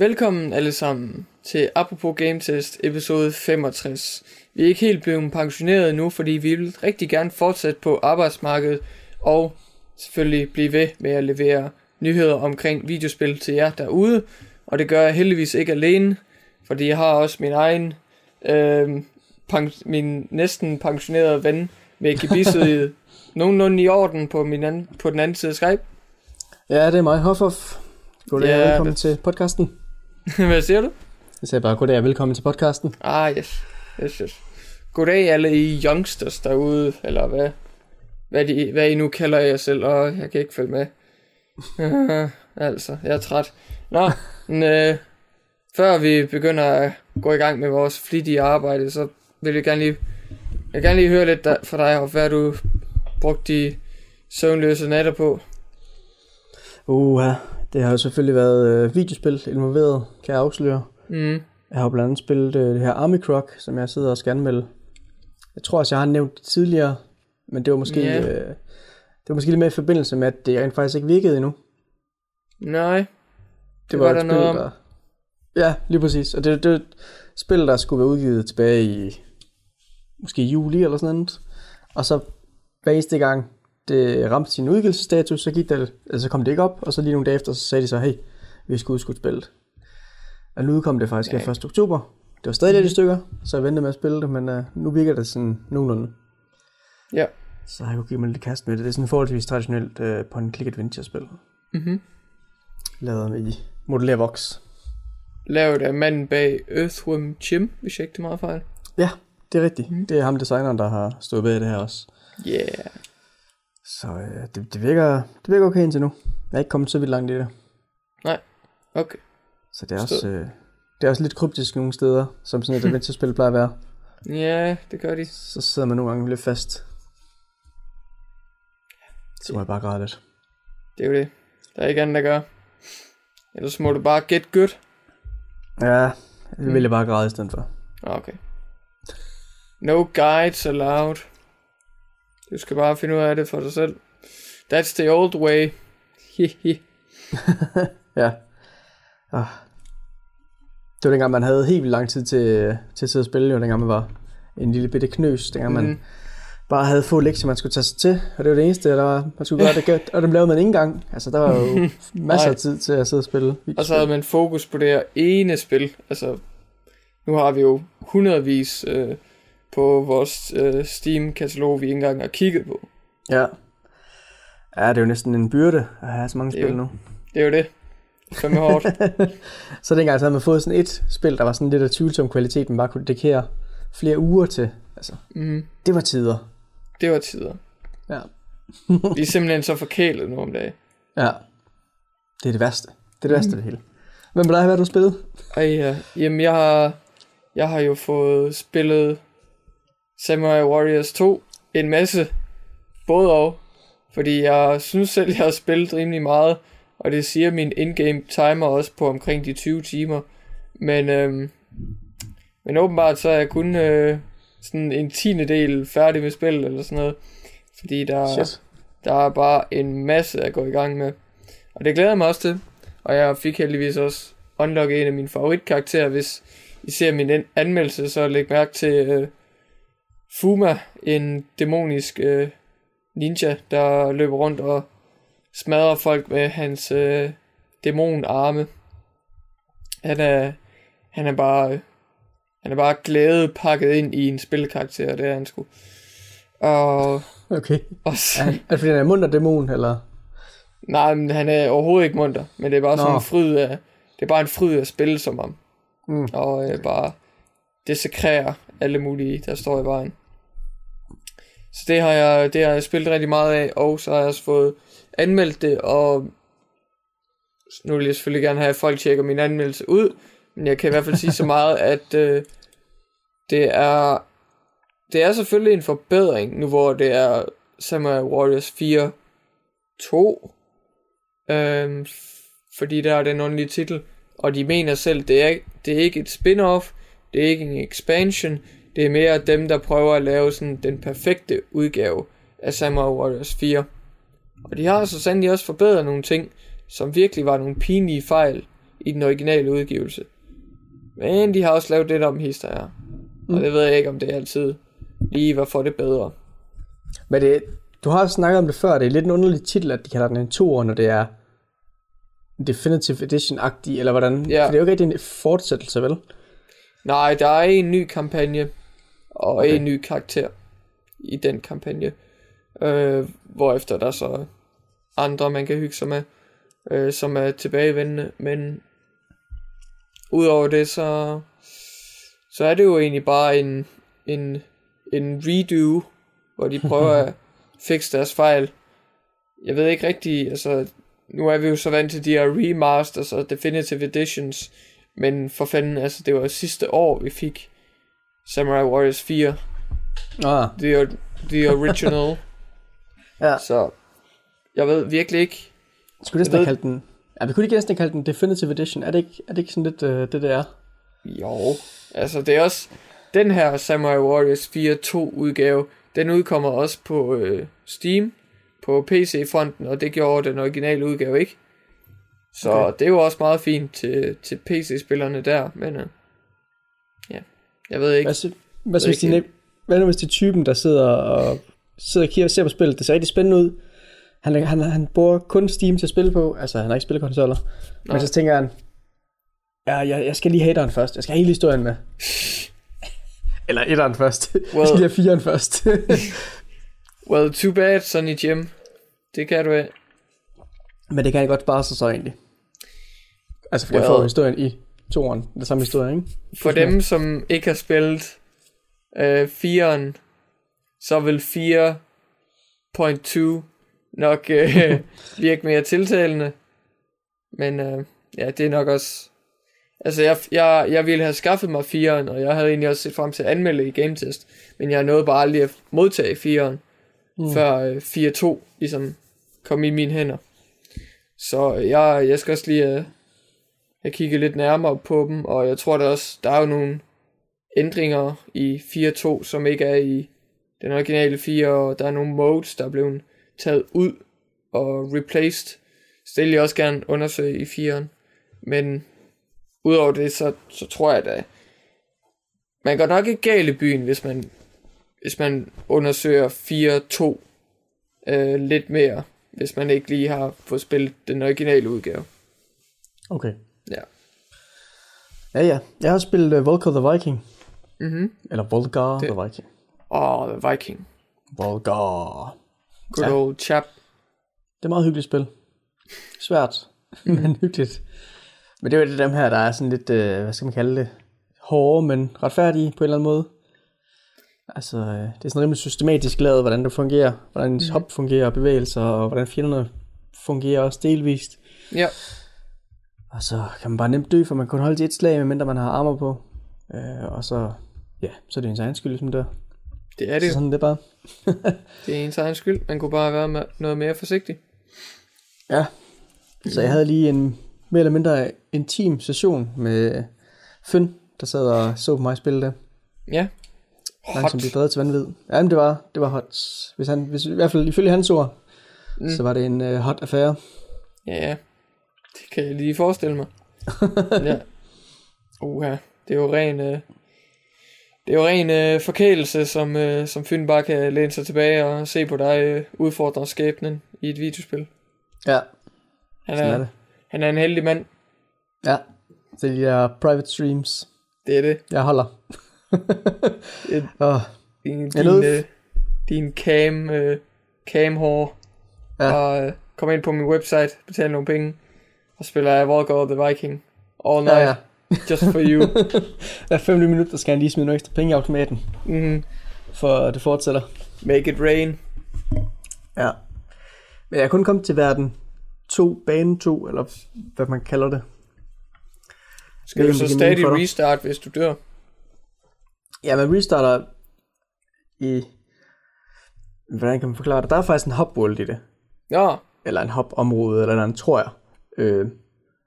Velkommen alle sammen til Apropos Game Test episode 65. Vi er ikke helt blevet pensioneret nu, fordi vi vil rigtig gerne fortsætte på arbejdsmarkedet og selvfølgelig blive ved med at levere nyheder omkring videospil til jer derude. Og det gør jeg heldigvis ikke alene, fordi jeg har også min egen, øh, min næsten pensionerede ven med gebisset nogenlunde i orden på, min anden, på den anden side af Skype. Ja, det er mig, Hoffof. Goddag Ja, og velkommen det- til podcasten. Hvad siger du? Jeg sagde bare, goddag og velkommen til podcasten. Ah, yes. Yes, yes. Goddag alle I youngsters derude, eller hvad, hvad, de, hvad I nu kalder jer selv, og jeg kan ikke følge med. Uh, altså, jeg er træt. Nå, men, øh, før vi begynder at gå i gang med vores flittige arbejde, så vil jeg gerne lige, jeg gerne lige høre lidt der, fra dig, og hvad du brugte de søvnløse natter på. Uha, det har jo selvfølgelig været øh, videospil involveret, kan jeg afsløre. Mm. Jeg har blandt andet spillet øh, det her Army Croc, som jeg sidder og skal anmelde. Jeg tror også, jeg har nævnt det tidligere, men det var måske, Ja. øh, det var måske lidt mere i forbindelse med, at det rent faktisk ikke virkede endnu. Nej, Det, Det var et der noget om. der... Ja, lige præcis. Og det, det var et spil, der skulle være udgivet tilbage i måske juli eller sådan noget. Og så hver eneste gang, det ramte sin udgivelsesdato, så, gik der, altså, så kom det ikke op, og så lige nogle dage efter, så sagde de så, hey, vi skal udskudt spillet. Og nu udkom det faktisk Ja. her 1. oktober. Det var stadig lidt i stykker, så jeg ventede med at spille det, men uh, nu virker det sådan nogenlunde. ja. Så jeg kunne give mig lidt kast med det. Det er sådan forholdsvis traditionelt uh, på en click adventure spil. Mm-hmm. Lavet med i modellær voks. Lavet af manden bag Earthworm Jim, hvis jeg ikke det meget fejl. Ja, det er rigtigt. Mm. Det er ham designeren, der har stået bag det her også. Yeah. Så øh, det, det, virker, det virker okay indtil nu. Jeg er ikke kommet så vildt langt i det. Okay. Så det er, også, øh, det er også lidt kryptisk nogle steder, som sådan et adventure-spil plejer at være. Ja, det gør de. Så sidder man nogle gange lidt fast. Så må jeg bare græde lidt. Det er jo det. Der er ikke andet at gøre. Ellers må du bare get good. Ja, det vil jeg bare græde i stedet for. Okay. No guides allowed. Du skal bare finde ud af det for dig selv. That's the old way. Hihi. Ja. Ah. Det var dengang, man havde helt vildt lang tid til, til at sidde og spille, jo, dengang man var en lille bitte knøs, dengang man Mhm. bare havde få lektier, man skulle tage sig til, og det var det eneste, der var, man skulle gøre det godt, og dem lavede man ikke engang. Altså, der var jo masser af tid til at sidde og spille. Og så havde man fokus på det her ene spil. Altså, nu har vi jo hundredvis øh, på vores øh, Steam-katalog, vi ikke engang har kigget på. Ja. Ja, det er jo næsten en byrde at have så mange er spil jo- nu. Det er jo det. Fandme hårdt. Så dengang så havde man fået sådan et spil, der var sådan lidt af tvivlsom kvalitet, man bare kunne dedikere flere uger til. Altså, mm, det var tider. det var tider. Ja. Vi er simpelthen så forkælet nu om dagen. Ja. Det er det værste. Det er det værste af det hele. Hvem med dig, hvad har du spillet? Ej, ja. Jamen, jeg har, jeg har jo fået spillet Samurai Warriors 2 en masse. Både og. Fordi jeg synes selv, jeg har spillet rimelig meget. Og det siger min in-game timer også på omkring de 20 timer. Men, øhm, men åbenbart så er jeg kun øh, sådan en tiende del færdig med spillet eller sådan noget. Fordi der, Shit. der er bare en masse at gå i gang med. Og det glæder jeg mig også til. Og jeg fik heldigvis også unlocket en af mine favoritkarakterer. Hvis I ser min an- anmeldelse, så læg mærke til øh, Fuma, en dæmonisk øh, ninja, der løber rundt og smadrer folk med hans øh, dæmonarme. Han er, han er bare... Øh, han er bare glæde pakket ind i en spilkarakter, det er han sgu. Og, Okay. og så, Er, er det fordi, han er munter dæmon, eller? Nej, men han er overhovedet ikke munter, men det er bare sådan Nå. en fryd af, det er bare en fryd at spille som ham. Mm. Og øh, bare desekrere alle mulige, der står i vejen. Så det har jeg, det har jeg spillet rigtig meget af, og så har jeg også fået anmeldt det, og nu vil jeg selvfølgelig gerne have, at folk tjekker min anmeldelse ud, men jeg kan i hvert fald sige så meget, at øh, det er det er selvfølgelig en forbedring, nu hvor det er Samurai Warriors 4 2, øhm, fordi der er den åndelige titel, og de mener selv, det er, det er ikke et spin-off, det er ikke en expansion, det er mere dem, der prøver at lave sådan den perfekte udgave af Samurai Warriors 4. Og de har så sandelig også forbedret nogle ting, som virkelig var nogle pinlige fejl i den originale udgivelse. Men de har også lavet lidt om hister her. Mm. Og det ved jeg ikke, om det altid lige var for det bedre. Men det, du har snakket om det før, det er lidt en underlig titel, at de kalder den en toer, når det er Definitive Edition-agtig, eller hvordan? Ja. For det er jo ikke rigtig en fortsættelse, vel? Nej, der er en ny kampagne, og okay. En ny karakter i den kampagne. Øh, hvorefter der er så andre, man kan hygge sig med, øh, som er tilbagevendende. Men udover det, så, så er det jo egentlig bare en, en, en redo, hvor de prøver at fikse deres fejl. Jeg ved ikke rigtig, altså nu er vi jo så vant til de her remasters og definitive editions, men for fanden, altså det var sidste år, vi fik Samurai Warriors 4, Ah, the, the original, ja. så jeg ved virkelig ikke, Skulle næsten have ved- kaldt den... Ja, vi kunne ikke næsten kaldt den Definitive Edition. Er det ikke, er det ikke sådan lidt uh, det, det er? jo, altså det er også, den her Samurai Warriors 4.2 udgave, den udkommer også på øh, Steam, på PC-fronten, og det gjorde den originale udgave ikke. Så Okay. det er jo også meget fint til, til PC-spillerne der, men øh, jeg ved ikke. Hvad, sy- hvad, så, hvis ikke de, hvad nu hvis det er typen, der sidder og sidder og kigger og ser på spillet? Det ser rigtig spændende ud. Han, han, han bruger kun Steam til at spille på. Altså, han har ikke spillekonsoller. Nej. Men så tænker han, ja, jeg, jeg skal lige have etteren først. Jeg skal have hele historien med. Eller etteren først. Well. Jeg skal lige have fireren først. Well, too bad, Sonny Jim. Det kan du ikke. Men det kan jeg godt spare sig så egentlig. Altså, for well. jeg får historien i toeren. Det samme historie, ikke? For dem, som ikke har spillet øh, 4'eren, så vil 4.2 nok øh, virke mere tiltalende. Men øh, ja, det er nok også... Altså, jeg, jeg, jeg ville have skaffet mig 4'eren, og jeg havde egentlig også set frem til at anmelde i Game Test. Men jeg nåede bare aldrig at modtage 4'eren, mm. før øh, 4.2 ligesom kom i mine hænder. Så jeg, jeg skal også lige øh, jeg kiggede lidt nærmere på dem, og jeg tror der også, der er jo nogle ændringer i 4.2, som ikke er i den originale 4, og der er nogle modes, der er blevet taget ud og replaced. Så det vil jeg også gerne undersøge i 4'eren. Men udover det, så, så tror jeg da, man går nok ikke galt i byen, hvis man, hvis man undersøger 4.2 øh, lidt mere, hvis man ikke lige har fået spillet den originale udgave. Okay. Ja. Ja. Jeg har spillet uh, Volker the Viking. Mhm. Eller Volgar Det- the Viking. Åh, oh, The Viking. Volgar. Good Ja. old chap. Det er meget hyggeligt spil. Svært, men hyggeligt. Men det er jo det dem her, der er sådan lidt, øh, hvad skal man kalde det, hårde, men retfærdige på en eller anden måde. Altså, øh, det er sådan rimelig systematisk lavet, hvordan det fungerer, hvordan ens hop fungerer, bevægelser, og hvordan fjenderne fungerer også delvist. Ja. Og så kan man bare nemt dø, for man kun holde til et slag, medmindre man har armor på. Øh, og så, ja, så er det ens egen skyld, ligesom der. Det er det Så sådan det bare. Det er ens egen skyld. Man kunne bare være med noget mere forsigtig. Ja, så jeg havde lige en mere eller mindre intim session med Fyn, der sad og så på mig spille det. Ja. Langsomt blive drevet til vanvid. Ja, men det var, det var hot. Hvis han, hvis, I hvert fald ifølge hans ord, mm. så var det en uh, hot affære. Ja, ja. Det kan jeg lige forestille mig. ja. Uha. Det er jo ren... Øh, det er jo ren øh, forkælelse, som, øh, som Fyn bare kan læne sig tilbage og se på dig øh, udfordre skæbnen i et videospil. Ja, Han er, er han er en heldig mand. Ja, det er de der private streams, Det er det. jeg holder. Et- oh, Din, din, øh, din cam, øh, cam hår. Ja. Og øh, kom ind på min website, betal nogle penge. Og spiller jeg Walker the Viking. All ja, night. ja. Just for you. Hver 5 minutter skal han lige smide nogle ekstra penge i automaten, mm, for det fortsætter. make it rain. Ja. Men jeg er kun kommet til verden 2, bane 2, eller hvad man kalder det. Skal du så stadig restart, hvis du dør? Ja, man restarter i... Hvordan kan man forklare det? Der er faktisk en hop i det. Ja, Eller en hop område, eller noget, tror jeg. Øh,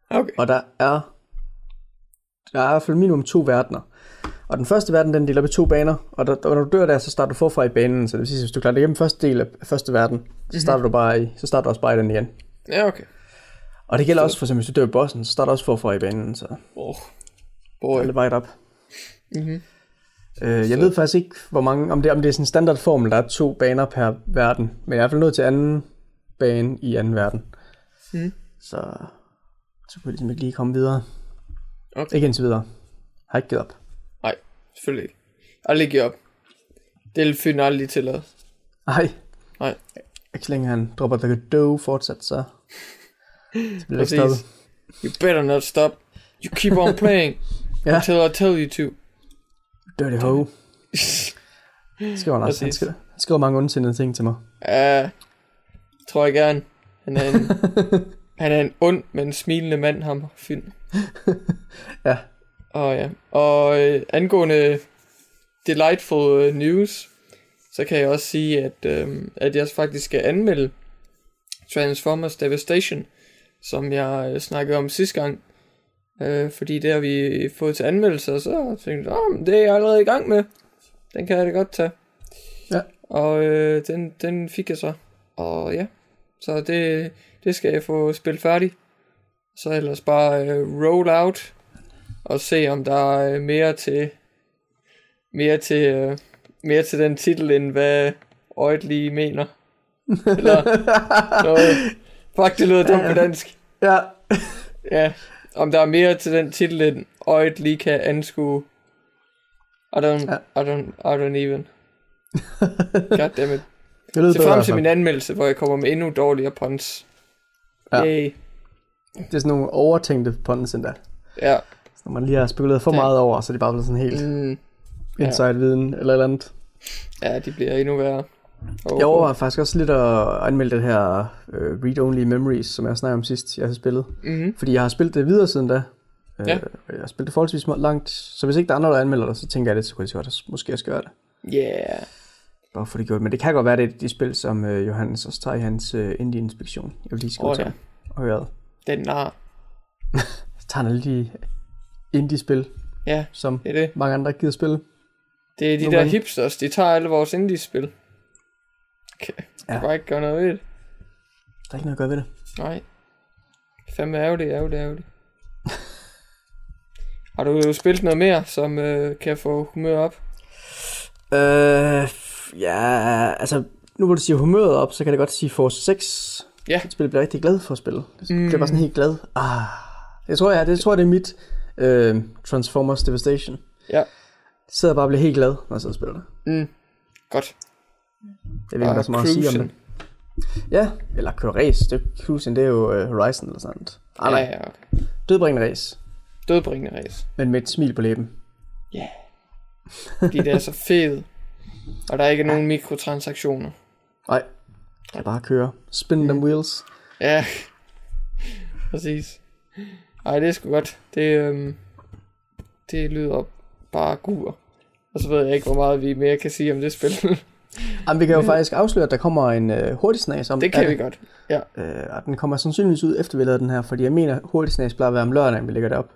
okay. og der er... Der er i hvert fald minimum to verdener. Og den første verden, den deler op i to baner. Og der, når du dør der, så starter du forfra i banen. Så det vil sige, hvis du klarer igennem første del af første verden, så starter du bare i, så starter du også bare i den igen. Ja, okay. Og det gælder også for eksempel, hvis du dør i bossen, så starter også forfra i banen, så Oh, det boy. er lidt vejt op. Mm-hmm. Øh, jeg ved faktisk ikke, hvor mange, om det, om det er sådan en standardformel, der er to baner per verden, men jeg er i hvert fald nået til anden bane i anden verden. Mm. Så, så kunne jeg ligesom ikke lige komme videre. Okay. Ikke indtil videre. Har ikke givet op. Nej, selvfølgelig ikke. Aldrig give op. Det vil Fyn aldrig tillade. Ej, Nej, ikke så længe han dropper The Doe fortsat, så, så bliver det ikke stoppet. You better not stop. You keep on playing Ja. until I tell you to. Dirty hoe. Skriver han også. Han skriver, han skriver mange ondsindede ting til mig. Ja, tror jeg gerne. Han er en, han er en ond, men smilende mand, ham Fyn. Ja. Og ja, og øh, angående delightful øh, news, så kan jeg også sige, at, øh, at jeg faktisk skal anmelde Transformers Devastation, som jeg øh, snakkede om sidste gang. Øh, fordi det har vi fået til anmeldelse, og så tænkte jeg, oh, det er jeg allerede i gang med. Den kan jeg da godt tage. Ja. Og øh, den, den fik jeg så. Og ja, så det, det skal jeg få spillet færdigt. Så ellers bare øh, roll out og se om der er mere til mere til øh, mere til den titel end hvad Øjet lige mener. Eller noget. Fuck, det lyder dumt på dansk. Ja. Ja, om der er mere til den titel end Øjet lige kan anskue. I don't, I don't, I don't even. Goddammit. Det lyder Se frem til min anmeldelse, hvor jeg kommer med endnu dårligere puns. Ja. Yay. Det er sådan nogle overtænkte puns endda. Ja. Når man lige har spekuleret for Ja. meget over, så er det bare blevet sådan helt Mm, inside-viden eller eller andet. ja, de bliver endnu værre. Oh, Jeg overvejer faktisk også lidt at anmelde det her uh, Read-Only Memories, som jeg snakkede om sidst, jeg har spillet. Mm-hmm. Fordi jeg har spillet det videre siden da. Øh, Ja. Jeg har spillet det forholdsvis langt, så hvis ikke der er andre, der anmelder det, så tænker jeg det, så kunne jeg godt måske også gøre det. Yeah. Bare for det gjort. Men det kan godt være, det er de spil, som uh, Johannes også tager i hans uh, indie-inspektion. Jeg vil lige skrive oh, ja. og høre. Den nar. Så tager han alle de indie-spil, Ja, som det er det. mange andre gider spille. Det er de Nogle der gange. hipsters, de tager alle vores indie-spil. Okay. Ja. Ja. Bare ikke gøre noget ved det. Der er ikke noget at gøre ved det. Nej. Fandme ærgerligt, ærgerligt, ærgerligt. Har du spillet noget mere, som øh, kan få humør op? Øh, ja, altså, nu hvor du siger humøret op, så kan jeg godt sige Force 6. Ja. Det spil bliver jeg rigtig glad for at spille. Det Mm. bliver bare sådan helt glad. Ah, jeg tror, jeg, det tror jeg, det er mit øh, Transformers Devastation. Ja. Jeg sidder bare og bliver helt glad, når jeg sidder og spiller det. Mm. Godt. Jeg ved ikke, der er så meget at sige om det. Ja, eller køre race. Det, cruising, det er jo uh, Horizon eller sådan noget. Ah, Ja, nej, ja, okay. dødbringende race, Dødbringende race. men med et smil på læben. Ja. Fordi det er så fedt. Og der er ikke nogen mikrotransaktioner. Nej, kan bare køre. Spin them wheels. Ja. Præcis. Ej, det er sgu godt. Det, øhm, det lyder bare gur. Og så ved jeg ikke, hvor meget vi mere kan sige om det spil. Jamen, vi kan jo faktisk afsløre, at der kommer en uh, hurtigsnas om det kan vi godt. Ja. Øh, og den kommer sandsynligvis ud efter vi lavede den her, fordi jeg mener, hurtigsnas plejer at være om lørdagen, vi lægger det op.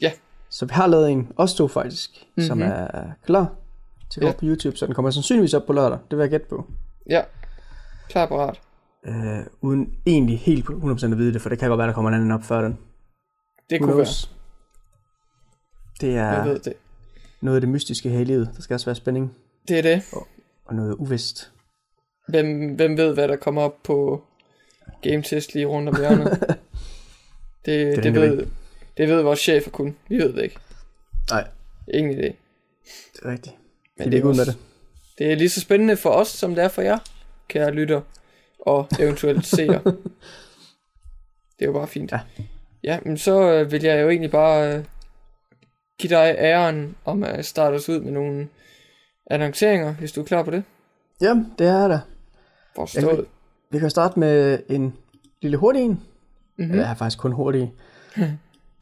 Ja. Så vi har lavet en, os to faktisk, mm-hmm. som Mhm. er klar til at Ja. op på YouTube, så den kommer sandsynligvis op på lørdag. Det vil jeg gætte på. Ja. Klar parat. Øh, uden egentlig helt 100% at vide det, for det kan godt være, der kommer en anden op før den. Det Who kunne være. Det Jeg er ved det. noget af det mystiske her i livet. Der skal også være spænding Det er det. og noget uvist. Hvem, hvem ved, hvad der kommer op på Game Test lige rundt om hjørnet? det, det, det det, ved ved, det ved vores chefer kun. Vi ved det ikke. Nej, Ingen idé. det er rigtigt. Men det det er, ud med også, det. det er lige så spændende for os, som det er for jer, kære lytter og eventuelt seere. det er jo bare fint. Ja. Ja, men så øh, vil jeg jo egentlig bare øh, give dig æren om at starte os ud med nogle annonceringer, hvis du er klar på det. Ja, det er der. Forstået. Vi kan starte med en lille hurtig en. Mm-hmm. Eller jeg er faktisk kun hurtig.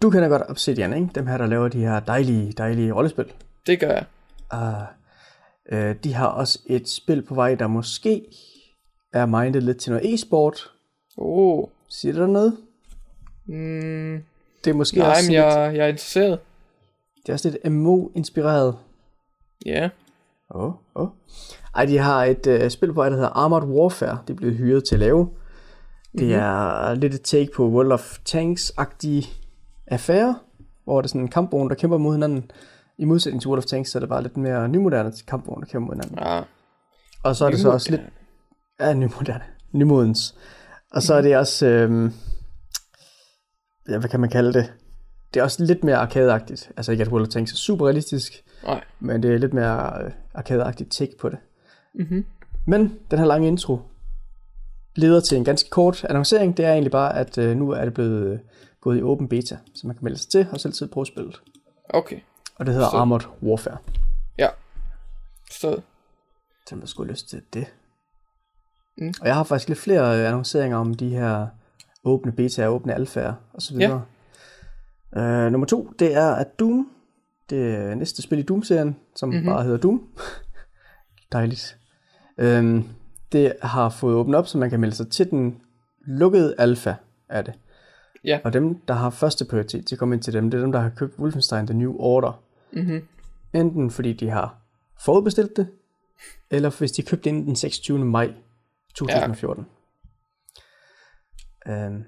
Du kender godt Obsidian, ikke? Dem her, der laver de her dejlige, dejlige rollespil. Det gør jeg. Uh, uh, de har også et spil på vej, der måske er mindet lidt til noget e-sport. Oh. Siger der noget? Mm, Det er måske nej, også, men lidt, jeg, jeg er interesseret. det er også lidt MMO-inspireret. Ja. Åh, oh, åh. Oh. Ej, de har et uh, spil på vej, der hedder Armored Warfare. Det er blevet hyret til at lave. Det Mhm. er lidt et take på World of Tanks-agtige affære, hvor det er sådan en kampvogn, der kæmper mod hinanden. I modsætning til World of Tanks, så er det bare lidt mere nymoderne kampvogn, der kæmper mod hinanden. Ja. Og så er det så også lidt... Ja, nymoderne. Nymodens. Og så er det også... Øhm, ja, hvad kan man kalde det? Det er også lidt mere arkadeagtigt. Altså ikke at World of Tanks er super realistisk, Nej. men det er lidt mere øh, arkadeagtigt take på det. Mhm. Men den her lange intro leder til en ganske kort annoncering. Det er egentlig bare, at øh, nu er det blevet øh, gået i open beta, så man kan melde sig til og selv prøve spillet. Okay. Og det hedder Så- Armored Warfare. Ja. Forstået. Så man skulle lyst til det. Mm. Og jeg har faktisk lidt flere øh, annonceringer om de her åbne beta og åbne alfaer og så videre. Ja. Uh, nummer to, det er at Doom, det er næste spil i Doom-serien, som Mhm. mm-hmm. bare hedder Doom. Dejligt. Um, det har fået åbnet op, så man kan melde sig til den lukkede alfa af det. Ja. Og dem, der har første prioritet til at komme ind til dem, det er dem, der har købt Wolfenstein The New Order. Mhm. Enten fordi de har forudbestilt det, eller hvis de købte inden den 26. maj 2014. Ja. Øhm,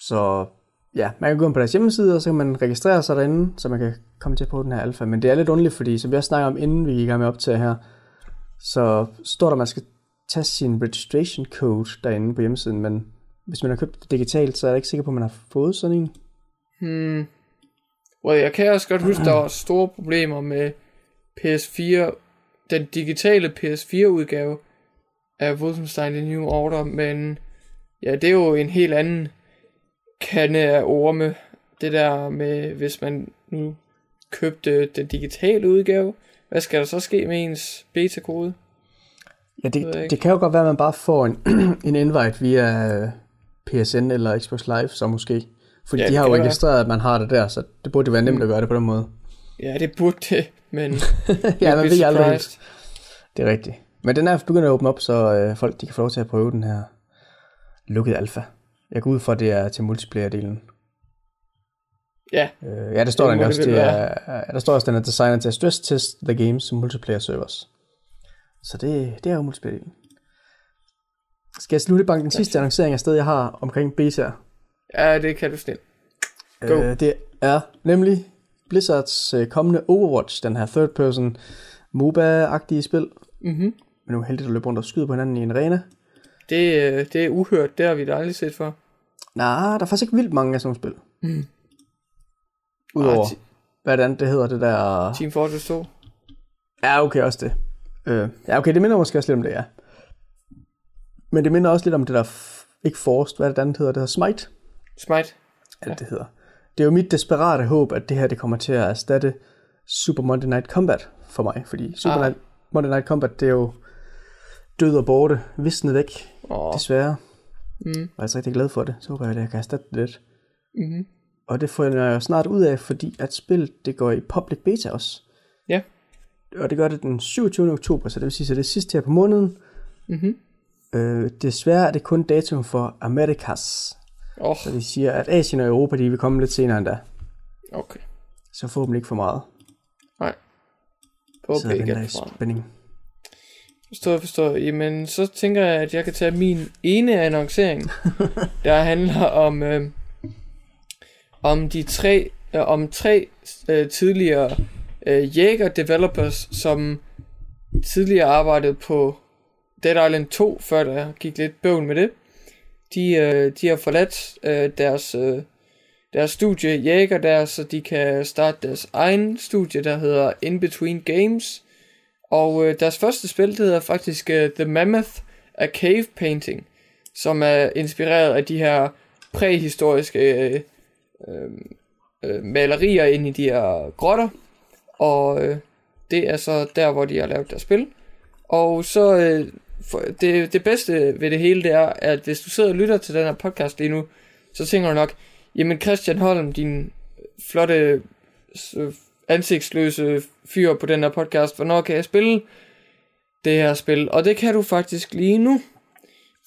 så ja, man kan gå ind på deres hjemmeside, og så kan man registrere sig derinde, så man kan komme til på den her alfa. Men det er lidt underligt, fordi som jeg snakker om, inden vi gik i gang med op til her, så står der, at man skal tage sin registration code derinde på hjemmesiden, men hvis man har købt det digitalt, så er jeg ikke sikker på, at man har fået sådan en. Hmm. Well, jeg kan også godt huske, der var store problemer med PS4, den digitale PS4-udgave af Wolfenstein The New Order, men ja, det er jo en helt anden kande af orme, det der med, hvis man nu købte den digitale udgave, hvad skal der så ske med ens beta-kode? Ja, det, det kan jo godt være, at man bare får en, en invite via PSN eller Xbox Live, så måske. Fordi Ja, det de har jo være. registreret, at man har det der, så det burde være nemt at gøre det på den måde. Ja, det burde det, men ja, man be ved aldrig helt. Det er rigtigt. Men den er begyndt at åbne op, så øh, folk de kan få lov til at prøve den her lukkede alfa. Jeg går ud fra, at det er til multiplayer-delen. Ja, Øh, ja, det står Det der også. det Det er, ja, der står også, den er designet til at stress test the games multiplayer servers. Så det, det er jo multiplayer-delen. Skal jeg slutte banken den sidste annoncering af sted, jeg har omkring beta? ja, det kan du snil. Go. Øh, det er nemlig Blizzards øh, kommende Overwatch, den her third person MOBA-agtige spil. Mhm. Men nu er heldigt at løbe rundt og skyde på hinanden i en arena. Det, øh, det er uhørt, det har vi da aldrig set før. Nej, der er faktisk ikke vildt mange af sådan nogle spil. Mm. Udover, Ah, hvad er det andet, det hedder, det der... Team Fortress 2. Ja, okay, også det. Øh, ja, okay, det minder måske også lidt om det, ja. Men det minder også lidt om det der, ikke Forrest, hvad er det andet hedder, det hedder Smite, Smite. er det, det hedder. Det er jo mit desperate håb, at det her, det kommer til at erstatte Super Monday Night Combat for mig, fordi Super Ah. Night, Monday Night Combat, det er jo død og borte, visnet væk, Åh. desværre. Mm. Jeg er altså rigtig glad for det, så håber jeg, at jeg kan erstatte det lidt. Mm-hmm. Og det får jeg jo snart ud af, fordi at spillet, det går i public beta også. Ja. Og det gør det den 27. oktober, så det vil sige, at det er sidst her på måneden. Mm-hmm. Øh, desværre er det kun datoen for Amerikas. Åh, Så de siger, at Asien og Europa, de vil komme lidt senere end da. okay. Så forhåbentlig ikke for meget. Nej. Så Håber jeg ikke alt for spænding. Forstår, forstår. Jamen, så tænker jeg, at jeg kan tage min ene annoncering, der handler om, øh, om de tre, øh, om tre øh, tidligere øh, Jaeger developers, som tidligere arbejdede på Dead Island 2, før der gik lidt bøvl med det. De, øh, de har forladt øh, deres, øh, deres studie Jager der, så de kan starte deres egen studie, der hedder In Between Games. Og øh, deres første spil, det hedder faktisk øh, The Mammoth, A Cave Painting, som er inspireret af de her præhistoriske øh, øh, øh, malerier inde i de her grotter. Og øh, det er så der, hvor de har lavet deres spil. Og så øh, for, det, det bedste ved det hele, det er, at hvis du sidder og lytter til den her podcast lige nu, så tænker du nok, jamen Christian Holm, din flotte ansigtsløse fyr på den her podcast, hvornår kan jeg spille det her spil? Og det kan du faktisk lige nu,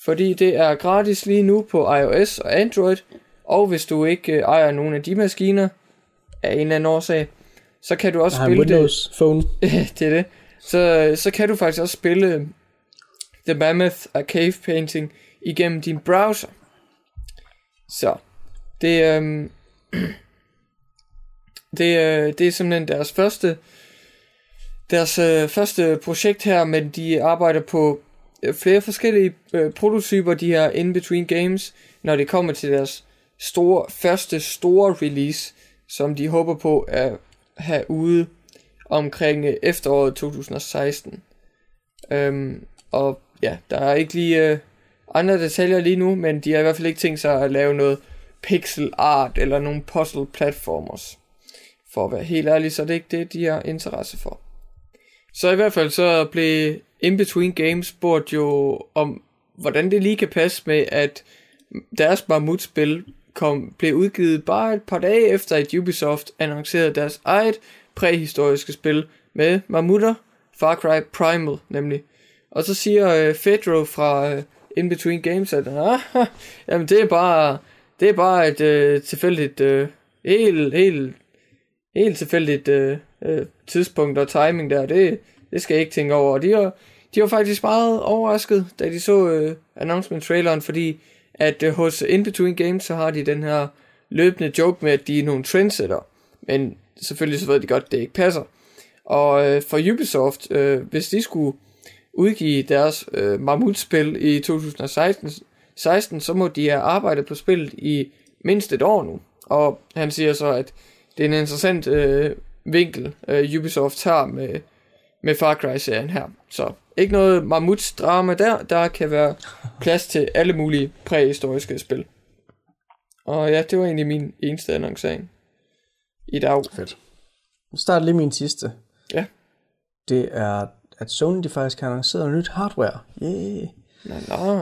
fordi det er gratis lige nu på iOS og Android, og hvis du ikke øh, ejer nogen af de maskiner, af en eller anden årsag, så kan du også spille det Windows phone. det er det. Så, så kan du faktisk også spille The Mammoth A Cave Painting igennem din browser. Så, det, øhm, det, øh, det er simpelthen deres første, deres øh, første projekt her, men de arbejder på øh, flere forskellige øh, prototyper, de her in-between games, når det kommer til deres store, første store release, som de håber på at have ude omkring øh, efteråret 2016. Øhm, og ja, der er ikke lige øh, andre detaljer lige nu, men de har i hvert fald ikke tænkt sig at lave noget pixel art eller nogle puzzle platformers. For at være helt ærlig, så er det ikke det, de har interesse for. Så i hvert fald så blev In Between Games spurgt jo om, hvordan det lige kan passe med, at deres Mammut-spil kom, blev udgivet bare et par dage efter, at Ubisoft annoncerede deres eget præhistoriske spil med mammutter, Far Cry Primal nemlig. Og så siger øh, Fedro fra øh, In Between Games, at ah, jamen det er bare, det er bare et øh, tilfældigt, øh, helt, helt, helt tilfældigt øh, øh, tidspunkt og timing der. Det, det skal jeg ikke tænke over. Og de var, de var faktisk meget overrasket, da de så øh, announcement-traileren, fordi at øh, hos In Between Games, så har de den her løbende joke med, at de er nogle trendsetter. Men selvfølgelig så ved de godt, at det ikke passer. Og øh, for Ubisoft, øh, hvis de skulle udgive deres øh, mammutspil i 2016, 16, så må de have arbejdet på spillet i mindst et år nu. Og han siger så, at det er en interessant øh, vinkel, øh, Ubisoft tager med, med Far Cry-serien her. Så ikke noget mammutsdrama der, der kan være plads til alle mulige præhistoriske spil. Og ja, det var egentlig min eneste annoncering i dag. Fedt. Nu starter lige min sidste. Ja. Det er, at Sony de faktisk har annonceret nyt hardware. Yeah. Nå, nå.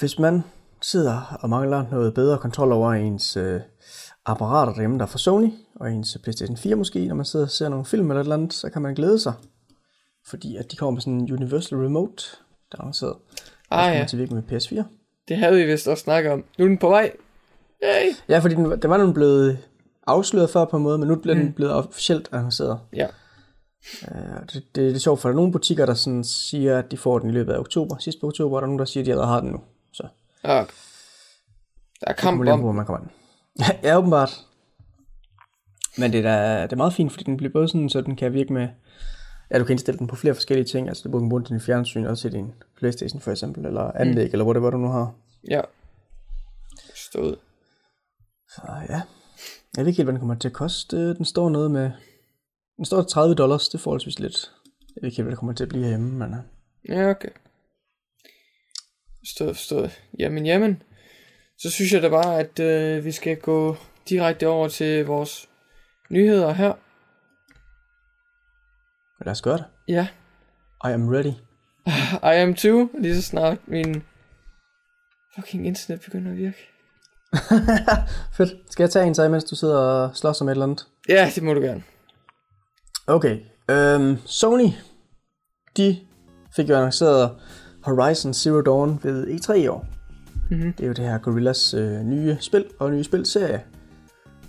Hvis man sidder og mangler noget bedre kontrol over ens øh, apparater derhjemme, der er fra Sony, og ens PlayStation 4 måske, når man sidder og ser nogle film eller et eller andet, så kan man glæde sig. Fordi at de kommer med sådan en Universal Remote, der er annonceret. Ah ja, Til med PS4. det havde vi vist også snakket om. Nu er den på vej. Yay. Ja, fordi den, den var nu blevet afsløret før på en måde, men nu er den blevet officielt annonceret. Ja. Uh, det, det, det er sjovt, for der er nogle butikker, der sådan siger, at de får den i løbet af oktober, sidste på oktober, og der er nogen, der siger, at de allerede har den nu. Så Okay. Der er det kamp om. hvor man kommer ja, åbenbart. Men det er, da, det er meget fint, fordi den bliver både sådan, så den kan virke med... Ja, du kan indstille den på flere forskellige ting. Altså, du kan bruge den til din fjernsyn, og til din Playstation for eksempel, eller anlæg, mm. eller whatever du nu har. Ja. Stået. Så ja, jeg ved ikke helt, hvad den kommer til at koste. Den står noget med... Den står til 30 dollars, det er forholdsvis lidt. Jeg ved ikke hvad det kommer til at blive herhjemme, men... øh, Ja, okay. Forstået, forstået. Jamen, jamen. Så synes jeg da bare, at øh, vi skal gå direkte over til vores nyheder her. Lad os gøre det. Ja, I am ready. I am too, lige så snart min fucking internet begynder at virke. Fedt. Skal jeg tage en så, mens du sidder og slås om et eller andet? Ja, det må du gerne. Okay. Øhm, Sony, de fik jo annonceret Horizon Zero Dawn ved E3 i år. Mhm. Det er jo det her Gorillas øh, nye spil og nye spilserie,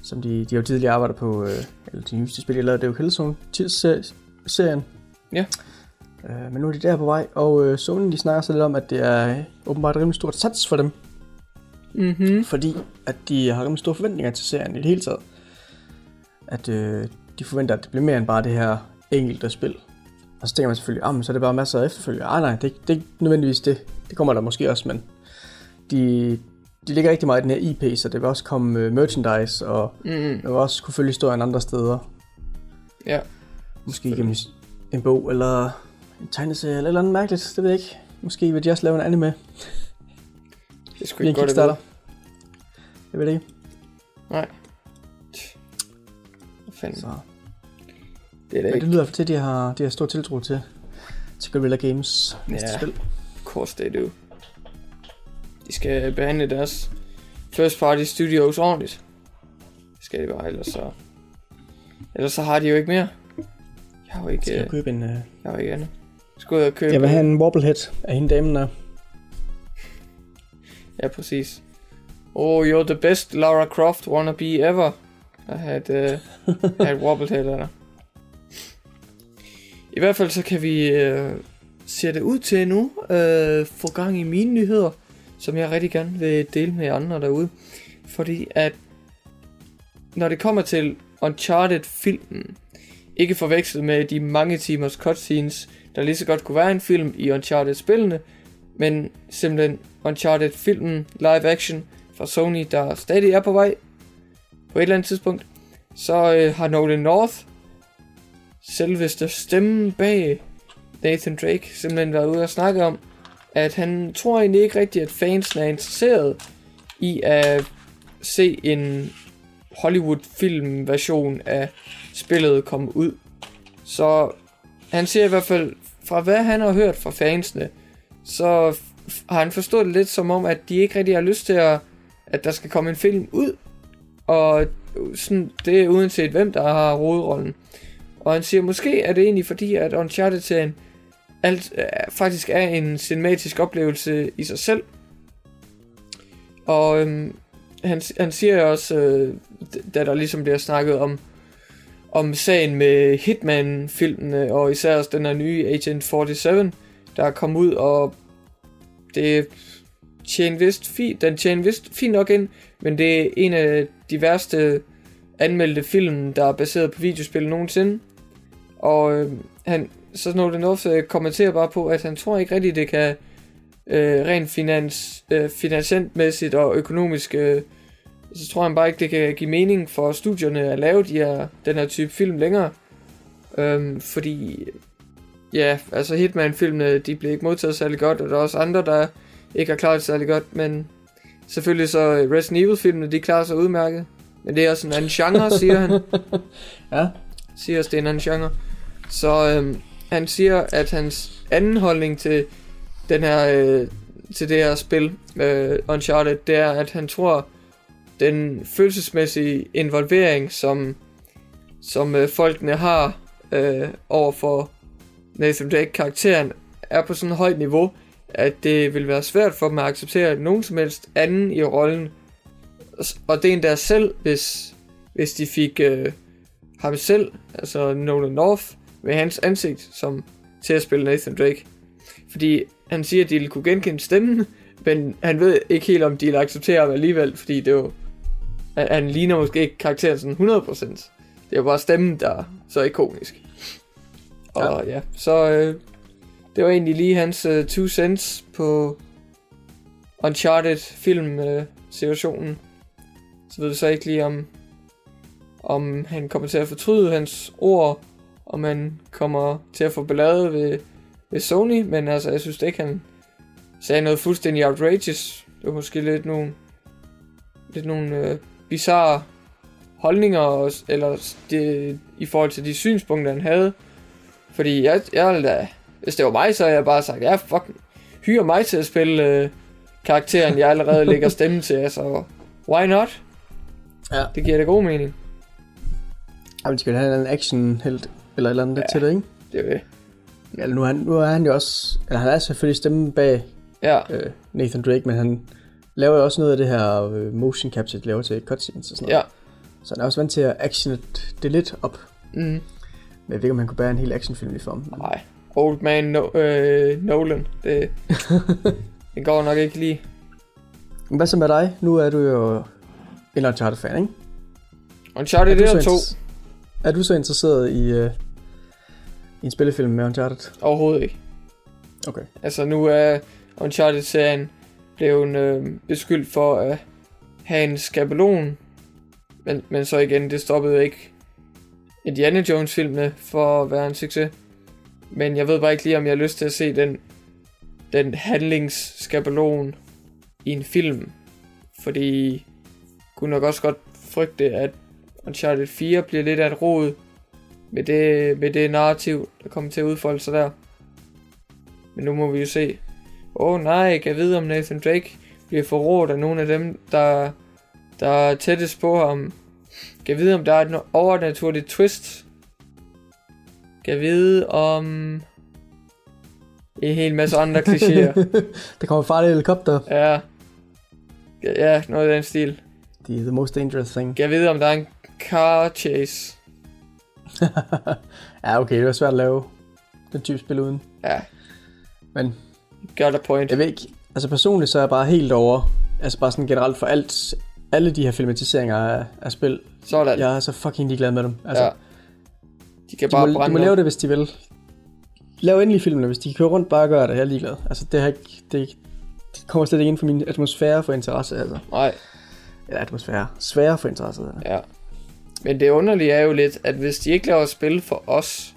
som de, de har jo tidligere arbejdet på, øh, eller de nyeste spil, de har lavet, det er jo Killzone-serien. Ja. Øh, men nu er de der på vej, og øh, Sony de snakker så lidt om, at det er åbenbart et rimelig stort sats for dem, Mhm. fordi at de har rimelig store forventninger til serien i det hele taget. At øh, de forventer, at det bliver mere end bare det her enkelte spil. Og så tænker man selvfølgelig, ah, men så er det bare masser af efterfølgere. Ah, nej, det, det er ikke nødvendigvis det. Det kommer der måske også, men de, de ligger rigtig meget i den her IP, så det vil også komme øh, merchandise, og Mm, det vil også kunne følge historien andre steder. ja. Måske gennem en bog, eller en tegneserie, eller et eller andet mærkeligt, det ved jeg ikke. Måske vil de også lave en anime. Det skulle ikke godt vide. Jeg ved det ikke. Nej. Fanden? Så. Det er da Men det ikke. lyder til, at de har, de har stor tiltro til, til Guerrilla Games næste Ja. spil. Of course they do. De skal behandle deres first party studios ordentligt. Det skal de bare, ellers så... Ellers så har de jo ikke mere. Jeg har jo ikke, Skal jeg købe en... Uh... jeg har ikke andet. Skal og købe... Jeg vil have en wobblehead af hende damen der. Ja, præcis. Oh, you're the best Lara Croft wannabe ever at have et, øh, uh, had wobblehead af der. I hvert fald så kan vi uh, se det ud til nu. Uh, få gang i mine nyheder. som jeg rigtig gerne vil dele med andre derude. Fordi at når det kommer til Uncharted-filmen, ikke forvekslet med de mange timers cutscenes, der lige så godt kunne være en film i Uncharted-spillene, men simpelthen Uncharted-filmen live action fra Sony, der stadig er på vej på et eller andet tidspunkt, så øh, har Nolan North, selveste stemmen bag Nathan Drake, simpelthen været ude og snakke om, at han tror egentlig ikke rigtigt, at fansen er interesseret i at se en Hollywood-film version af spillet komme ud. Så han siger i hvert fald, fra hvad han har hørt fra fansene, så har han forstået det lidt som om, at de ikke rigtig har lyst til, at, at der skal komme en film ud. Og sådan, det er uanset hvem, der har hovedrollen. Og han siger, måske er det egentlig fordi, at Uncharted-serien alt, øh, faktisk er en cinematisk oplevelse i sig selv. Og øhm, han, han siger også, øh, da der ligesom bliver snakket om, om sagen med Hitman-filmene, og især også den her nye Agent 47, der er kommet ud, og det tjener vist fi, den tjener vist fint nok ind, men det er en af de værste anmeldte film, der er baseret på videospil nogensinde. Og øh, han, så Snowden North øh, kommenterer bare på, at han tror ikke rigtigt, det kan øh, rent finans, øh, finansientmæssigt og økonomisk, øh, så tror han bare ikke, det kan give mening for studierne at lave de her, den her type film længere. Øhm, fordi, ja, altså Hitman-filmene, de blev ikke modtaget særlig godt, og der er også andre, der ikke har klaret det særlig godt, men selvfølgelig så Resident Evil-filmene, de klarer sig udmærket. Men det er også en anden genre, siger han. Ja. Siger også, det er en anden genre. Så øhm, han siger, at hans anden holdning til den her, øh, til det her spil, øh, Uncharted, det er, at han tror, den følelsesmæssige involvering, som, som øh, folkene har øh, over for Nathan Drake karakteren, er på sådan et højt niveau, at det vil være svært for dem at acceptere nogen som helst anden i rollen. Og det er endda selv, hvis, hvis de fik øh, ham selv, altså Nolan North, med hans ansigt som til at spille Nathan Drake. Fordi han siger, at de vil kunne genkende stemmen, men han ved ikke helt, om de vil acceptere ham alligevel, fordi det jo, han, ligner måske ikke karakteren sådan 100%. Det er jo bare stemmen, der er så ikonisk. Og ja, ja så øh, det var egentlig lige hans uh, two cents på Uncharted film øh, situationen. Så ved vi så ikke lige om om han kommer til at fortryde hans ord, om han kommer til at få ballade ved, ved Sony, men altså, jeg synes ikke, han sagde noget fuldstændig outrageous. Det var måske lidt nogle, lidt nogle øh, bizarre holdninger, eller det, i forhold til de synspunkter, han havde. Fordi jeg, jeg da, hvis det var mig, så havde jeg bare sagt, ja, fuck, hyr mig til at spille øh, karakteren, jeg allerede lægger stemme til, altså, why not? Ja. Det giver da god mening. Jamen, skal have en action helt eller et eller andet ja. Ja. til det, ikke? Det er det. Ja, nu er, han, nu er han jo også... Eller han er selvfølgelig stemmen bag Ja, øh, Nathan Drake, men han laver jo også noget af det her øh, motion capture, de laver til cutscenes og sådan noget. ja. Så han er også vant til at actione det lidt op. Mm. Men jeg ved ikke, om han kunne bære en hel actionfilm i form. Men... Nej. Old man no, øh, Nolan. Det, det går nok ikke lige. Hvad så med dig? Nu er du jo en Uncharted-fan, ikke? Uncharted Er du 1 så og 2. inter- Er du så interesseret i, øh, i en spillefilm med Uncharted? Overhovedet ikke. Okay. Altså nu er Uncharted-serien blevet øh, beskyldt for at have en skabelon. Men, men så igen, det stoppede ikke Indiana Jones-filmene for at være en succes. Men jeg ved bare ikke lige, om jeg har lyst til at se den, den handlingsskabelon i en film. Fordi kunne nok også godt frygte, at Uncharted 4 bliver lidt af et rod med det, med det narrativ, der kommer til at udfolde sig der. Men nu må vi jo se. Åh oh, nej, kan vide om Nathan Drake bliver forrådt af nogle af dem, der, der er tættest på ham. Kan vide om der er et overnaturligt twist. Kan jeg vide om en hel masse andre klichéer. Der kommer farlige helikopter. ja. Ja, noget af den stil. The, the most dangerous thing. Kan jeg vide om der er en car chase. ja, okay, det er svært at lave den type spil uden. Ja, Men got a point. jeg ved ikke, Altså personligt så er jeg bare helt over, altså bare sådan generelt for alt, alle de her filmatiseringer af, af spil. Sådan. Jeg er så fucking ligeglad med dem. Altså, ja. De kan de, bare må, de brænde må op. lave det, hvis de vil. Lav endelig filmene, hvis de kan køre rundt bare og gøre det. Jeg er ligeglad. Altså det, har ikke, det, ikke- det kommer slet ikke ind for min atmosfære for interesse. Altså. Nej, Eller atmosfære. Svære for interesse. Altså. ja. Men det underlige er jo lidt, at hvis de ikke laver spil for os...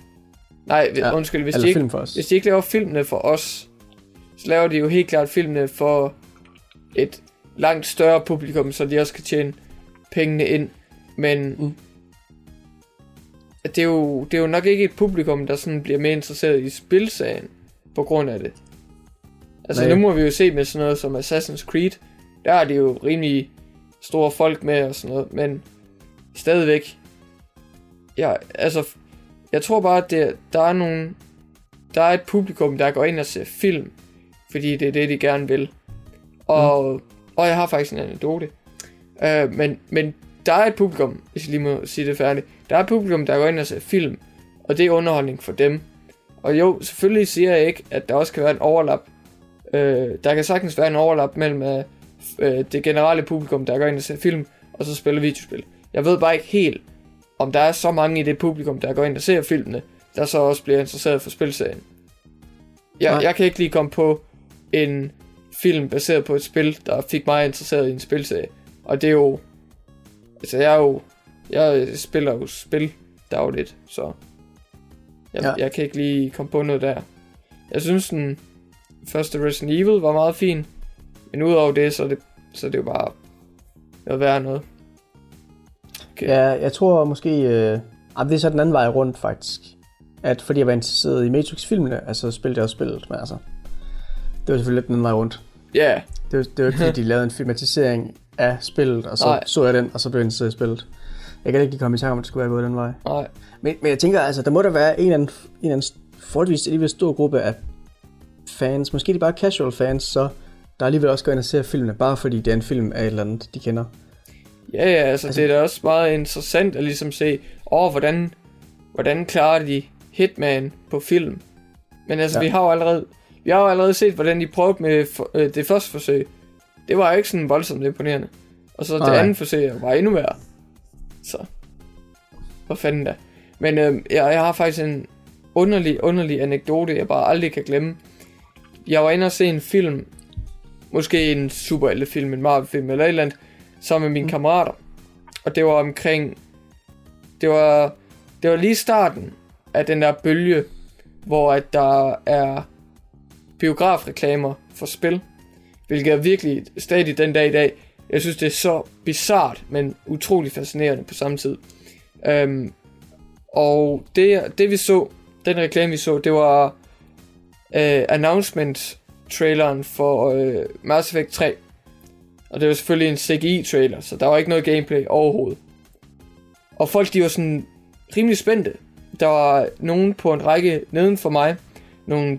Nej, ja. Undskyld, hvis de, ikke, hvis de ikke laver filmene for os, så laver de jo helt klart filmene for et langt større publikum, så de også kan tjene pengene ind. Men Mm. Det, er jo, det er jo nok ikke et publikum, der sådan bliver mere interesseret i spilsagen på grund af det. Altså Nej. nu må vi jo se med sådan noget som Assassin's Creed, der er det jo rimelig store folk med og sådan noget, men stadigvæk, ja, altså, jeg tror bare, at det, der er nogle, der er et publikum, der går ind og ser film, fordi det er det, de gerne vil. Og, mm. og jeg har faktisk en anekdote. Uh, men, men der er et publikum, hvis jeg lige må sige det færdigt, der er et publikum, der går ind og ser film, og det er underholdning for dem. Og jo, selvfølgelig siger jeg ikke, at der også kan være en overlap. Uh, der kan sagtens være en overlap mellem uh, uh, det generelle publikum, der går ind og ser film, og så spiller videospil. Jeg ved bare ikke helt, om der er så mange i det publikum, der går ind og ser filmene, der så også bliver interesseret for spilserien. Jeg, Nej. jeg kan ikke lige komme på en film baseret på et spil, der fik mig interesseret i en spilserie. Og det er jo... Altså, jeg er jo... Jeg spiller jo spil dagligt, så... Jeg, ja. Jeg kan ikke lige komme på noget der. Jeg synes, den første Resident Evil var meget fin. Men udover det, så er det, så er det jo bare noget værre noget. Okay. Ja, jeg tror måske... Øh, ah, det er så den anden vej rundt, faktisk. At fordi jeg var interesseret i Matrix-filmene, altså spillede jeg også spillet, men altså... Det var selvfølgelig lidt den anden vej rundt. Ja, yeah. Det det var ikke fordi, de lavede en filmatisering af spillet, og så Nej. Så jeg den, og så blev jeg interesseret i spillet. Jeg kan ikke lige komme i tanke om, at det skulle være gået den vej. nej. Men, men jeg tænker, altså, der må der være en eller anden, en eller anden forholdsvis alligevel stor gruppe af fans, måske de er bare casual fans, så der alligevel også går ind og ser filmene, bare fordi det er en film af et eller andet, de kender. Ja, ja, altså, altså det er da også meget interessant at ligesom se, åh, hvordan, hvordan klarer de Hitman på film? Men altså. Ja. vi har jo allerede, vi har jo allerede set, hvordan de prøvede med for, øh, det første forsøg. Det var ikke sådan voldsomt imponerende. Og så det Nej. andet forsøg var endnu værre. Så, hvor fanden da. Men øh, jeg, jeg har faktisk en underlig, underlig anekdote, jeg bare aldrig kan glemme. Jeg var inde og se en film, måske en superheltefilm, en Marvel-film eller et eller andet, sammen med mine kammerater. Og det var omkring... Det var, det var lige starten af den der bølge, hvor at der er biografreklamer for spil. Hvilket er virkelig stadig den dag i dag. Jeg synes, det er så bizart, men utrolig fascinerende på samme tid. Øhm, og det, det vi så, den reklame vi så, det var øh, announcement-traileren for øh, Mass Effect 3. Og det var selvfølgelig en CGI-trailer, så der var ikke noget gameplay overhovedet. Og folk, de var sådan rimelig spændte. Der var nogen på en række neden for mig. Nogle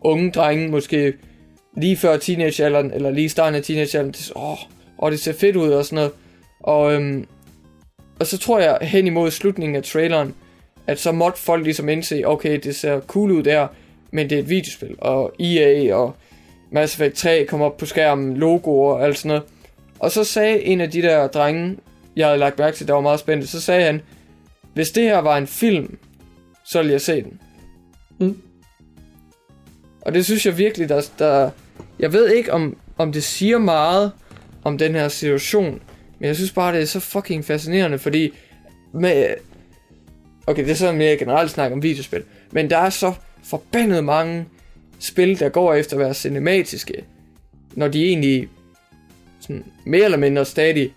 unge drenge, måske lige før teenagealderen, eller lige i starten af teenagealderen. Det, åh, åh, det ser fedt ud og sådan noget. Og, øhm, og så tror jeg hen imod slutningen af traileren, at så måtte folk ligesom indse, okay, det ser cool ud der, men det er et videospil. Og EA og Mass Effect 3 kom op på skærmen, logoer og alt sådan noget. Og så sagde en af de der drenge, jeg havde lagt mærke til, der var meget spændt, så sagde han, hvis det her var en film, så ville jeg se den. Og det synes jeg virkelig, der, der jeg ved ikke, om, om det siger meget om den her situation, men jeg synes bare, det er så fucking fascinerende, fordi med, okay, det er sådan mere generelt snak om videospil, men der er så forbandet mange spil, der går efter at være cinematiske, når de egentlig sådan, mere eller mindre stadig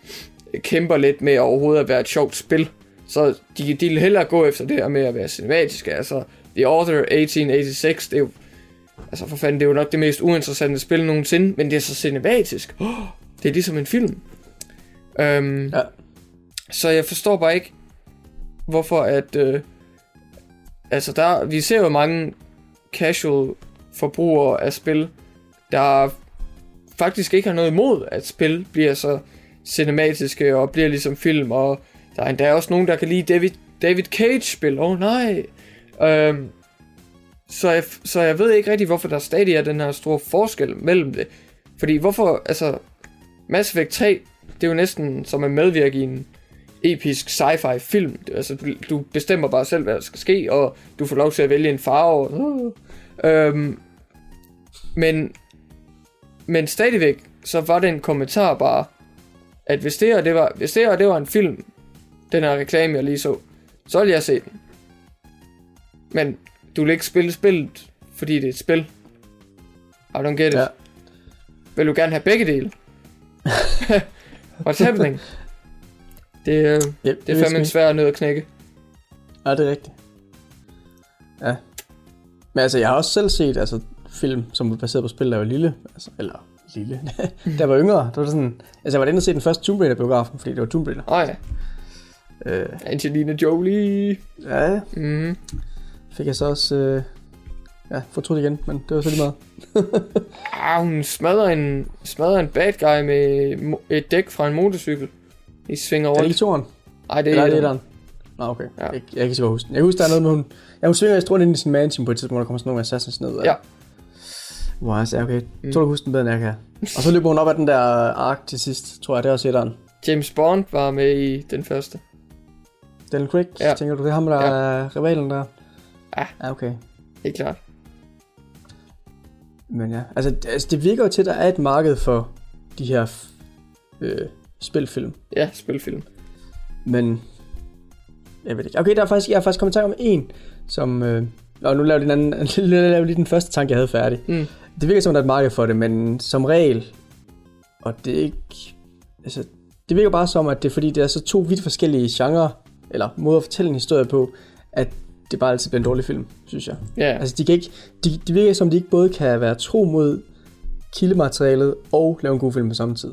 kæmper lidt med overhovedet at være et sjovt spil. Så de, de vil hellere gå efter det her med at være cinematiske. Altså, The Order 1886, det er jo Altså for fanden, det er jo nok det mest uinteressante spil nogensinde, men det er så cinematisk. Oh, det er ligesom en film. Øhm, Ja. Så jeg forstår bare ikke, hvorfor at... Øh, altså der, vi ser jo mange casual forbrugere af spil, der faktisk ikke har noget imod, at spil bliver så cinematiske og bliver ligesom film, og der er endda også nogen, der kan lide David, David Cage-spil. Åh oh, nej! Øhm, så, jeg, så jeg ved ikke rigtig, hvorfor der stadig er den her store forskel mellem det. Fordi hvorfor, altså, Mass Effect 3, det er jo næsten som at medvirke i en episk sci-fi film. Altså, du, du bestemmer bare selv, hvad der skal ske, og du får lov til at vælge en farve. Og, øhm, men, men stadigvæk, så var det en kommentar bare, at hvis det her, det var, hvis det her, det var en film, den her reklame, jeg lige så, så ville jeg se den. Men du vil ikke spille spillet, fordi det er et spil. I don't get it. Ja. Vil du gerne have begge dele? What's happening? Det, øh, Ja, det er fandme en svær nød at knække. Ja, det er rigtigt. Ja. Men altså, jeg har også selv set altså, film, som var baseret på spil, der var lille. Altså, eller lille. der var yngre. Det var sådan, altså, jeg var inde og se den første Tomb Raider-biografen, fordi det var Tomb Raider. Åh ja, Øh, Angelina Jolie. ja, Mm. Fik jeg så også... Øh, ja, fortrudt igen, men det var så lige meget. Ah, hun smadrer en, smadrer en bad guy med et dæk fra en motorcykel. I svinger Er det toren? Ej, det Eller er er det det. etteren? Nå, okay. Ja. Ja. Jeg, jeg kan ikke så godt huske den. Jeg husker, der er noget med hun... Ja, hun svinger i rundt ind i sin mansion på et tidspunkt, hvor der kommer sådan nogle assassins ned. Ja. Wow, altså, okay. Mm. Jeg tror, du husker den bedre, end jeg kan. Og så løber hun op ad den der ark til sidst, tror jeg, det er også etteren. James Bond var med i den første. Daniel Craig, Ja. ja. tænker du, det er ham, der er rivalen der? Ja. Ja, okay. Helt klart. Men ja, altså, det- altså det virker jo til, at der er et marked for de her øh, spilfilm. Ja, spilfilm. Men jeg ved ikke. Okay, der er faktisk, jeg har faktisk kommet i tanke om en, som... Øh, og nu laver jeg den anden, laver lige den første tanke, jeg havde færdig. Mm. Det virker som, der er et marked for det, men som regel, og det er ikke... Altså, det virker bare som, at det er fordi, det er så to vidt forskellige genrer, eller måder at fortælle en historie på, at det bare altid bliver en dårlig film, synes jeg. Ja, Altså, de kan ikke, de, det virker som, de ikke både kan være tro mod kildematerialet og lave en god film på samme tid.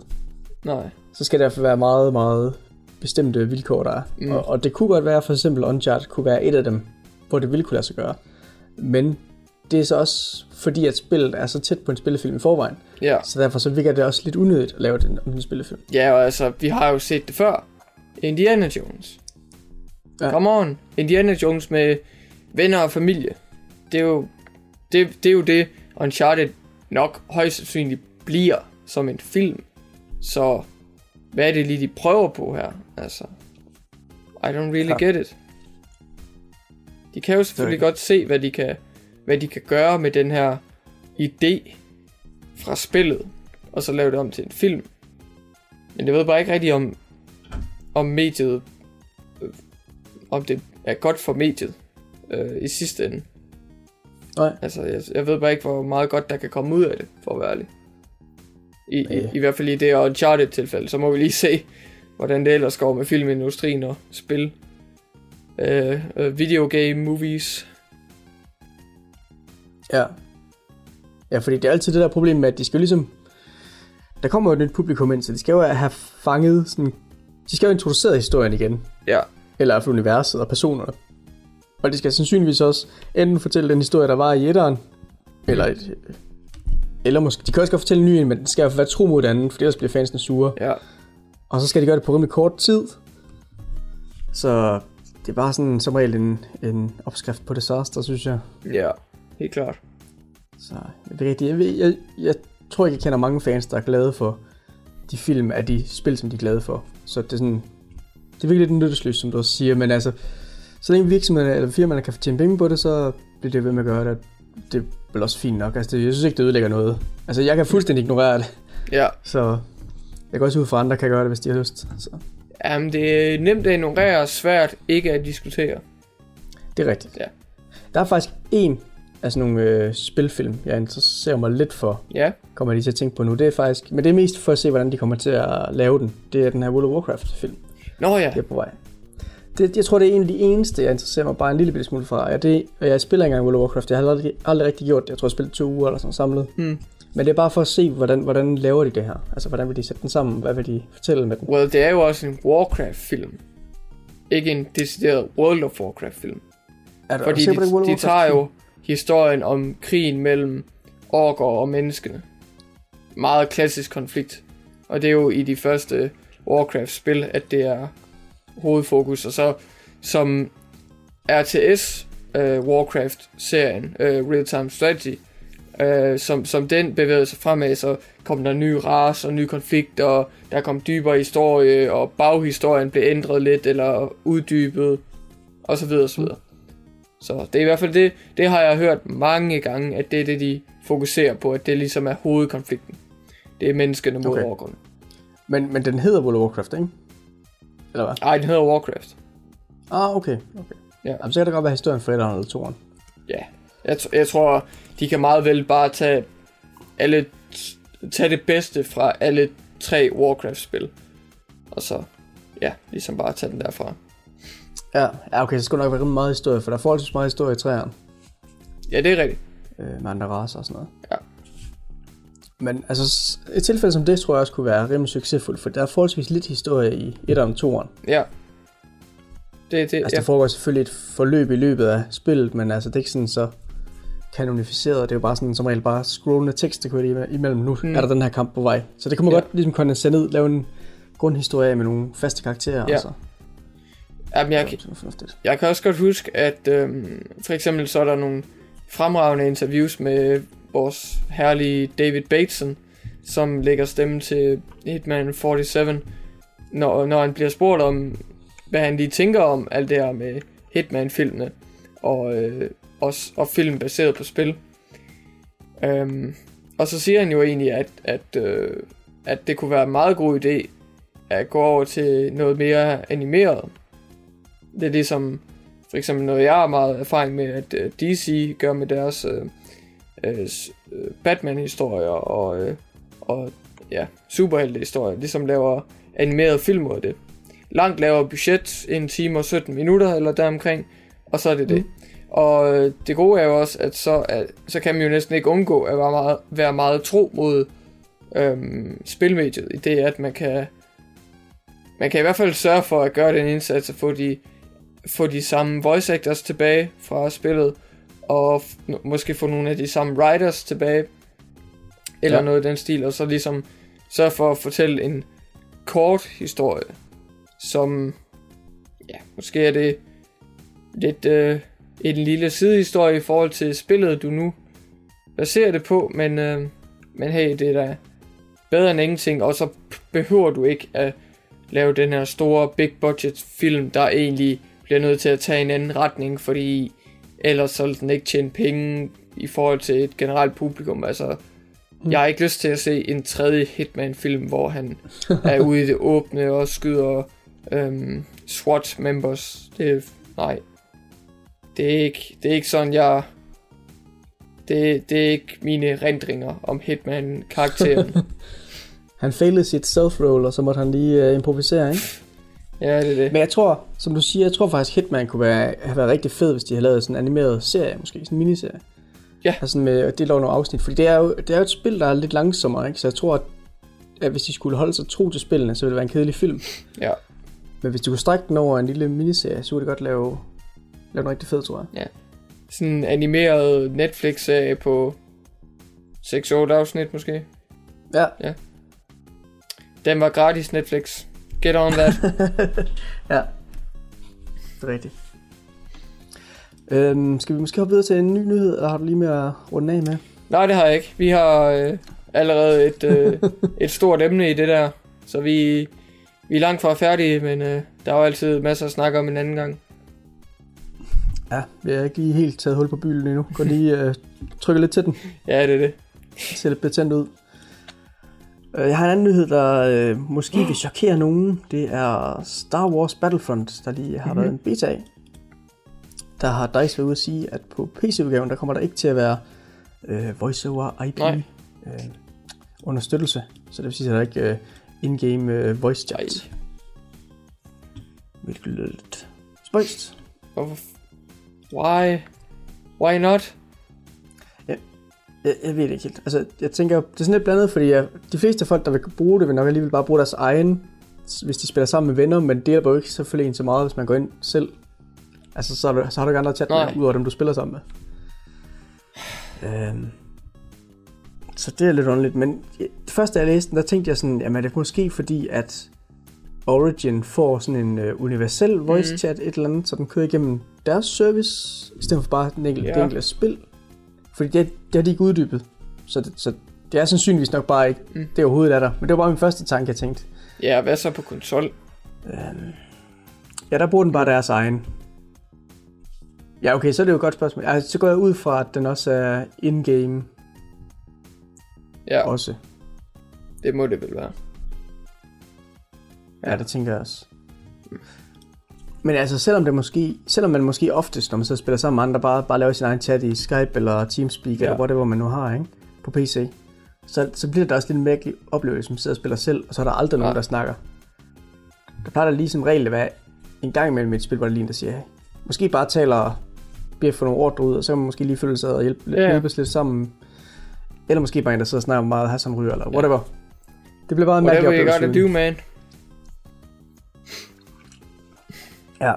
nej. Så skal det derfor være meget, meget bestemte vilkår, der er. Mm. Og, og det kunne godt være, for eksempel Uncharted kunne være et af dem, hvor det ville kunne lade sig gøre. Men det er så også fordi, at spillet er så tæt på en spillefilm i forvejen. Ja. Så derfor så virker det også lidt unødigt at lave det om en spillefilm. Ja, og altså, vi har jo set det før. Indiana Jones. Ja. Come on. Indiana Jones med venner og familie. Det er jo det, det, er jo det Uncharted nok højst sandsynligt bliver som en film. Så hvad er det lige, de prøver på her? Altså, I don't really Ja. get it. De kan jo selvfølgelig godt se, hvad de kan, hvad de kan gøre med den her idé fra spillet, og så lave det om til en film. Men jeg ved bare ikke rigtigt om, om mediet, om det er godt for mediet øh, i sidste ende. Nej. Altså, jeg, jeg ved bare ikke, hvor meget godt der kan komme ud af det, for at være ærlig. I, i. I hvert fald i det Uncharted-tilfælde, så må vi lige se, hvordan det ellers går med filmindustrien og spil. Øh, øh, videogame, movies. Ja. Ja, fordi det er altid det der problem med, at de skal ligesom... Der kommer jo et nyt publikum ind, så de skal jo have fanget sådan... De skal jo introducere historien igen. Ja, eller fald universet og personerne. Og de skal sandsynligvis også enten fortælle den historie, der var i etteren, eller et, eller måske, de kan også godt fortælle en ny en, men den skal i hvert fald være tro mod den anden, for ellers bliver fansene sure. ja. Og så skal de gøre det på rimelig kort tid. Så det er bare sådan som regel en, en opskrift på disaster, synes jeg. Ja, helt klart. Så jeg, ved ikke, jeg, ved, jeg, jeg tror ikke, jeg kender mange fans, der er glade for de film af de spil, som de er glade for. Så det er sådan, det er virkelig lidt nyttesløst, som du også siger, men altså, så længe virksomheden eller firmaerne kan tjene penge på det, så bliver det ved med at gøre det. Det er vel også fint nok. Altså, det, jeg synes ikke, det ødelægger noget. Altså, jeg kan fuldstændig ignorere det, Ja, så jeg går også ud fra, andre kan gøre det, hvis de har lyst. Så Jamen, det er nemt at ignorere og svært ikke at diskutere. det er rigtigt. Ja. Der er faktisk en af sådan nogle øh, spilfilm, jeg interesserer mig lidt for, Ja, kommer jeg lige til at tænke på nu. Det er faktisk, men det er mest for at se, hvordan de kommer til at lave den. Det er den her World of Warcraft film. Nå ja. Det er på vej. Det, jeg tror, det er en af de eneste, jeg interesserer mig bare en lille bitte smule fra. Ja, det, og jeg spiller ikke engang World of Warcraft. Jeg har aldrig, aldrig rigtig gjort det. Jeg tror, jeg spillede to uger eller sådan samlet. Hmm. Men det er bare for at se, hvordan, hvordan laver de det her. Altså, hvordan vil de sætte den sammen? Hvad vil de fortælle med den? Well, det er jo også en Warcraft-film. Ikke en decideret World of Warcraft-film. Er Fordi de, de Warcraft? tager jo historien om krigen mellem orker og menneskene. Meget klassisk konflikt. Og det er jo i de første Warcraft-spil, at det er hovedfokus. Og så som RTS øh, Warcraft-serien, øh, Real Time Strategy, øh, som, som den bevægede sig fremad, så kom der nye ras og nye konflikter, og der kom dybere historie, og baghistorien blev ændret lidt, eller uddybet, og så videre, og så videre. Så det er i hvert fald det, det har jeg hørt mange gange, at det er det, de fokuserer på, at det ligesom er hovedkonflikten. Det er menneskene mod Okay. overgrunden. Men, men den hedder World of Warcraft, ikke? Eller hvad? Ej, den hedder Warcraft. Ah, okay. okay. Ja. Jamen, så kan det godt være historien for 1'eren eller 2'eren. Ja, jeg, jeg tror, de kan meget vel bare tage alle tage det bedste fra alle tre Warcraft-spil. Og så, ja, ligesom bare tage den derfra. Ja, ja okay, så skulle nok være rimelig meget historie, for der er forholdsvis meget historie i 3'eren. Ja, det er rigtigt. Øh, med andre racer og sådan noget. Ja. Men altså, et tilfælde som det, tror jeg også kunne være rimelig succesfuldt, for der er forholdsvis lidt historie i 1'eren og 2'eren. Ja. Det, det, Altså, ja. der foregår selvfølgelig et forløb i løbet af spillet, men altså, det er ikke sådan så kanonificeret. Det er jo bare sådan, som regel bare scrollende tekst, der kører det imellem. Nu Mm. er der den her kamp på vej. Så det kan man Ja. godt ligesom kondensere ned, lave en grundhistorie med nogle faste karakterer. Ja. Og så. Jamen, jeg, Det sådan fornuftigt. Jeg kan også godt huske, at øhm, for eksempel så er der nogle fremragende interviews med vores herlige David Bateson, som lægger stemme til Hitman 47, når, når han bliver spurgt om, hvad han lige tænker om alt det her med Hitman-filmene, og, øh, også, og film baseret på spil. Øhm, og så siger han jo egentlig, at, at, øh, at det kunne være en meget god idé at gå over til noget mere animeret. Det er ligesom for eksempel noget, jeg har meget erfaring med, at øh, DC gør med deres øh, øh, øh, Batman-historier og, øh, og ja, superhelte-historier, ligesom laver animeret film ud af det. Langt lavere budget, en time og 17 minutter eller deromkring, og så er det det. Mm. Og øh, det gode er jo også, at så, at, så kan man jo næsten ikke undgå at være meget, være meget tro mod øhm, spilmediet, i det at man kan man kan i hvert fald sørge for at gøre den indsats og få de, få de samme voice actors tilbage fra spillet, og måske få nogle af de samme writers tilbage, eller Ja. noget i den stil, og så ligesom sørge for at fortælle en kort historie, som, ja, måske er det lidt øh, en lille sidehistorie i forhold til spillet, du nu baserer det på, men, øh, men hey, det er da bedre end ingenting, og så behøver du ikke at lave den her store big budget film, der egentlig bliver nødt til at tage en anden retning, fordi ellers så vil den ikke tjene penge i forhold til et generelt publikum. Altså, Mm. jeg har ikke lyst til at se en tredje Hitman-film, hvor han er ude i det åbne og skyder øhm, SWAT-members. Det er, nej, det er ikke, det er ikke sådan, jeg... Det, det er ikke mine rendringer om Hitman-karakteren. Han failede sit self-roll, og så måtte han lige uh, improvisere, ikke? Ja, det er det. Men jeg tror, som du siger, jeg tror faktisk, Hitman kunne være, have været rigtig fed, hvis de havde lavet sådan en animeret serie, måske sådan en miniserie. Ja. Altså med, det lå nogle afsnit, fordi det er, jo, det er jo et spil, der er lidt langsommere, ikke? Så jeg tror, at, at hvis de skulle holde sig tro til spillene, så ville det være en kedelig film. Ja. Men hvis du kunne strække den over en lille miniserie, så kunne det godt lave, lave den rigtig fed, tror jeg. Sådan en animeret Netflix-serie på 6-8 afsnit måske. Ja, Den var gratis Netflix. Get on that. ja. Det er rigtigt. Øhm, skal vi måske hoppe videre til en ny nyhed, eller har du lige med at runde af med? Nej, det har jeg ikke. Vi har øh, allerede et, øh, et stort emne i det der. Så vi, vi er langt fra færdige, men øh, der er jo altid masser at snakke om en anden gang. Ja, vi har ikke lige helt taget hul på byen endnu. Gå lige øh, trykke lidt til den. Ja, det er det. Det ser lidt betændt ud. Øh, Jeg har en anden nyhed, der øh, måske vil chokere nogen. Det er Star Wars Battlefront, der lige har Mhm. været en beta af. Der har DICE været ude at sige, at på PC-udgaven, der kommer der ikke til at være øh, voiceover IP Nej. øh, understøttelse. Så det vil sige, at der er ikke øh, in-game øh, voice chat. Hvilket lyder lidt spøjst. Why? Why not? Jeg, jeg ved det ikke helt. Altså, jeg tænker, det er sådan lidt blandet, fordi jeg, de fleste folk, der vil bruge det, vil nok alligevel bare bruge deres egen, hvis de spiller sammen med venner, men det hjælper jo ikke selvfølgelig en så meget, hvis man går ind selv. Altså, så, er du, så har du ikke andre chat med, Nej. udover dem, du spiller sammen med. Øhm, så det er lidt underligt, men det første, jeg læste den, der tænkte jeg sådan, jamen er det måske fordi, at Origin får sådan en uh, universel voice Mhm. chat, et eller andet, så den kører igennem deres service, i stedet for bare den enkelte, ja. det enkelte spil. Fordi det, det har de ikke uddybet. Så det, så det er sandsynligvis nok bare ikke Mm. mm. det overhovedet er der. Men det var bare min første tanke, jeg tænkte. Ja, hvad så på konsol? Øhm, ja, der bruger den bare deres egen. Ja, okay, så er det jo et godt spørgsmål. Altså, så går jeg ud fra, at den også er in-game Ja, også. det må det vel være. Ja, det tænker jeg også. Men altså, selvom, det måske, selvom man måske oftest, når man så spiller sammen med andre, bare, bare laver sin egen chat i Skype eller Teamspeak, Ja. ja. eller whatever man nu har, ikke? På PC, så, så bliver det også lidt en mærkelig oplevelse, man sidder og spiller selv, og så er der aldrig nogen, Ja. der snakker. Der plejer der lige som regel at være en gang imellem et spil, hvor der er lige en, der siger, hey, måske bare taler, bliver få nogle ordre ud, og så kan man måske lige følge sig og hjælpe, Ja. ja. hjælpes lidt sammen. Eller måske bare en, der sidder og snakker meget Hassan ryger, eller whatever. Det bliver bare en mærkelig Whatever you oplevelse. gotta do, man. Ja.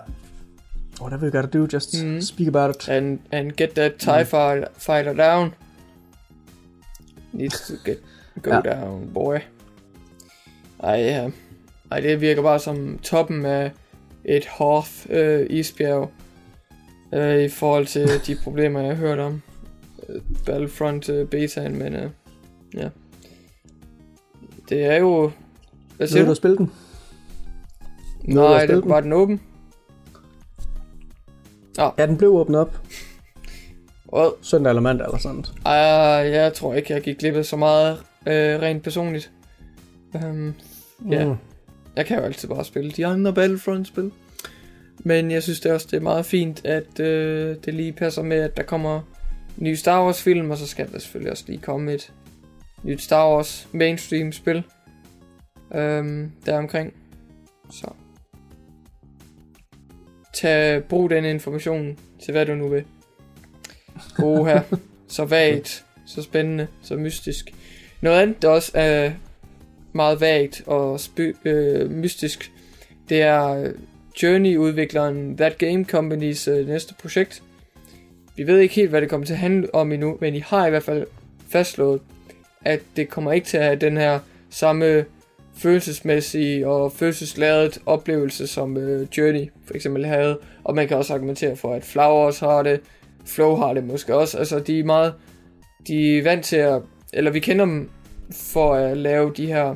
Whatever you gotta do, just Mhm. mm. speak about it. And, and get that TIE fighter, fighter down. Needs to get, go Ja. down, boy. Ej, ja. Ej, det virker bare som toppen af et Hoth øh, isbjerg. Øh, I forhold til de problemer, jeg har hørt om. Øh, Battlefront øh, betaen, men øh, ja. Det er jo... Hvad siger du du? spille den? Du Nej, spille det den? var den åben. Ja, den blev åbnet op Og søndag eller mandag eller sådan noget. Ej, jeg tror ikke, jeg gik glip af så meget øh, rent personligt. Um, Ja. Mm. jeg kan jo altid bare spille de andre Battlefront-spil. Men jeg synes det også, det er meget fint, at øh, det lige passer med, at der kommer en ny Star Wars-film, og så skal der selvfølgelig også lige komme et nyt Star Wars mainstream-spil øhm, deromkring. Så tag, brug den information til hvad du nu vil. Oha, så vagt, så spændende, så mystisk. Noget andet, der også er meget vagt og spø- øh, mystisk, det er øh, Journey-udvikleren That Game Companys øh, næste projekt. Vi ved ikke helt, hvad det kommer til at handle om endnu, men I har i hvert fald fastslået, at det kommer ikke til at have den her samme følelsesmæssige og følelsesladet oplevelse, som øh, Journey for eksempel havde. Og man kan også argumentere for, at Flowers har det, Flow har det måske også. Altså, de er meget... De er vant til at... Eller vi kender dem for at lave de her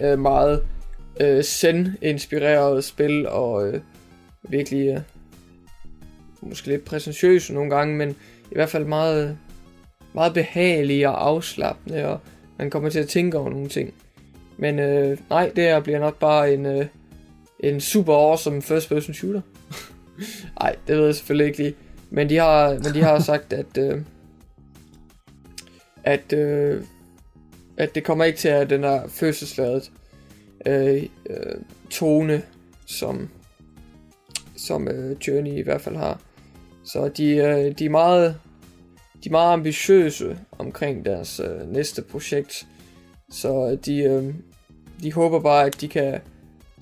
øh, meget øh, zen-inspirerede spil, og øh, virkelig øh, måske lidt præsentiøse nogle gange, men i hvert fald meget, meget behagelige og afslappende, og man kommer til at tænke over nogle ting. Men øh, nej, det her bliver nok bare en, øh, en super awesome first person shooter. Nej, det ved jeg selvfølgelig ikke lige. Men de har, men de har sagt, at, øh, at, øh, at det kommer ikke til at den der følelsesladet øh, øh, tone, som, som øh, Journey i hvert fald har. Så de, øh, de er meget de er meget ambitiøse omkring deres øh, næste projekt. Så øh, de, øh, de håber bare, at de kan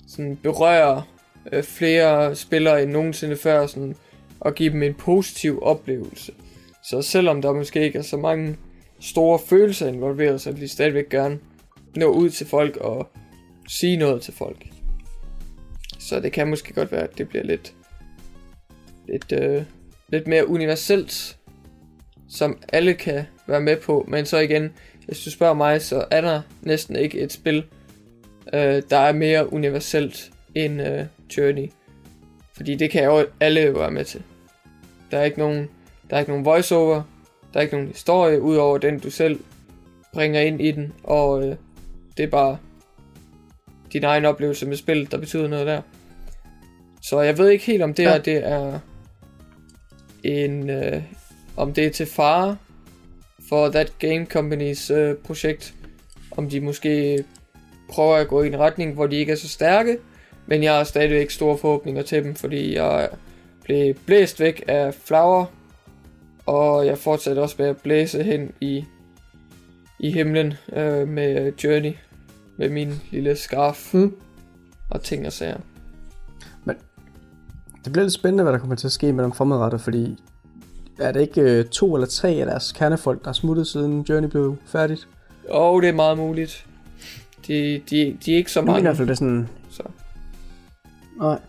sådan berøre øh, flere spillere end nogensinde før, sådan, og give dem en positiv oplevelse. Så selvom der måske ikke er så mange store følelser involveret, så vil de stadigvæk gerne nå ud til folk og sige noget til folk. Så det kan måske godt være, at det bliver lidt, lidt, øh, lidt mere universelt, som alle kan være med på. Men så igen, hvis du spørger mig, så er der næsten ikke et spil, øh, der er mere universelt end øh, Journey. Fordi det kan jo alle være med til. Der er ikke nogen, der er ikke nogen voiceover, der er ikke nogen historie, udover den du selv bringer ind i den, og øh, det er bare din egen oplevelse med spillet, der betyder noget der. Så jeg ved ikke helt, om det Ja. her, det er en, øh, om det er til fare for That Game Companies øh, projekt, om de måske prøver at gå i en retning, hvor de ikke er så stærke, men jeg har stadigvæk store forhåbninger til dem, fordi jeg blev blæst væk af Flower, og jeg fortsætter også med at blæse hen i, i himlen øh, med Journey, med min lille scarf Mm. og ting og sager. Det bliver lidt spændende, hvad der kommer til at ske med dem fremadrettet, fordi er det ikke øh, to eller tre af deres kernefolk, der er smuttet siden Journey blev færdigt? Og det er meget muligt. De, de, de er ikke så Jeg mener i mange. hvert fald, det er sådan... Så. Nej.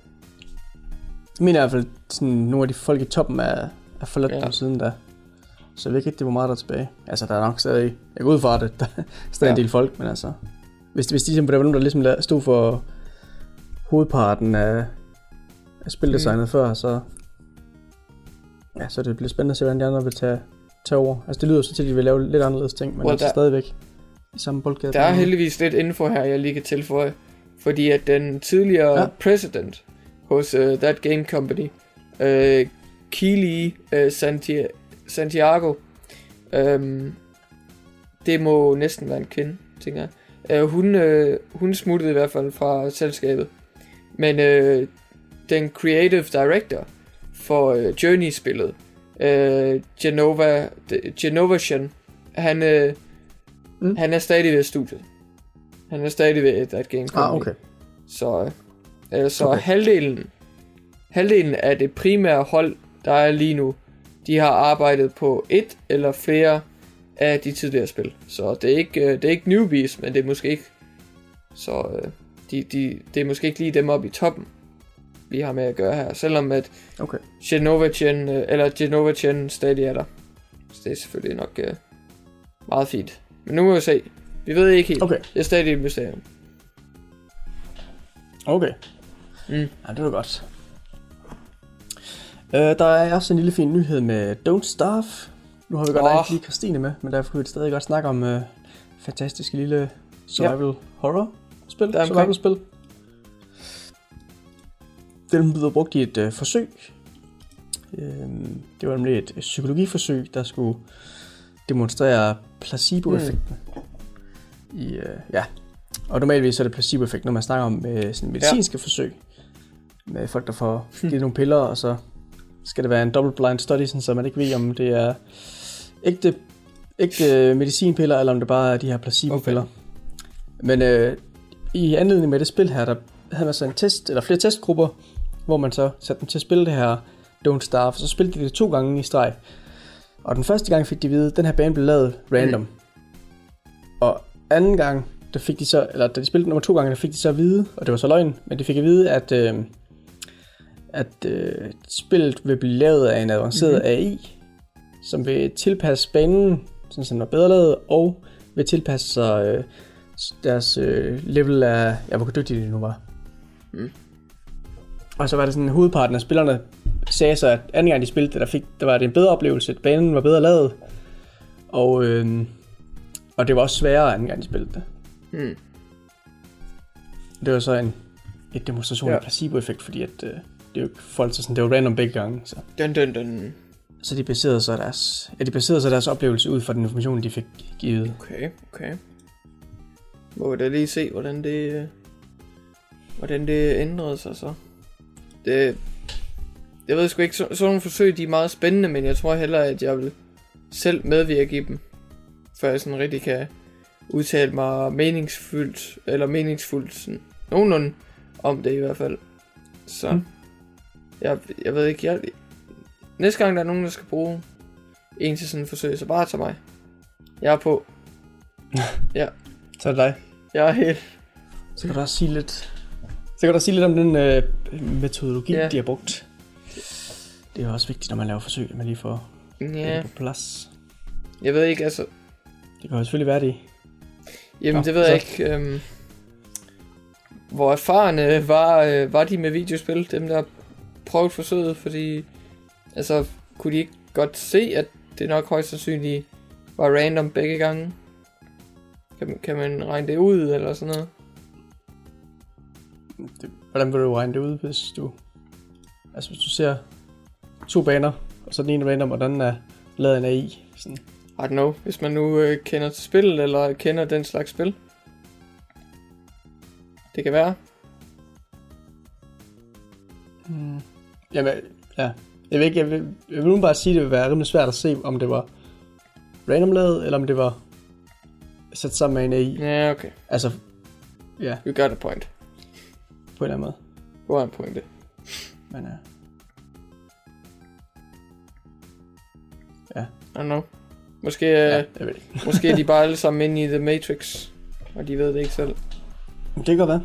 Jeg mener i hvert fald, sådan nogle af de folk i toppen er, er forladt Ja. dem siden da. Så jeg ved ikke rigtig, hvor meget der er tilbage. Altså, der er nok stadig... Jeg går ud fra det. Der er stadig ja. en del folk, men altså... Hvis, hvis de simpelthen var dem, der ligesom stod for hovedparten af, af spildesignet mm. før, så... Ja, så det bliver spændende at se, hvordan de andre vil tage, tage over. Altså, det lyder så til, at de vil lave lidt anderledes ting, men Well, altså der- stadigvæk i samme boldgade. Der er heldigvis lidt info her, jeg lige kan tilføje. Fordi at den tidligere Ja. president hos uh, That Game Company, uh, Keely uh, Santi- Santiago, um, det må næsten være en kvinde, tænker jeg. Uh, hun, uh, hun smuttede i hvert fald fra selskabet. Men uh, den creative director for uh, Journey-spillet, uh, Genova, Genovation, han, uh, Mm. han er stadig ved studiet. Han er stadig ved That Game Company. Ah, okay. Så, øh, så Okay. okay. halvdelen, halvdelen af det primære hold, der er lige nu, de har arbejdet på et eller flere af de tidligere spil. Så det er ikke, øh, det er ikke newbies, men det er måske ikke... Så øh, de, de, det er måske ikke lige dem oppe i toppen, vi har med at gøre her. Selvom at Okay. Genova Gen, øh, eller Genova Gen stadig er der. Så det er selvfølgelig nok øh, meget fint. Men nu må vi se. Vi ved ikke helt. Okay. Det er stadig et mysterium. Okay. Mm. Ja, det var godt. Uh, der er også en lille fin nyhed med Don't Starve. Nu har vi godt Åh. ikke lige Christine med, men derfor kan vi stadig godt snakke om uh, fantastiske lille survival horror spil. Survival spil. Den blev brugt i et uh, forsøg. Uh, det var nemlig et psykologiforsøg, der skulle demonstrere placeboeffekten. Mm. I, uh, ja, og normalvis så er det placeboeffekt, når man snakker om øh, sådan medicinske ja. forsøg. Med folk, der får givet nogle piller, og så skal det være en double blind study, sådan, så man ikke ved, om det er ægte, ægte medicinpiller, eller om det bare er de her placebo-piller. Okay. Men øh, i anledning med det spil her, der havde man så en test, eller flere testgrupper, hvor man så satte dem til at spille det her Don't Starve. Så spillede de det to gange i streg. Og den første gang fik de at vide, at den her bane blev lavet random. Mm. Og anden gang, der fik de så, eller da de spillede nummer to gange, der fik de så at vide, og det var så løgn, men de fik at vide, at, øh, at øh, spillet vil blive lavet af en avanceret mm-hmm. AI, som vil tilpasse banen, sådan så den er bedre lavet, og vil tilpasse sig øh, deres øh, level af, ja, hvor dygtige de nu var. Mm. Og så var det sådan, hovedparten af spillerne sagde så, at anden gang de spillede det, der, fik, der var det en bedre oplevelse, at banen var bedre lavet, og, øh, og det var også sværere anden gang de spillede det. Mm. Det var så en et demonstration ja. Af placeboeffekt, fordi at, øh, det jo folk, så sådan, det var random begge gange. Så, Dun, dun, dun. så de baserede så deres, ja, de baserede så deres oplevelse ud fra den information, de fik givet. Okay, okay. Må vi da lige se, hvordan det, øh, hvordan det ændrede sig så. Det, jeg ved sgu ikke, så, sådan nogle forsøg, de er meget spændende, men jeg tror hellere, at jeg vil selv medvirke i dem, før jeg sådan rigtig kan udtale mig meningsfuldt, eller meningsfuldt sådan, nogenlunde om det i hvert fald. Så, Mm. jeg, jeg ved ikke, jeg, næste gang der er nogen, der skal bruge en til sådan et forsøg, så bare tag mig. Jeg er på. Så er det dig. Jeg er helt... Så kan du også sige lidt, så kan du sige lidt om den øh, metodologi, ja. De har brugt. Det er også vigtigt, når man laver forsøg, at man lige får ja. Det på plads. jeg ved ikke, altså... Det kan jo selvfølgelig være det. Jamen, Nå, det ved så- jeg ikke. Øhm, hvor erfarne var, øh, var de med videospil, dem der prøvede forsøget, fordi... Altså, kunne de ikke godt se, at det nok højst sandsynligt var random begge gange? Kan, kan man regne det ud, eller sådan noget? Det. Hvordan vil du regne det ud, hvis du... Altså hvis du ser to baner, og så den ene random, og den er lavet af en AI. Sådan. I don't know, hvis man nu øh, kender til spil, eller kender den slags spil. Det kan være. Mm. Jamen, ja. Jeg vil, ikke, jeg, vil, jeg vil nu bare sige, at det vil være rimelig svært at se, om det var random lavet, eller om det var sat sammen med en AI. Ja, okay. Altså, ja, You got a point. På en eller anden måde. Du har en pointe. Men ja. I don't know. Måske, ja, ja. jeg ved ikke. måske er de bare alle sammen inde i The Matrix, og de ved det ikke selv. Det kan godt være.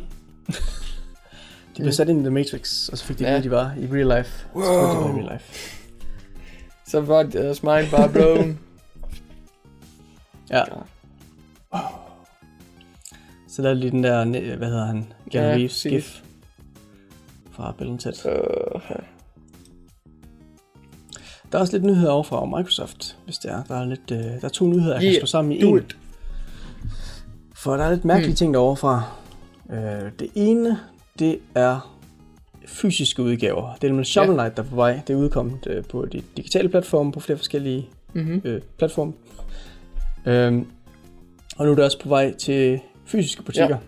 De blev sat ind i The Matrix, og så fik de Ja. ja. de var i real life. Så de, de var i real life. Så var deres mind bare blown. Ja. Så der er lige den der, ne- hvad hedder han? Keanu Ja, Reeves gif fra Bill Ted. Øh, Der er også lidt nyheder over fra Microsoft, hvis det er. Der er, lidt, øh, der er to nyheder, jeg Yeah, kan slå sammen i en. For der er lidt mærkelige Hmm. mm. ting derovre fra. Øh, det ene, det er fysiske udgaver. Det er nemlig Shovel Knight, der er på vej. Det er udkommet øh, på de digitale platforme, på flere forskellige Mm-hmm. øh, platforme. Øhm, og nu er det også på vej til fysiske butikker. Ja. Ja.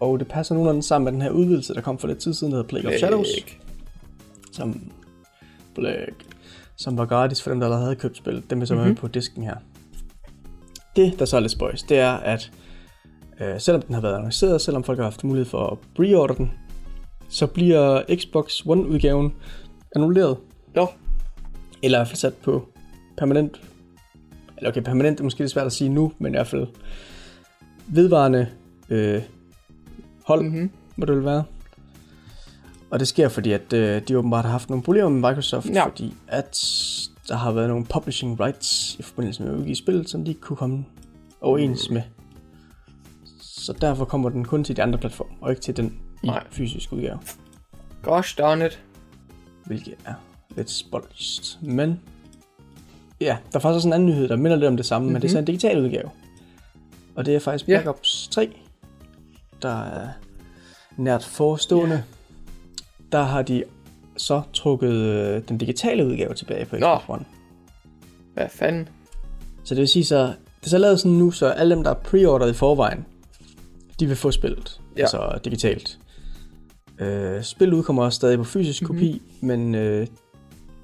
Og det passer nogenlunde sammen med den her udvidelse, der kom for lidt tid siden, der hedder Plague of Shadows, som, Black, som var gratis for dem, der allerede havde købt spillet. Dem er så Mhm. med på disken her. Det, der så er lidt spøjs, det er, at øh, selvom den har været annonceret, selvom folk har haft mulighed for at pre-order den, så bliver Xbox One-udgaven annulleret. Nå, Eller i hvert fald sat på permanent. Eller okay, permanent er måske lidt svært at sige nu, men i hvert fald vedvarende øh, hold, mm. mm-hmm. må det vel være. Og det sker, fordi at øh, de åbenbart har haft nogle problemer med Microsoft, Ja. fordi at der har været nogle publishing rights i forbindelse med at udgive spil, som de ikke kunne komme overens med. Så derfor kommer den kun til de andre platforme, og ikke til den i Nej. fysisk udgave. gosh darn it. hvilket er lidt spøjst. Men ja, der er faktisk også en anden nyhed, der minder lidt om det samme, mm-hmm. men det er så en digital udgave. Og det er faktisk Ja. Black Ops 3, der er nært forestående. Der har de så trukket øh, den digitale udgave tilbage på Nå. Xbox One. Hvad fanden? Så det vil sige så, det er så lavet sådan nu, så alle dem, der er preorderet i forvejen, de vil få spillet, Ja. ja. altså digitalt. Øh, spillet udkommer også stadig på fysisk Mhm. mm-hmm. kopi, men øh,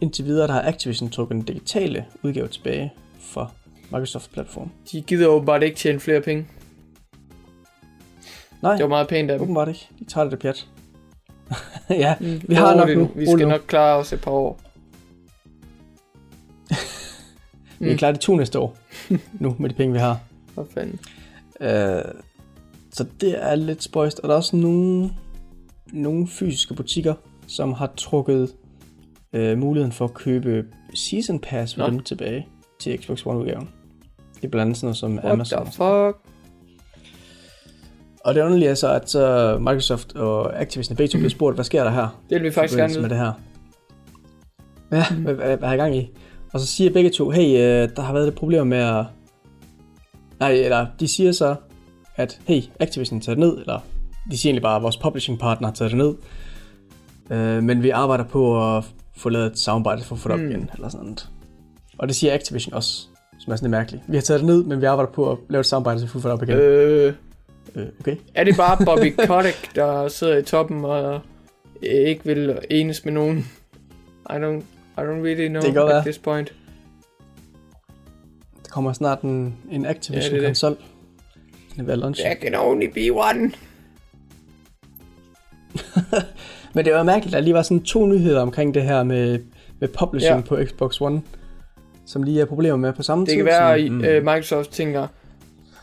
indtil videre, der har Activision trukket den digitale udgave tilbage fra Microsoft-platform. De gider åbenbart ikke tjene flere penge. Nej, Det var meget pænt af dem. åbenbart ikke. De tager det pjat. ja, Mm, vi har nok nu. Vi skal nu. nok klare os et par år. Vi er Mm. klar de to næste år, nu med de penge, vi har. Hvad fanden? Øh, så det er lidt spøjst. Og der er også nogle, nogle fysiske butikker, som har trukket øh, muligheden for at købe Season Pass for Nå. dem tilbage til Xbox One-udgaven. Det er blandt andet sådan noget som What Amazon. the fuck? Og det underlige er så, at så Microsoft og Activision to blev spurgt, hvad sker der her? Det vil vi faktisk gerne med det her. Ja, hvad, hvad, hvad har jeg gang i? Og så siger begge to, hey, øh, der har været et problem med at... Nej, eller de siger så, at hey, Activision tager det ned, eller de siger egentlig bare, at vores publishing partner har taget det ned. Øh, men vi arbejder på at få lavet et samarbejde for at få det op Hmm. igen, eller sådan noget. Og det siger Activision også, som er sådan lidt mærkeligt. Vi har taget det ned, men vi arbejder på at lave et samarbejde, så vi får det op igen. Øh. Øh, okay. er det bare Bobby Kotick, der sidder i toppen og ikke vil enes med nogen? I don't, I don't really know Det at være. this point. Der kommer snart en, en Ja, det Activision-konsol. Den er ved at launche. There can only be one. Men det var mærkeligt, at der lige var sådan to nyheder omkring det her med, med publishing Ja. på Xbox One, som lige er problemer med på samme Det tid. kan være, at øh, Microsoft tænker,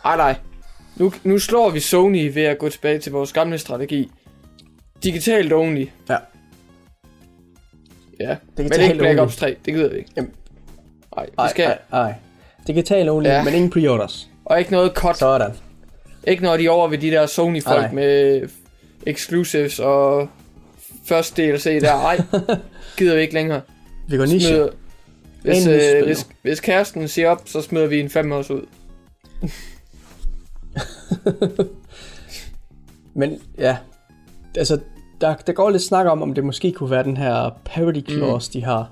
ej nej, nu, nu slår vi Sony ved at gå tilbage til vores gamle strategi. Digitalt only. Ja. Ja, Det men ikke Black Ops 3, det gider vi ikke. Jamen. Nej, vi Ej, skal, ej, ej. Digital only, Ja. men ingen pre-orders. og ikke noget cut. Sådan. Ikke når de er over ved de der Sony-folk med exclusives og første DLC der. Ej, gider vi ikke længere. Vi går niche. Smider, hvis, øh, hvis, hvis kæresten siger op, så smider vi en fem års ud. Men ja, altså, der, der går lidt snak om, om det måske kunne være den her parity clause, mm. de har,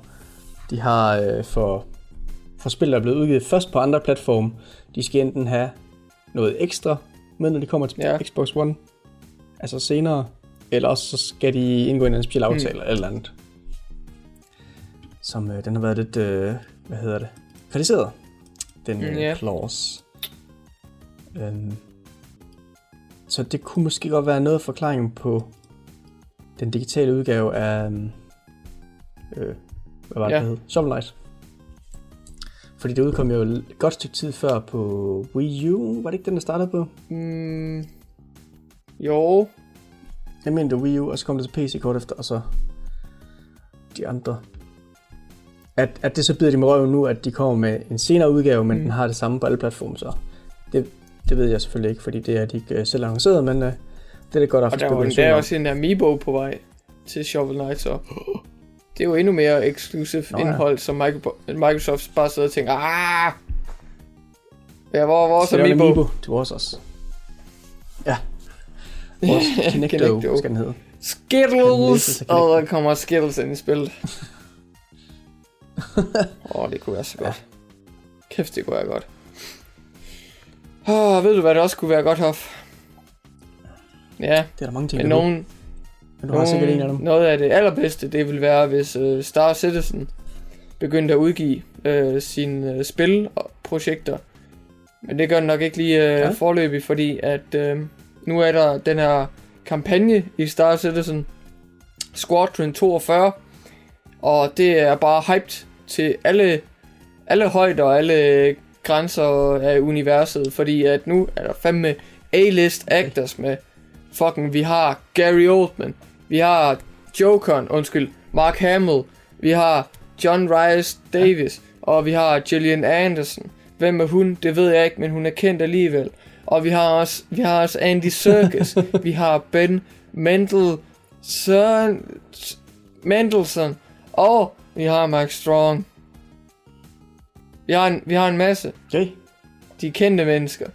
de har øh, for, for spil, der er blevet udgivet først på andre platforme. De skal enten have noget ekstra med, når de kommer til ja. Xbox One, altså senere, eller også så skal de indgå i en speciel aftale mm. eller et eller andet. Som øh, den har været lidt, øh, hvad hedder det, kritiseret, den øh, Mm, ja. clause. Øhm, så det kunne måske godt være noget af forklaringen på den digitale udgave af... øhm, Øh, hvad var det, ja. det hed? Shovel Knight. Fordi det udkom jo et godt stykke tid før på Wii U. Var det ikke den, der startede på? Mm, Jo, Jeg mener det Wii U, og så kom det til PC kort efter, og så de andre. At, at det så bider de med røven nu, at de kommer med en senere udgave, men Mm. den har det samme på alle platforme, så det, det ved jeg selvfølgelig ikke, fordi det er de ikke øh, selv annonceret, men øh, det er det godt at og der var om. også en Amiibo på vej til Shovel Knight, så det er jo endnu mere eksklusiv Nå ja. indhold, som Micro- Microsoft bare sidder og tænker, ah, ja, hvor er Så det er en Amiibo? Amiibo til vores også. Kinecto, skal den hedde. Skittles! Og der kommer Skittles ind i spillet. Åh, oh, det kunne være så godt. Kæft, det kunne være godt. Oh, ved du, hvad det også kunne være godt, Hoff? Ja, Det er der mange ting, men nogen, men du har sikkert en af nogen, dem. noget af det allerbedste, det vil være, hvis uh, Star Citizen begyndte at udgive uh, sine uh, spil og projekter. Men det gør den nok ikke lige uh, ja. forløbig, fordi at uh, nu er der den her kampagne i Star Citizen Squadron 42, og det er bare hyped til alle, alle højder og alle grænser af universet, fordi at nu er der fandme A-list actors med fucking, vi har Gary Oldman, vi har Jokeren, undskyld, Mark Hamill, vi har John Rhys Davis, og vi har Gillian Anderson. Hvem er hun? Det ved jeg ikke, men hun er kendt alligevel. Og vi har også, vi har også Andy Serkis, vi har Ben Mendelssohn, Mendelssohn, og vi har Mark Strong. Vi har en, vi har en masse. Okay, De er kendte mennesker.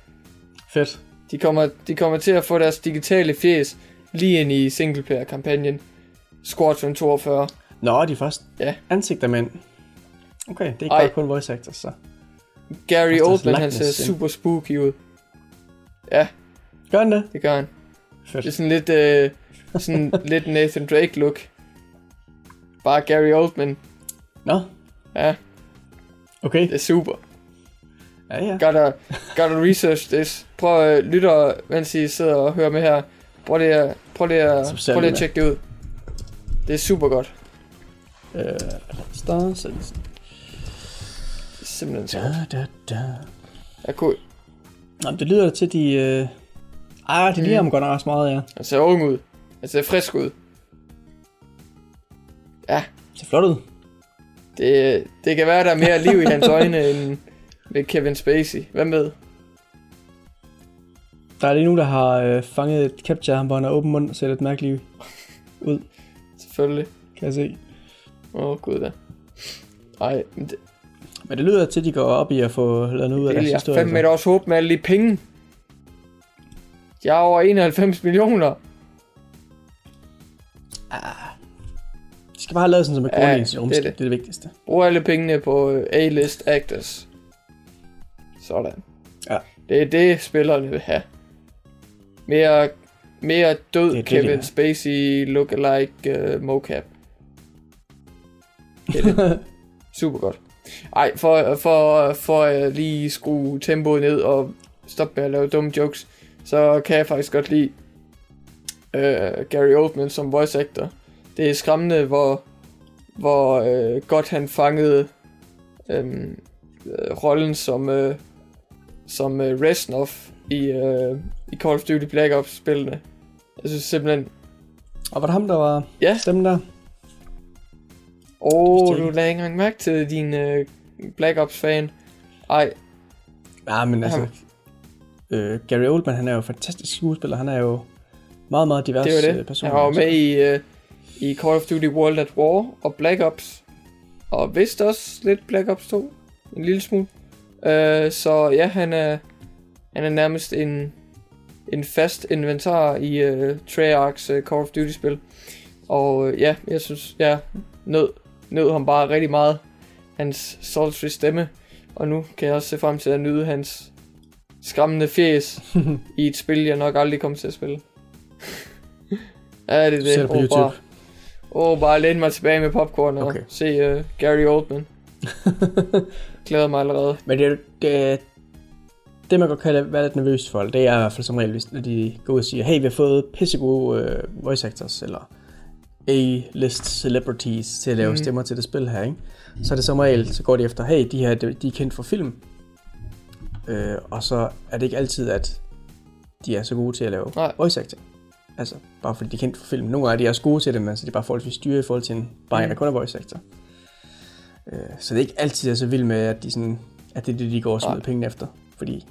fedt. De kommer, de kommer til at få deres digitale fjes lige ind i singleplayer-kampagnen. Squadron 42. Nå, de er først Ja. ansigter mænd. Okay, det er ikke Ej. bare kun voice actors, så. Gary Oldman, han ser super spooky ud. Ja, Gør han det? det gør han. Fedt. Det er sådan lidt, øh, sådan lidt Nathan Drake look. Bare Gary Oldman. Nå, Ja, okay. det er super. Ja, ja. Gotta, gotta research this. Prøv at lytte, mens I sidder og hører med her. Prøv lige at, prøv lige at, prøv lige at tjekke det ud. Det er super godt. Øh, Star Citizen. Er simpelthen så. Da, da, da. Jeg kunne, Nå, det lyder til, de... Øh... Ah, de Mm. ligner ham godt nok også meget, ja. han ser ung ud. Han ser frisk ud. Ja, Det ser flot ud. det, det kan være, der er mere liv i hans øjne, end ved Kevin Spacey. Hvad med? Der er lige nu, der har øh, fanget et capture han har åben mund og ser lidt mærkelig ud, Selvfølgelig. kan jeg se. Åh, oh, gud da. Ej, men det, Men det lyder til, at de går op i at få lavet noget ud af det deres er historie. fandme et års håb med alle de penge. Jeg er over 91 millioner. De skal bare have lavet sådan som et Ja, grundlæggende det er rumskib. det. Det er det vigtigste. Brug alle pengene på A-list actors. Sådan. Ja. Det er det, spillerne vil have. Mere, mere død Det er det, Kevin de er. Spacey lookalike uh, mocap. Det er det. Super godt. Ej, for, for, for at lige skrue tempoet ned og stoppe med at lave dumme jokes, så kan jeg faktisk godt lide uh, Gary Oldman som voice actor. Det er skræmmende, hvor, hvor øh, godt han fangede øh, rollen som, øh, som øh, Reznov i, øh, i Call of Duty Black Ops spillene. Jeg synes simpelthen, og var det ham, der var Ja. stemmen der? Åh, det du lagde ikke engang mærke til din øh, Black Ops fan. Ej, Ja, men altså... Øh, Gary Oldman, han er jo en fantastisk skuespiller. Han er jo meget, meget divers det var øh, det. person. Jeg var med i, øh, i Call of Duty World at War og Black Ops. Og vist også lidt Black Ops 2. En lille smule. Øh, så ja, han er, han er nærmest en, en fast inventar i øh, Treyarchs øh, Call of Duty spil. Og øh, ja, jeg synes, jeg nød, nød ham bare rigtig meget. Hans sultry stemme. Og nu kan jeg også se frem til at nyde hans skræmmende fjes i et spil, jeg nok aldrig kommer til at spille. ja, det er det. på Åh, YouTube. bare, åh, bare læne mig tilbage med popcorn og Okay. se uh, Gary Oldman. Glæder mig allerede. Men det, det, det man godt kan være lidt nervøs for, det er i hvert fald som regel, hvis når de går ud og siger, hey, vi har fået pissegode øh, voice actors, eller A-list celebrities til at lave mm. stemmer til det spil her, ikke? Så er det som regel, så går de efter, hey, de her, de de er kendt for film. Øh, og så er det ikke altid, at de er så gode til at lave Nej. voice acting. Altså, bare fordi de er kendt for film. Nogle af de er også gode til det, men så de er bare forholdsvis dyre i forhold til en, bare Mm. der kun er voice actor. Øh, så det er ikke altid jeg er så vild med, at, de sådan, at det er det, de går og smider Nej. pengene efter. Fordi,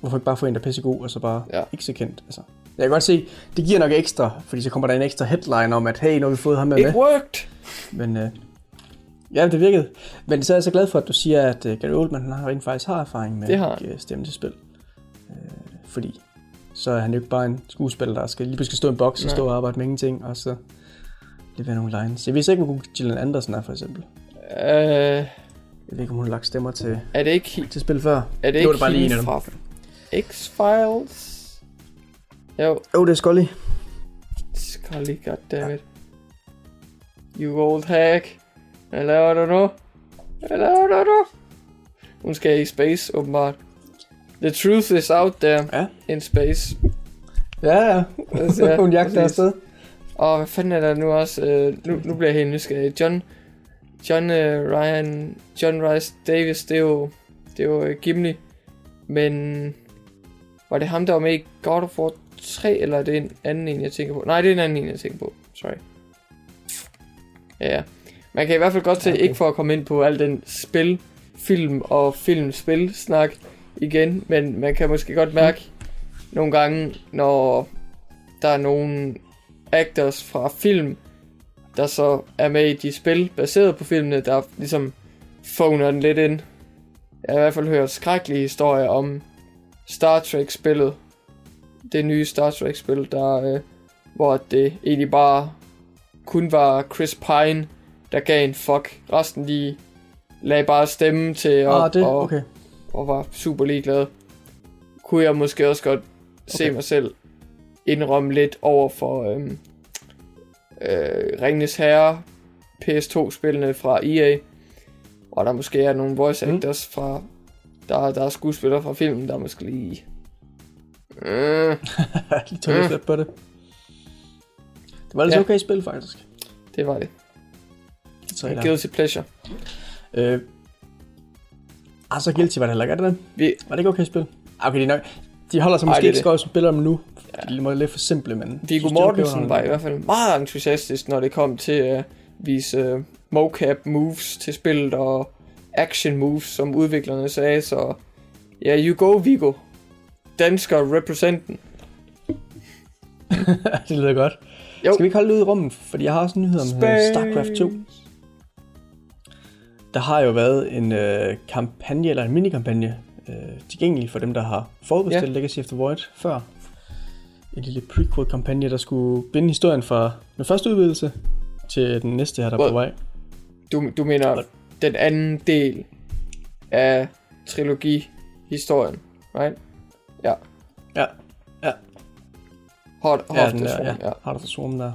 hvorfor ikke bare få en, der er pissegod, og så bare Ja. ikke så kendt? Altså, jeg kan godt se, det giver nok ekstra, fordi så kommer der en ekstra headline om, at hey, nu har vi fået ham med. It med. worked! Men øh, ja, det virkede. Men så er jeg så glad for, at du siger, at øh, Gary Oldman han har rent faktisk har erfaring med Det har øh, stemme til spil. Øh, fordi så er han jo ikke bare en skuespiller, der skal lige pludselig stå i en boks og Nej. stå og arbejde med ingenting, og så levere nogle lines. Jeg vidste ikke, hvor god Gillian Anderson er, for eksempel. Uh, Jeg ved ikke, om hun har lagt stemmer til, er det ikke, til spil før. er det Det var ikke det bare lige hende en af fra X-Files? Jo, Jo, det er Scully. Scully, goddammit. You old hack. Hvad laver du nu? Hvad laver du nu? Hun skal i space, åbenbart. The truth is out there Ja. in space. Ja, ja. Altså, hun jagter afsted. Og hvad fanden er der nu også? Øh, nu, nu bliver jeg helt nysgerrig. John, John uh, Ryan, John Rice Davis, det er jo, det er jo uh, Gimli. Men var det ham, der var med i God of War 3, eller er det en anden en, jeg tænker på? Nej, det er en anden en, jeg tænker på. Sorry. Ja. Man kan i hvert fald godt se, okay. ikke for at komme ind på al den spil, film og film-spil snak igen, men man kan måske godt mærke nogle gange, når der er nogle actors fra film, der så er med i de spil, baseret på filmene, der ligesom phoner den lidt ind. Jeg har i hvert fald hørt skrækkelige historier om Star Trek-spillet. Det nye Star Trek-spil, der, øh, hvor det egentlig bare kun var Chris Pine, der gav en fuck. Resten de lagde bare stemme til og, Ah, det, og, okay. og var super ligeglad. Kunne jeg måske også godt se Okay. mig selv indrømme lidt over for øhm, øh, Ringnes Herre PS2-spillene fra EA, og der måske er nogle voice Mm. actors fra, der, der er skuespillere fra filmen, der måske lige... Øh, Lige tog lidt Mm. på det. Det var altså Ja. okay spil, faktisk. det var det. Tror En guilty pleasure. Øh, ah, så guilty var det heller ikke, er det? Vi, Var det ikke okay spil? Ah, Okay, det er nok. De holder sig Ej, måske det ikke det. skøjet som spiller dem nu. Ja. De er lidt for simple, men... Viggo okay Mortensen var i hvert fald meget entusiastisk, når det kom til at vise uh, mocap moves til spillet og action moves, som udviklerne sagde, så ja, yeah, you go Viggo. Dansker representen. det lyder godt. Jo. Skal vi ikke holde det ud i rummet? Fordi jeg har også en nyhed om Space. StarCraft 2. Der har jo været en øh, kampagne, eller en minikampagne, øh, tilgængelig for dem, der har forudbestilt Ja. Legacy of the Void før. En lille prequel-kampagne, der skulle binde historien fra den første udvidelse til den næste her, der er på vej. Du, du mener Hvad? den anden del af trilogi-historien, right? Ja. Ja. Ja. Hot, hot Ja, den der, ja. ja. Har du for Swarm der?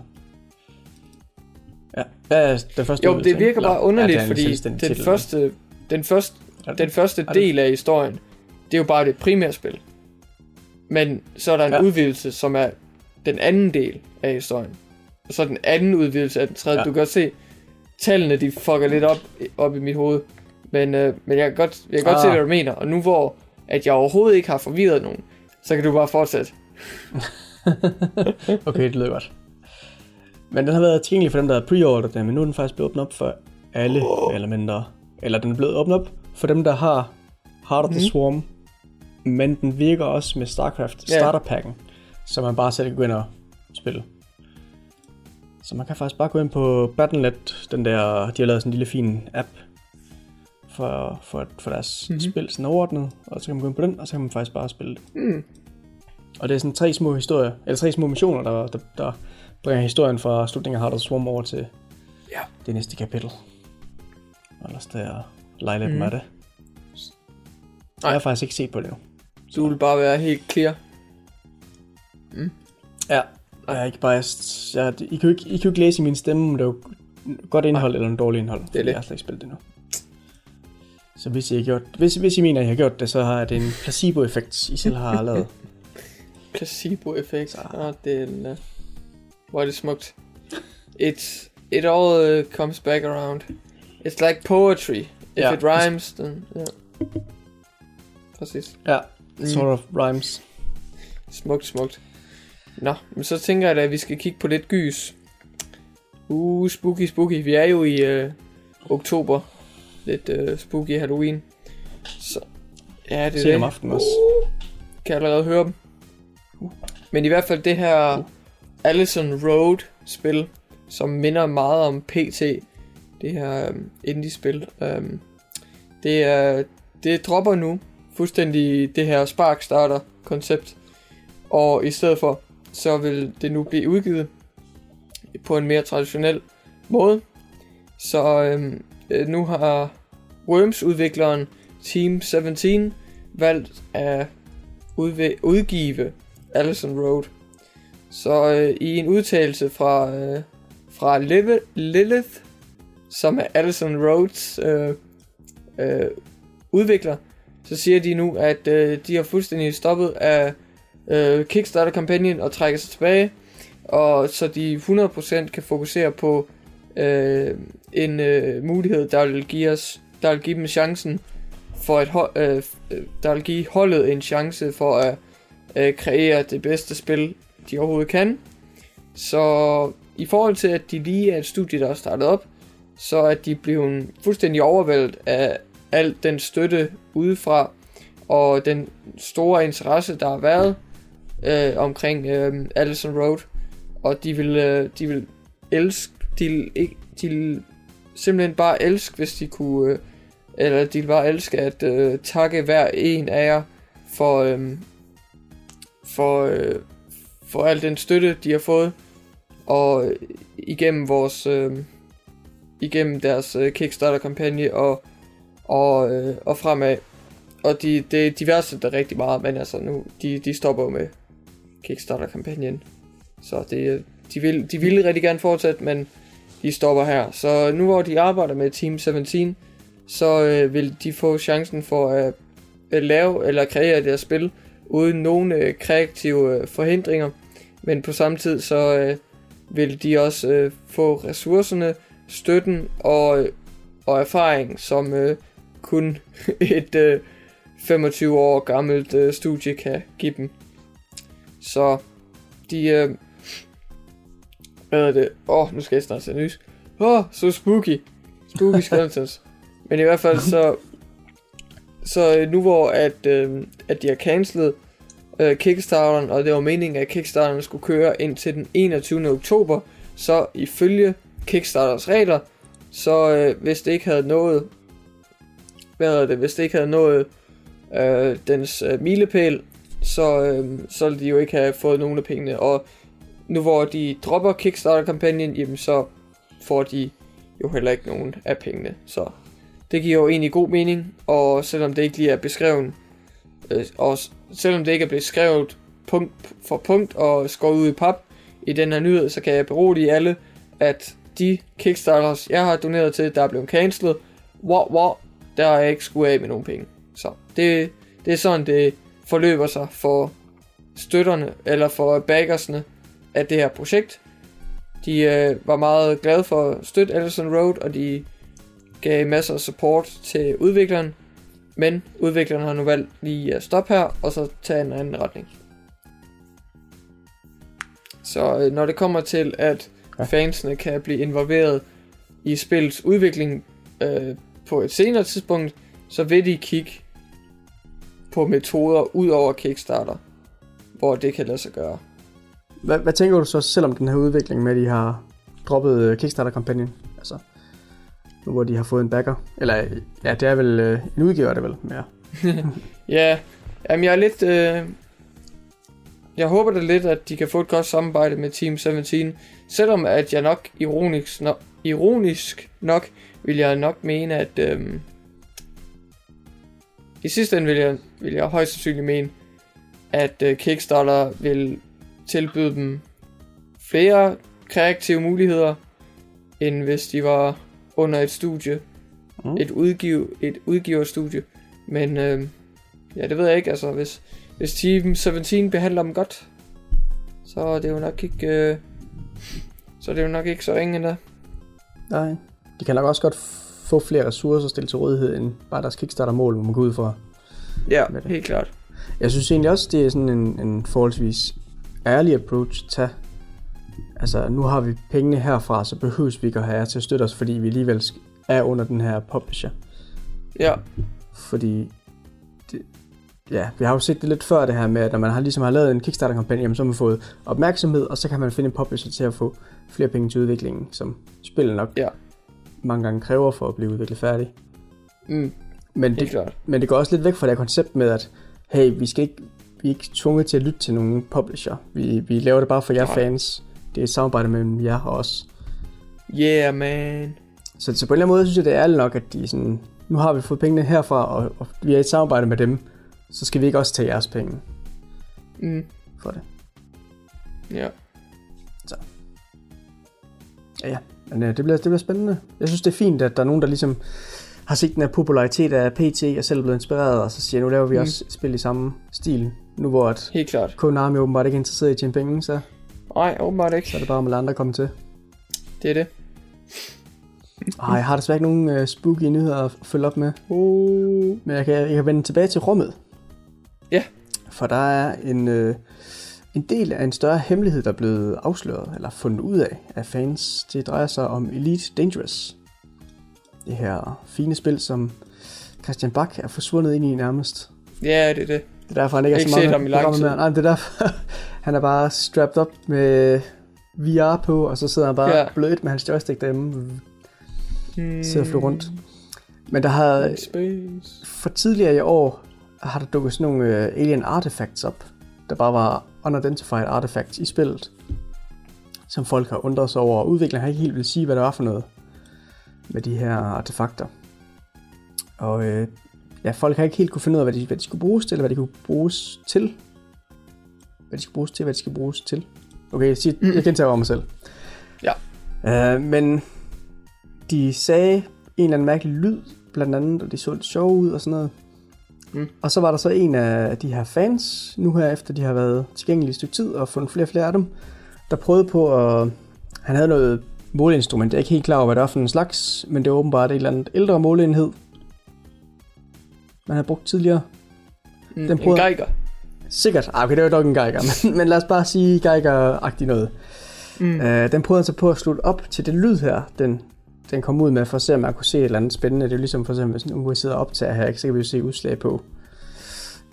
Ja, ja den første Jo, det virker bare underligt, ja, er fordi den titel. første, den første Er den første Er del af historien, det er jo bare det primære spil. Men så er der en Ja. ja. udvidelse, som er den anden del af historien. Og så den anden udvidelse af den tredje. Ja. Ja. Du kan godt se, tallene de fucker lidt op, op i mit hoved. Men, øh, men jeg kan godt, jeg kan godt Ah. se, hvad du mener. Og nu hvor at jeg overhovedet ikke har forvirret nogen, så kan du bare fortsætte. Okay, det lyder godt. Men den har været tilgængelig for dem, der har preordret den, men nu er den faktisk blevet åbnet op for alle oh. eller mindre. Eller den er blevet åbnet op for dem, der har Heart of the Mhm. Swarm, men den virker også med StarCraft starterpakken, så man bare selv kan gå ind og spille. Så man kan faktisk bare gå ind på Battle.net, den der, de har lavet sådan en lille fin app for, for, for deres Mhm. mm-hmm. spil, sådan overordnet, og så kan man gå ind på den, og så kan man faktisk bare spille det. Mm. Og det er sådan tre små historier, eller tre små missioner, der, der, der bringer historien fra slutningen af Heart of Swarm over til Ja. det næste kapitel. Og ellers der er lege lidt mm. med det. Nej. Jeg har faktisk ikke set på det nu. Du vil bare være helt clear. Ja, og jeg er ikke biased. Jeg, I, kan jo ikke, I kan jo ikke læse i min stemme, om det er godt indhold eller en dårlig indhold. det. Jeg har slet ikke spillet det nu. Så hvis I, har gjort, hvis, hvis I mener, at I har gjort det, så har det en placebo-effekt, I selv har lavet. Placebo-effekt. Ah, det er en, uh, hvor er det smukt. It, it all uh, comes back around. It's like poetry. If Ja. it rhymes, then... Ja. Præcis. ja, Mm. sort of rhymes. Smukt, smukt. Nå, men så tænker jeg da, at vi skal kigge på lidt gys. Uh, spooky, spooky. Vi er jo i øh, oktober. Lidt øh, spooky Halloween. Så, ja, det er det. om aftenen også. Kan jeg allerede høre dem. Men i hvert fald det her Allison Road spil, som minder meget om PT. Det her um, indie-spil. Um, det, er, det dropper nu fuldstændig det her Spark Starter koncept. Og i stedet for, så vil det nu blive udgivet på en mere traditionel måde. Så øhm, øh, nu har Worms-udvikleren Team 17 valgt at udv- udgive Allison Road. Så øh, i en udtalelse fra, øh, fra Liv- Lilith, som er Allison Roads øh, øh, udvikler, så siger de nu, at øh, de har fuldstændig stoppet af øh, Kickstarter-kampagnen og trækker sig tilbage, og så de 100% kan fokusere på øh, en øh, mulighed, der vil give os, der vil give dem chancen for et hold, øh, øh, der vil give holdet en chance for at øh, kreere det bedste spil, de overhovedet kan. Så i forhold til, at de lige er et studie, der er startet op, så er de blevet fuldstændig overvældet af al den støtte udefra, og den store interesse, der har været øh, omkring øh, Allison Road. Og de vil, øh, de vil elske, de ikke, de simpelthen bare elske, hvis de kunne, øh, eller de bare elske at øh, takke hver en af jer for, øh, for, øh, for al den støtte, de har fået, og øh, igennem vores, øh, igennem deres øh, Kickstarter-kampagne og, og, øh, og fremad. Og de, det, de værste rigtig meget, men altså nu, de, de stopper jo med Kickstarter-kampagnen. Så det, øh, de, vil, de ville rigtig gerne fortsætte, men de stopper her. Så nu hvor de arbejder med Team 17, så øh, vil de få chancen for at, at lave eller kreere deres spil uden nogen øh, kreative øh, forhindringer. Men på samme tid så øh, vil de også øh, få ressourcerne, støtten og, øh, og erfaring, som øh, kun et øh, 25 år gammelt øh, studie kan give dem. Så de... Øh, hvad er det? Åh, oh, nu skal jeg snart se nys. Åh, oh, så spooky. Spooky skeletons. Men i hvert fald så... Så øh, nu hvor at, øh, at de har cancelet øh, Kickstarteren, og det var meningen, at Kickstarteren skulle køre ind til den 21. oktober, så ifølge Kickstarters regler, så øh, hvis det ikke havde nået, hvad hedder det, hvis det ikke havde nået øh, dens øh, milepæl, så, øh, så ville de jo ikke have fået nogen af pengene, og nu hvor de dropper Kickstarter-kampagnen, jamen så får de jo heller ikke nogen af pengene, så det giver jo egentlig god mening, og selvom det ikke lige er beskrevet, øh, og selvom det ikke er beskrevet punkt for punkt og skåret ud i pap i den her nyhed, så kan jeg berolige alle, at de Kickstarters, jeg har doneret til, der er blevet cancelet, wow, wow, der er jeg ikke skulle af med nogen penge. Så det, det er sådan, det forløber sig for støtterne, eller for baggersne af det her projekt. De øh, var meget glade for at støtte Allison Road, og de gav masser af support til udvikleren. Men udvikleren har nu valgt lige at stoppe her, og så tage en anden retning. Så øh, når det kommer til, at Ja. fansene kan blive involveret i spillets udvikling øh, på et senere tidspunkt, så vil de kigge på metoder ud over Kickstarter, hvor det kan lade sig gøre. Hvad, hvad tænker du så selv om den her udvikling med, at de har droppet øh, Kickstarter-kampagnen? Altså, nu hvor de har fået en backer. Eller, ja, det er vel øh, en udgiver, er det vel mere. Ja, jamen jeg er lidt... Øh, jeg håber da lidt, at de kan få et godt samarbejde med Team 17. Selvom at jeg nok ironisk nok, ironisk nok vil jeg nok mene, at... Øh, I sidste ende vil jeg, vil jeg højst sandsynligt mene, at øh, Kickstarter vil tilbyde dem flere kreative muligheder, end hvis de var under et studie. Mm. Et, udgive, et udgiverstudie. Men øh, ja, det ved jeg ikke. Altså, hvis, hvis Team 17 behandler dem godt, så er det jo nok ikke... Øh, så er det jo nok ikke så ringe endda. Nej. De kan nok også godt få flere ressourcer stillet til rådighed, end bare deres Kickstarter-mål, hvor man går ud fra. Ja, helt klart. Jeg synes egentlig også, det er sådan en, en forholdsvis ærlig approach, tag altså nu har vi pengene herfra, så behøves vi ikke at have jer til at støtte os, fordi vi alligevel er under den her publisher. Ja, Fordi, det, ja, vi har jo set det lidt før det her med, at når man har ligesom har lavet en Kickstarter-kampagne, jamen, så har man fået opmærksomhed, og så kan man finde en publisher til at få flere penge til udviklingen, som spillet nok Ja. mange gange kræver for at blive udviklet færdig. mm, Men det, men det går også lidt væk fra det her koncept med, at hey, vi skal ikke vi er ikke tvunget til at lytte til nogen publisher. Vi, vi laver det bare for jer Nej. fans. Det er et samarbejde mellem jer og os. Yeah, man. Så, så på en eller anden måde synes jeg, det er ærligt nok, at de sådan, nu har vi fået pengene herfra, og, og vi er i et samarbejde med dem, så skal vi ikke også tage jeres penge Mm, for det. ja. Ja, ja. Men øh, det, bliver, det bliver spændende. Jeg synes, det er fint, at der er nogen, der ligesom har set den her popularitet af PT, og selv er blevet inspireret, og så siger, nu laver vi Mm. også spil i samme stil. Nu hvor at Helt klart. Konami åbenbart ikke er interesseret i at tjene penge, så, Nej, åbenbart ikke. så er det bare om at lade andre komme til. Det er det. Ej, jeg har desværre ikke nogen uh, spooky nyheder at følge op med. Uh. Men jeg kan, jeg kan vende tilbage til rummet. Ja. For der er en, øh, en del af en større hemmelighed, der er blevet afsløret, eller fundet ud af af fans. Det drejer sig om Elite Dangerous. Det her fine spil, som Christian Bak er forsvundet ind i nærmest. Ja, det er det. Det er derfor, han ikke er Ikke så meget ham i lang. Nej, det er derfor, han er bare strapped op med VR på, og så sidder han bare Ja. blødt med hans joystick derhjemme. Hmm. Sidder og flyver rundt. Men der har, Space. for tidligere i år har der dukket sådan nogle uh, alien artifacts op, der bare var unidentified artifacts i spillet, som folk har undret sig over, og udviklerne har ikke helt vil sige, hvad det var for noget med de her artefakter. Og øh, ja, folk har ikke helt kunne finde ud af, hvad de, hvad de skulle bruges til, eller hvad de kunne bruges til. Hvad de skulle bruges til, hvad de skal bruges til. Okay, jeg, siger, jeg gentager over mig selv. Ja. Uh, men de sagde en eller anden mærkelig lyd, blandt andet, og de så lidt sjove ud og sådan noget. Mm. Og så var der så en af de her fans, nu her efter de har været tilgængelige et stykke tid, og fundet flere og flere af dem, der prøvede på at... Han havde noget måleinstrument, jeg er ikke helt klar over, hvad det var for en slags, men det var åbenbart et eller andet ældre måleenhed, man havde brugt tidligere. Mm, Den en prøver- geiger. Sikkert. Ah, okay, det var dog en Geiger, men, men lad os bare sige Geiger-agtig noget. Mm. Øh, den prøvede han så på at slutte op til det lyd her, den, den kom ud med, for at se, om man kunne se et eller andet spændende. Det er jo ligesom for eksempel, hvis nu vi sidder og optager her, ikke, så kan vi jo se udslag på,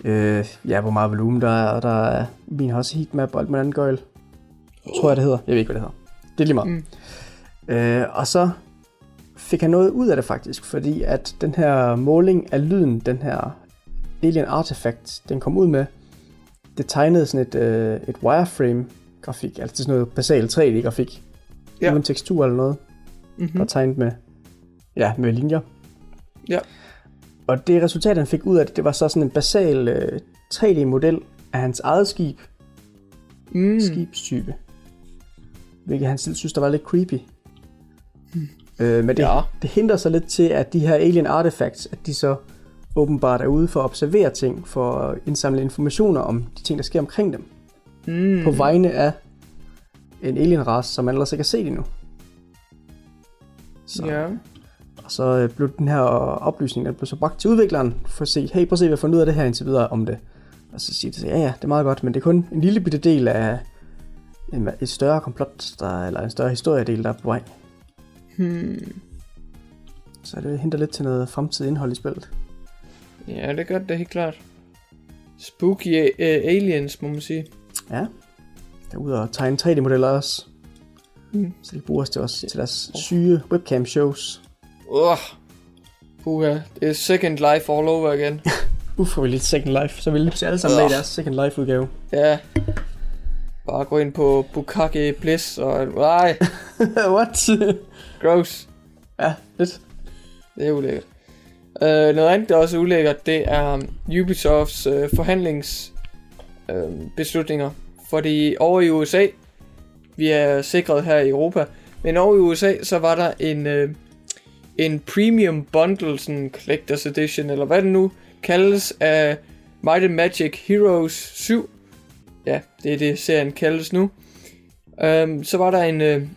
øh, ja, hvor meget volumen der er, og der er min har også heatmap og alt muligt andet gøjl. Tror jeg, det hedder. Jeg ved ikke, hvad det hedder. Det er lige meget. Mm. Øh, og så fik han noget ud af det faktisk, fordi at den her måling af lyden, den her Alien Artifact, den kom ud med, det tegnede sådan et, øh, et wireframe-grafik, altså sådan noget basal 3D-grafik, Ja. uden tekstur eller noget, Mm-hmm. og tegnet med, ja, med linjer. Ja. Og det resultat, han fik ud af det, det var så sådan en basal øh, 3D-model af hans eget skib, mm. skibstype. Hvilket han selv synes, der var lidt creepy. Øh, men det, Ja. det hindrer sig lidt til, at de her alien artifacts, at de så åbenbart er ude for at observere ting, for at indsamle informationer om de ting, der sker omkring dem. Mm. På vegne af en alien-race, som man ellers ikke har set endnu. Så, Ja. Og så øh, blev den her oplysning, den blev så bragt til udvikleren, for at se, hey, prøv at se, hvad jeg har fundet ud af det her indtil videre om det. Og så siger de, ja ja, det er meget godt, men det er kun en lille bitte del af en, et større komplot, der, eller en større historiedel, der er på vej. Hmm. Så det henter lidt til noget fremtidigt indhold i spillet. Ja, det gør det helt klart. Spooky uh, aliens, må man sige. Ja. Der er ude og tegne 3D-modeller også. Mm. Så de bruger os til, også, til deres syge webcam-shows. Uh. Puha, det er Second Life all over igen. Ufrivilligt Second Life, så vil de alle sammen med i deres Second Life-udgave. ja. Bare gå ind på Bukake Bliss og... Nej, What? Gross. ja, lidt. Det er ulækkert. Uh, noget andet, der også er ulækkert, det er um, Ubisofts øh, uh, forhandlingsbeslutninger. Uh, øh, beslutninger. Fordi over i USA, vi er sikret her i Europa, men over i USA, så var der en, uh, en premium bundle, sådan collector's edition, eller hvad det nu kaldes, af Might and Magic Heroes 7. Ja, det er det, serien kaldes nu. Um, så var der en... Uh,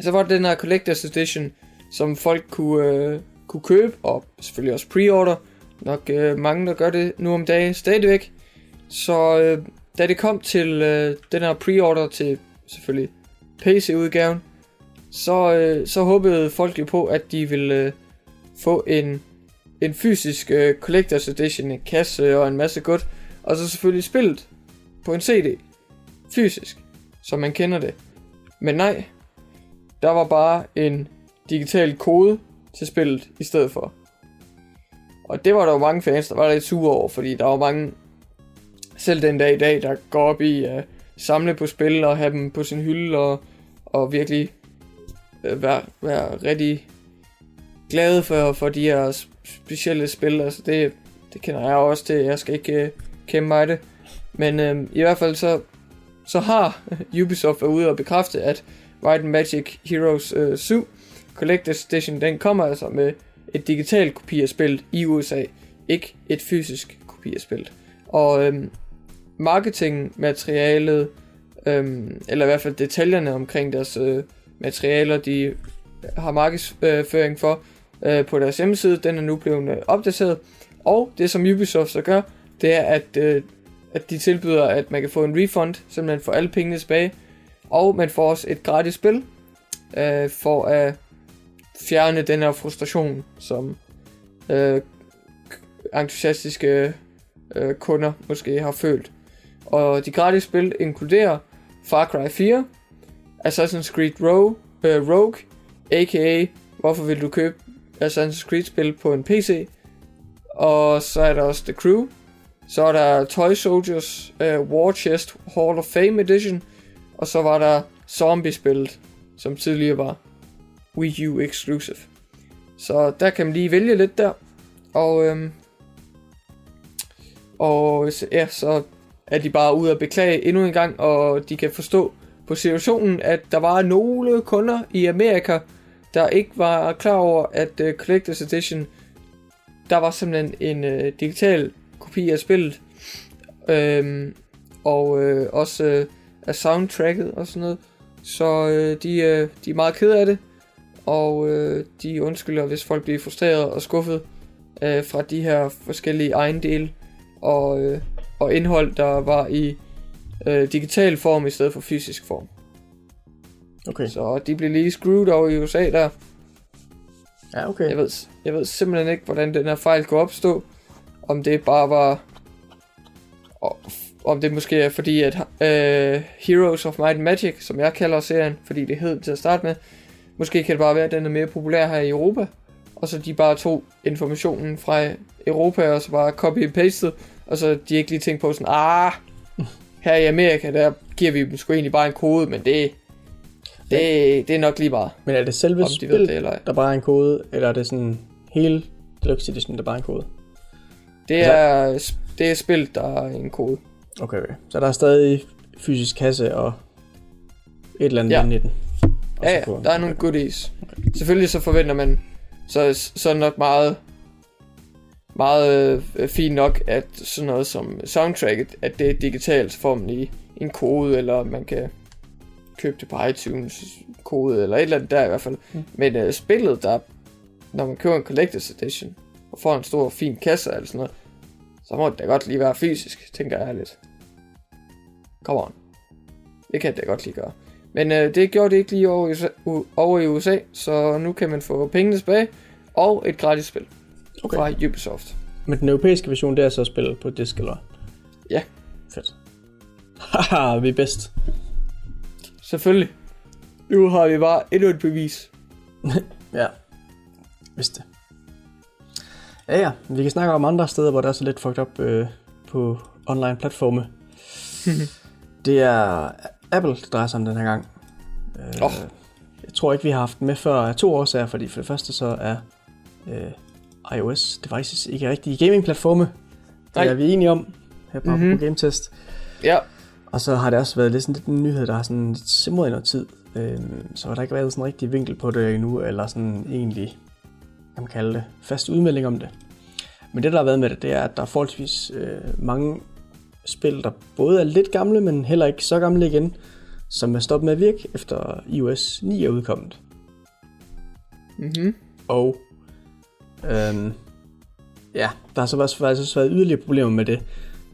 så var det den her collector's edition, som folk kunne, øh, kunne købe, og selvfølgelig også pre-order. Nok øh, mange, der gør det nu om dagen stadigvæk. Så øh, da det kom til øh, den her pre-order til selvfølgelig PC-udgaven, så, øh, så håbede folk jo på, at de ville øh, få en, en fysisk øh, Collector's Edition, en kasse og en masse godt, og så selvfølgelig spillet på en CD, fysisk, som man kender det. Men nej, der var bare en digital kode til spillet i stedet for. Og det var der jo mange fans, der var lidt sure over, fordi der var mange, selv den dag i dag, der går op i at samle på spil og have dem på sin hylde og, og virkelig øh, være, være rigtig glade for, for de her specielle spil. Altså det, det kender jeg også til. Jeg skal ikke øh, kæmpe mig det. Men øh, i hvert fald så, så har Ubisoft været ude og bekræfte, at White Magic Heroes øh, 7 Collector's Edition, den kommer altså med et digitalt kopi af spillet i USA, ikke et fysisk kopi af spillet. Og øhm, marketingmaterialet, øhm, eller i hvert fald detaljerne omkring deres øh, materialer, de har markedsføring for øh, på deres hjemmeside, den er nu blevet øh, opdateret. Og det som Ubisoft så gør, det er at, øh, at de tilbyder, at man kan få en refund, så man får alle pengene tilbage, og man får også et gratis spil, øh, for at fjerne den her frustration, som øh, entusiastiske øh, kunder måske har følt. Og de gratis spil inkluderer Far Cry 4, Assassin's Creed Rogue, øh, Rogue a.k.a. Hvorfor vil du købe Assassin's Creed spil på en PC? Og så er der også The Crew. Så er der Toy Soldiers øh, War Chest Hall of Fame Edition. Og så var der Zombie-spillet, som tidligere var Wii U exclusive. Så der kan man lige vælge lidt der. Og, øhm, og ja, så er de bare ude at beklage endnu en gang, og de kan forstå på situationen, at der var nogle kunder i Amerika, der ikke var klar over, at uh, Collector's Edition, der var simpelthen en uh, digital kopi af spillet, øhm, og uh, også uh, af soundtracket og sådan noget. Så uh, de, uh, de er meget kede af det, og øh, de undskylder, hvis folk bliver frustreret og skuffet øh, fra de her forskellige ejendele og, øh, og indhold, der var i øh, digital form i stedet for fysisk form. Okay. Så de blev lige screwed over i USA der. Ja, okay. Jeg ved, jeg ved simpelthen ikke, hvordan den her fejl kunne opstå. Om det bare var... Om det måske er fordi, at uh, Heroes of Might and Magic, som jeg kalder serien, fordi det hed til at starte med, Måske kan det bare være, at den er mere populær her i Europa, og så de bare tog informationen fra Europa, og så bare copy and pasted, og så de ikke lige tænkt på sådan, ah, her i Amerika, der giver vi dem sgu egentlig bare en kode, men det, det, det er nok lige bare. Men er det selve om de spil, det eller der bare er en kode, eller er det sådan hele Deluxe Edition, der bare er en kode? Det er, det er spil, der er en kode. Okay, okay. Så der er stadig fysisk kasse og et eller andet Ja. inde i den. Ja, så ja, der er nogle goodies. Selvfølgelig så forventer man, så, så er nok meget, meget øh, fint nok, at sådan noget som soundtracket, at det er digitalt formen i en kode, eller man kan købe det på iTunes kode, eller et eller andet der i hvert fald. Mm. Men øh, spillet, der, når man køber en Collector's Edition, og får en stor fin kasse eller sådan noget, så må det da godt lige være fysisk, tænker jeg lidt. Come on. Det kan det da godt lige gøre. Men øh, det gjorde det ikke lige over i, USA, over i USA, så nu kan man få pengene tilbage, og et gratis spil Okay. fra Ubisoft. Men den europæiske version, det er så spillet på disk, eller? Ja. Fedt. Haha, vi er bedst. Selvfølgelig. Nu har vi bare endnu et bevis. Ja. Vidste det. Ja, ja. Vi kan snakke om andre steder, hvor der er så lidt fucked up øh, på online platforme. det er Apple, det drejer sig om den her gang. Øh, Åh. Jeg tror ikke, vi har haft den med før af to årsager, fordi for det første så er øh, iOS devices ikke rigtige gaming-platforme. Det Nej. er vi enige om her på, Mhm. mm-hmm. på Game Test. Ja, Og så har det også været lidt sådan lidt en nyhed, der har sådan lidt simret i noget tid. Øhm, så har der ikke været sådan en rigtig vinkel på det endnu, eller sådan egentlig, kan man kalde det, fast udmelding om det. Men det, der har været med det, det er, at der er forholdsvis øh, mange spil, der både er lidt gamle, men heller ikke så gamle igen, som er stoppet med at virke, efter iOS 9 er udkommet. mhm. Og øhm, ja, der har så også faktisk også været yderligere problemer med det.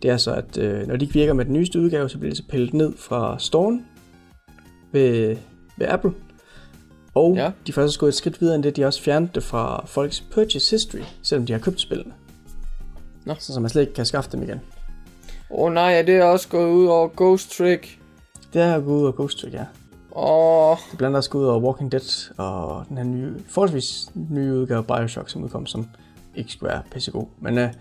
det er så, at øh, når de ikke virker med den nyeste udgave, så bliver det så pillet ned fra storen ved, ved Apple. Og Ja. de får også gået et skridt videre end det, de har også fjernet det fra folks purchase history, selvom de har købt spillene. Nå. Så, man slet ikke kan skaffe dem igen. Åh oh, nej, er det også gået ud over Ghost Trick? Det er gået ud over Ghost Trick, ja. Oh, Det er blandt andet også gået ud over Walking Dead og den her nye, forholdsvis nye udgave af Bioshock, som udkom, som ikke skulle være pissegod. Men øh, det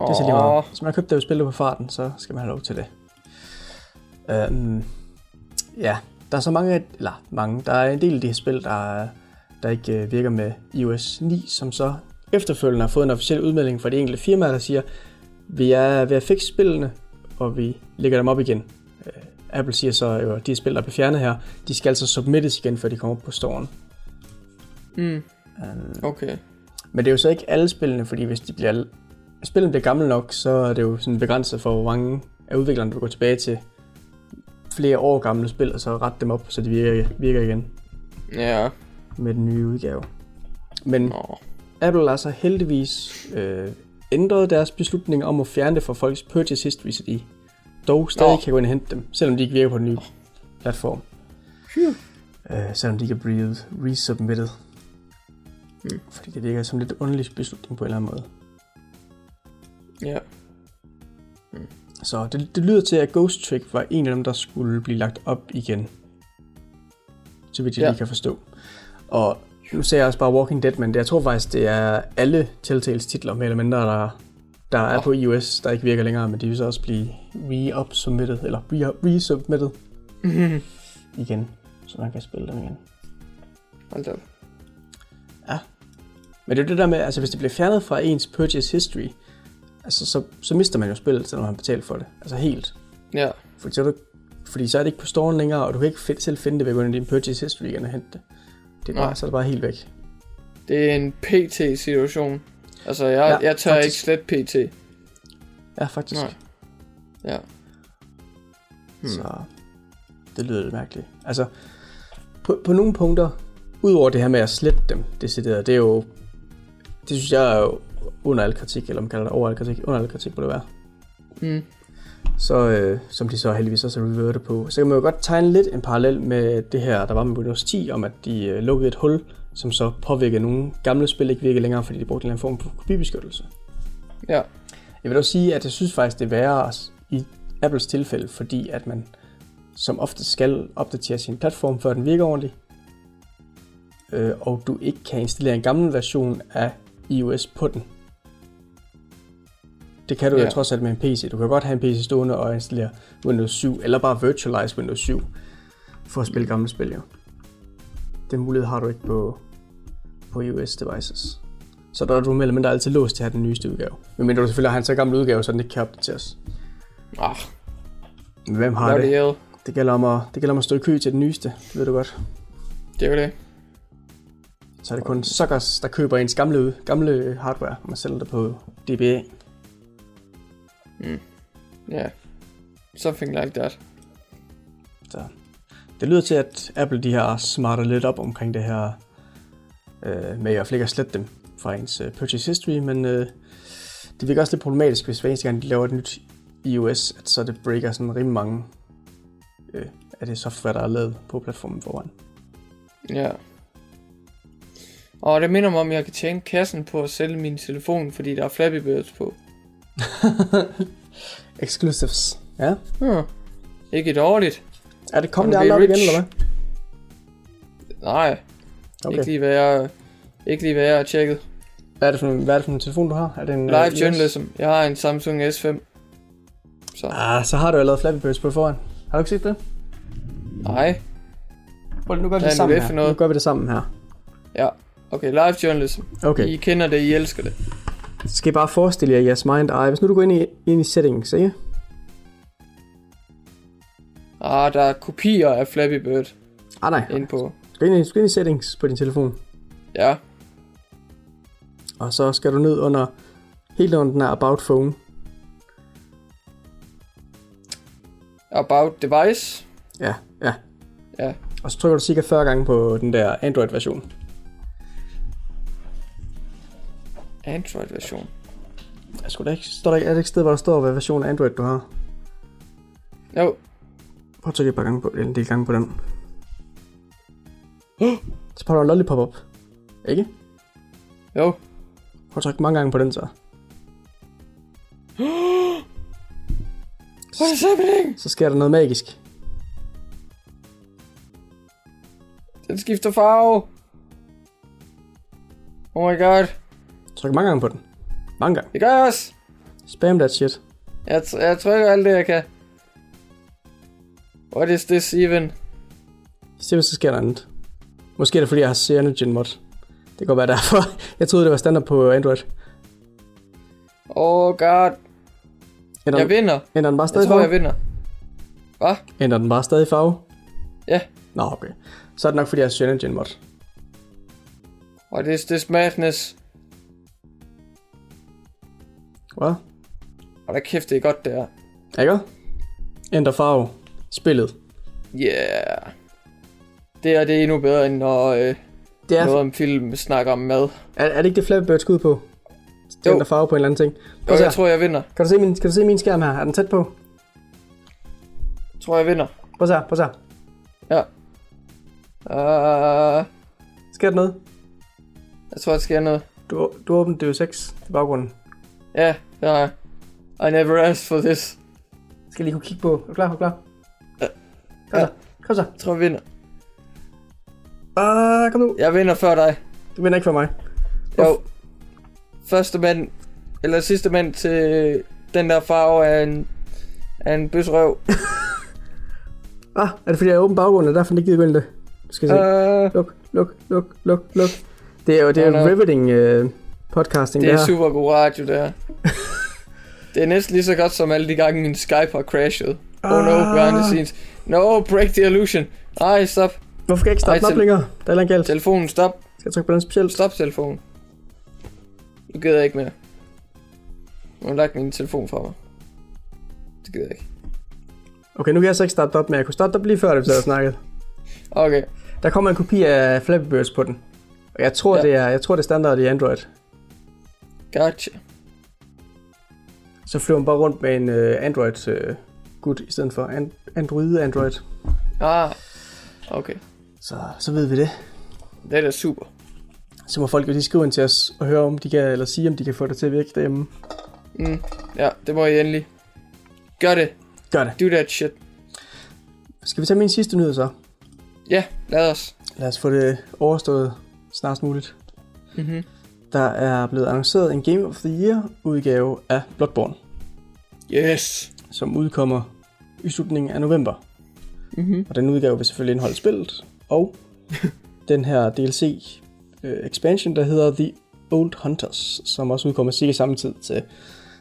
er så lige meget. Hvis man har købt det og spillet på farten, så skal man have lov til det. Øhm, ja, der er så mange, af- eller mange, der er en del af de her spil, der, der ikke øh, virker med iOS 9, som så efterfølgende har fået en officiel udmelding fra de enkelte firmaer, der siger, vi er ved at fikse spillene, og vi lægger dem op igen. Øh, Apple siger så, at de spil, der bliver fjernet her, de skal altså submittes igen, før de kommer op på storen. mm, okay. men det er jo så ikke alle spillene, fordi hvis de bliver, spillene bliver gamle nok, så er det jo sådan begrænset for, hvor mange af udviklerne, der vil gå tilbage til flere år gamle spil, og så rette dem op, så de virker, virker igen Ja, med den nye udgave. Men nå. Apple har så heldigvis øh, ændret deres beslutning om at fjerne det fra folks purchase history, så de dog stadig Nå. kan gå ind og hente dem, selvom de ikke virker på den nye platform. Phew. Øh, selvom de ikke er blevet resubmitted. Mm. Fordi det virker som lidt underlig beslutning på en eller anden måde. Ja, Så det, det lyder til, at Ghost Trick var en af dem, der skulle blive lagt op igen. Så vidt jeg Ja. ja. lige kan forstå. Og nu ser jeg også bare Walking Dead, men det, jeg tror faktisk, det er alle Telltales titler, mere eller mindre, der, der er på iOS, der ikke virker længere, men de vil så også blive re-up-submitted, eller re- resubmitted igen, så man kan spille dem igen. hold op. Men det er det der med, altså hvis det bliver fjernet fra ens purchase history, altså så, så mister man jo spillet, selvom man betalt for det. Altså helt. Ja, Fordi så, er du, fordi så er det ikke på storen længere, og du kan ikke find, selv finde det ved at gå ind i din purchase history igen og hente det. Det er bare, Nej. så er det bare helt væk. det er en PT-situation. Altså, jeg, Ja, jeg tør faktisk. ikke slet PT. Ja, faktisk. Nej. Ja. Hmm. Så det lyder lidt mærkeligt. Altså, på, på nogle punkter, udover det her med at slette dem, decideret, det er jo, det synes jeg er jo under al kritik, eller man kalder det over al kritik, under al kritik må det være. Mm. så, øh, som de så heldigvis også har revertet på. Så kan man jo godt tegne lidt en parallel med det her, der var med Windows 10, om at de øh, lukkede et hul, som så påvirkede nogle gamle spil ikke virker længere, fordi de brugte en eller anden form for kopibeskyttelse. Ja, Jeg vil dog sige, at jeg synes faktisk, det er værre i Apples tilfælde, fordi at man som ofte skal opdatere sin platform, før den virker ordentligt. Øh, og du ikke kan installere en gammel version af iOS på den. Det kan du ja. Jo trods alt med en PC. Du kan godt have en PC stående og installere Windows 7, eller bare virtualize Windows 7, for at spille gamle spil jo. Den mulighed har du ikke på, på iOS devices. Så der er du mere eller mindre altid låst til at have den nyeste udgave. Men du selvfølgelig har en så gammel udgave, så den ikke kan opdateres. ah, Men hvem har bloody det? hell. Det gælder, om at, det gælder om at stå i kø til den nyeste, det ved du godt. Det er jo det. Så er det kun suckers, der køber ens gamle, gamle hardware, og man sælger det på DBA. Ja. Something like that. Så det lyder til, at Apple de har smartet lidt op omkring det her øh, med fald ikke at slette dem fra ens øh, purchase history, men øh, det virker også lidt problematisk, hvis hver eneste gang de laver et nyt iOS, at så det breaker sådan rimelig mange øh, af det software, der er lavet på platformen foran. Ja. Og det minder mig om, at jeg kan tjene kassen på at sælge min telefon, fordi der er Flappy Birds på. Exclusives. Ja. Hmm. Ikke dårligt. Er det kommet be op igen, eller hvad? Nej, okay. Ikke lige hvad jeg, ikke lige hvad jeg har tjekket. Hvad er, det for en, hvad er det for en telefon, du har? Er det en, Live iOS? journalism. Jeg har en Samsung S5. Så, Ah, så har du allerede Flappy Birds på foran. Har du ikke set det? nej. Prøv, nu gør vi det sammen her. noget? Nu gør vi det sammen her. Ja. Okay, live journalism. Okay. I kender det, I elsker det. Så skal I bare forestille jer jeres mind eye. Hvis nu du går ind i, ind i settings, ikke? Ah, der er kopier af Flappy Bird Ah nej, inde på. du skal ind, i, skal ind i settings på din telefon. Ja. Og så skal du ned under, helt under den her About Phone. About device. Ja, ja. Ja. Og så trykker du cirka 40 gange på den der Android-version. Android version. Jeg skulle da ikke, står der ikke, er det ikke sted, hvor der står, hvad version af Android du har? Jo, Prøv at trykke et par gange på, en del gange på den. Så prøver du en lollipop op. Ikke? jo. Prøv at trykke mange gange på den så. What is happening? Så sker der noget magisk. Den skifter farve. Oh my god. Tryk mange gange på den. Mange gange. Det gør jeg også. Spam that shit. Jeg, jeg trykker alt det, jeg kan. What is this even? Se hvis der sker noget andet. Måske er det fordi, jeg har Cyanogen mod. Det kan godt være derfor. Jeg troede, det var standard på Android. Oh god. Ændrer, Jeg vinder. ændrer den bare Jeg stadig tror, farve? jeg vinder. Hvad? Ændrer den bare stadig farve? Ja. Nå, okay. Så er det nok fordi, jeg har Cyanogen mod. What is this madness? Hvad? Og der kæft, det er godt, det er. Ikke? Ændre farve. Spillet. Yeah. Det er det endnu bedre, end når øh, Det er, noget om film snakker om mad. er, er det ikke det Flappy Bird skud på? Jo. Ændre farve på en eller anden ting. Jo, jeg tror, jeg vinder. Kan du, se min, kan du se min skærm her? Er den tæt på? Jeg tror, jeg vinder. Prøv her. Prøv se her. Uh, Sker der noget? jeg tror, der sker noget. Du, du åbnede det jo 6 i baggrunden. Ja, jeg. I never asked for this. Skal lige kunne kigge på. Er du klar? Er du klar? Ja. Kom så. Kom så. Jeg tror, jeg vinder. Ah, kom nu. Jeg vinder før dig. Du vinder ikke for mig. Jo. Første mand, eller sidste mand til den der farve af en, af en bøsrøv. Ah, er det fordi, jeg er åben baggrunden, og derfor den ikke gider gå ind i det? Skal jeg se. Uh, Luk, luk, luk, luk, luk. Det er jo det er jo nå. riveting uh, podcasting, det er her. super god radio, det her. det er næsten lige så godt som alle de gange, min Skype har crashet. Oh no, Ah. behind the scenes. No, break the illusion. Nej, stop. Hvorfor skal jeg ikke Ej, den op længere? Der er galt. Telefonen, stop. Skal jeg trykke på den specielt? Stop telefonen. Nu gider jeg ikke mere. Nu har lagt min telefon fra mig. Det gider jeg ikke. Okay, nu kan jeg så ikke starte op, men jeg kunne starte op lige før, det blev snakket. Okay. Der kommer en kopi af Flappy Birds på den. Og jeg tror, Ja. det er, jeg tror, det er standard i Android. Gotcha. Så flyver man bare rundt med en uh, Android uh, gut i stedet for an- Android Android. Ah. Okay. Så, så ved vi det. Det er da super. Så må folk jo lige skrive ind til os og høre om de kan, eller sige om de kan få det til at virke derhjemme. Mm. Ja, det må I endelig. Gør det. Gør det. Do that shit. Skal vi tage min sidste nyhed så? Ja, lad os. Lad os få det overstået snarest muligt. Mm-hmm. Der er blevet annonceret en Game of the Year udgave af Bloodborne, Yes. som udkommer i slutningen af november. Mm-hmm. Og den udgave vil selvfølgelig indeholde spillet, og den her DLC uh, expansion, der hedder The Old Hunters, som også udkommer cirka samme tid til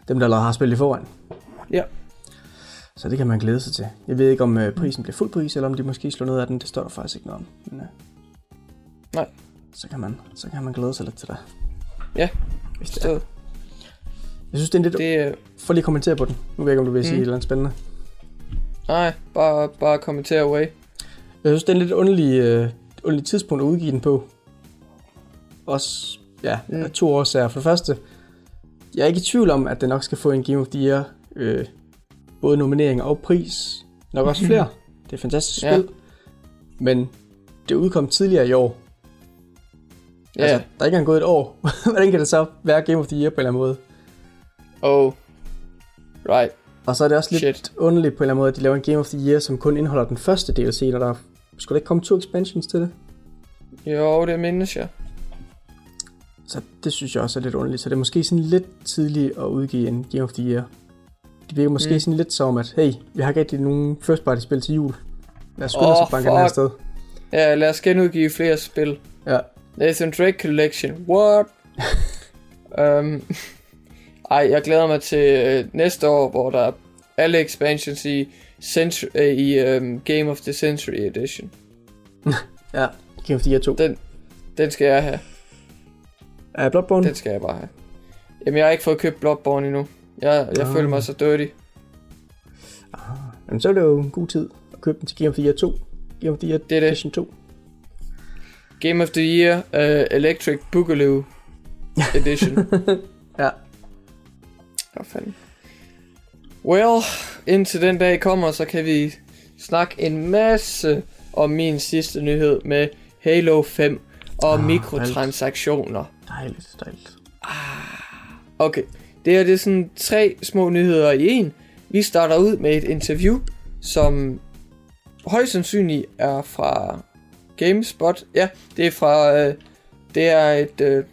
dem, der allerede har spillet i forvejen. Ja. Så det kan man glæde sig til. Jeg ved ikke, om uh, prisen bliver fuld pris, eller om de måske slår ned af den. Det står der faktisk ikke noget om. Men, uh, Nej. Så kan, man, så kan man glæde sig lidt til det. Ja, det er. Så Jeg synes, det er lidt... Det... er... For lige at kommentere på den. Nu ved jeg ikke, om du vil sige Mm. et eller andet spændende. Nej, bare, bare kommentere away. Jeg synes, det er en lidt underlig, øh, underlig tidspunkt at udgive den på. Også, ja, Mm. to årsager. For det første, jeg er ikke i tvivl om, at den nok skal få en Game of the Year, øh, både nominering og pris. Nok også flere. Det er et fantastisk Ja. spil. Men det udkom tidligere i år. Ja. Altså, der er ikke engang gået et år. Hvordan kan det så være Game of the Year på en eller anden måde? Oh. Right. Og så er det også lidt Shit. underligt på en eller anden måde, at de laver en Game of the Year, som kun indeholder den første DLC, når der skulle der ikke komme to expansions til det. Jo, det mindes jeg. Så det synes jeg også er lidt underligt. Så det er måske sådan lidt tidligt at udgive en Game of the Year. Det virker måske Mm. sådan lidt som, at hey, vi har ikke rigtig nogen first party spil til jul. Lad os skynde Åh, os banke den her sted. Ja, lad os genudgive flere spil. Ja. Nathan Drake Collection. What? um, ej, jeg glæder mig til øh, næste år, hvor der er alle expansions i, century, øh, i um, Game of the Century Edition. Ja, Game of the Year 2. Den, den skal jeg have. Er Bloodborne? Den skal jeg bare have. Jamen, jeg har ikke fået købt Bloodborne endnu. Jeg, jeg Ah. føler mig så dirty. Jamen, så er det jo en god tid at købe den til Game of the Year 2. Game of the Year Det er det. Edition 2. Game of the Year uh, Electric Boogaloo Edition. Ja. Hvad fanden. Well, indtil den dag kommer, så kan vi snakke en masse om min sidste nyhed med Halo 5 og Ah, mikrotransaktioner. Dejligt, dejligt. Okay, det her det er sådan tre små nyheder i en. Vi starter ud med et interview, som højst sandsynligt er fra GameSpot. Ja, det er fra... Øh, det er et... Øh,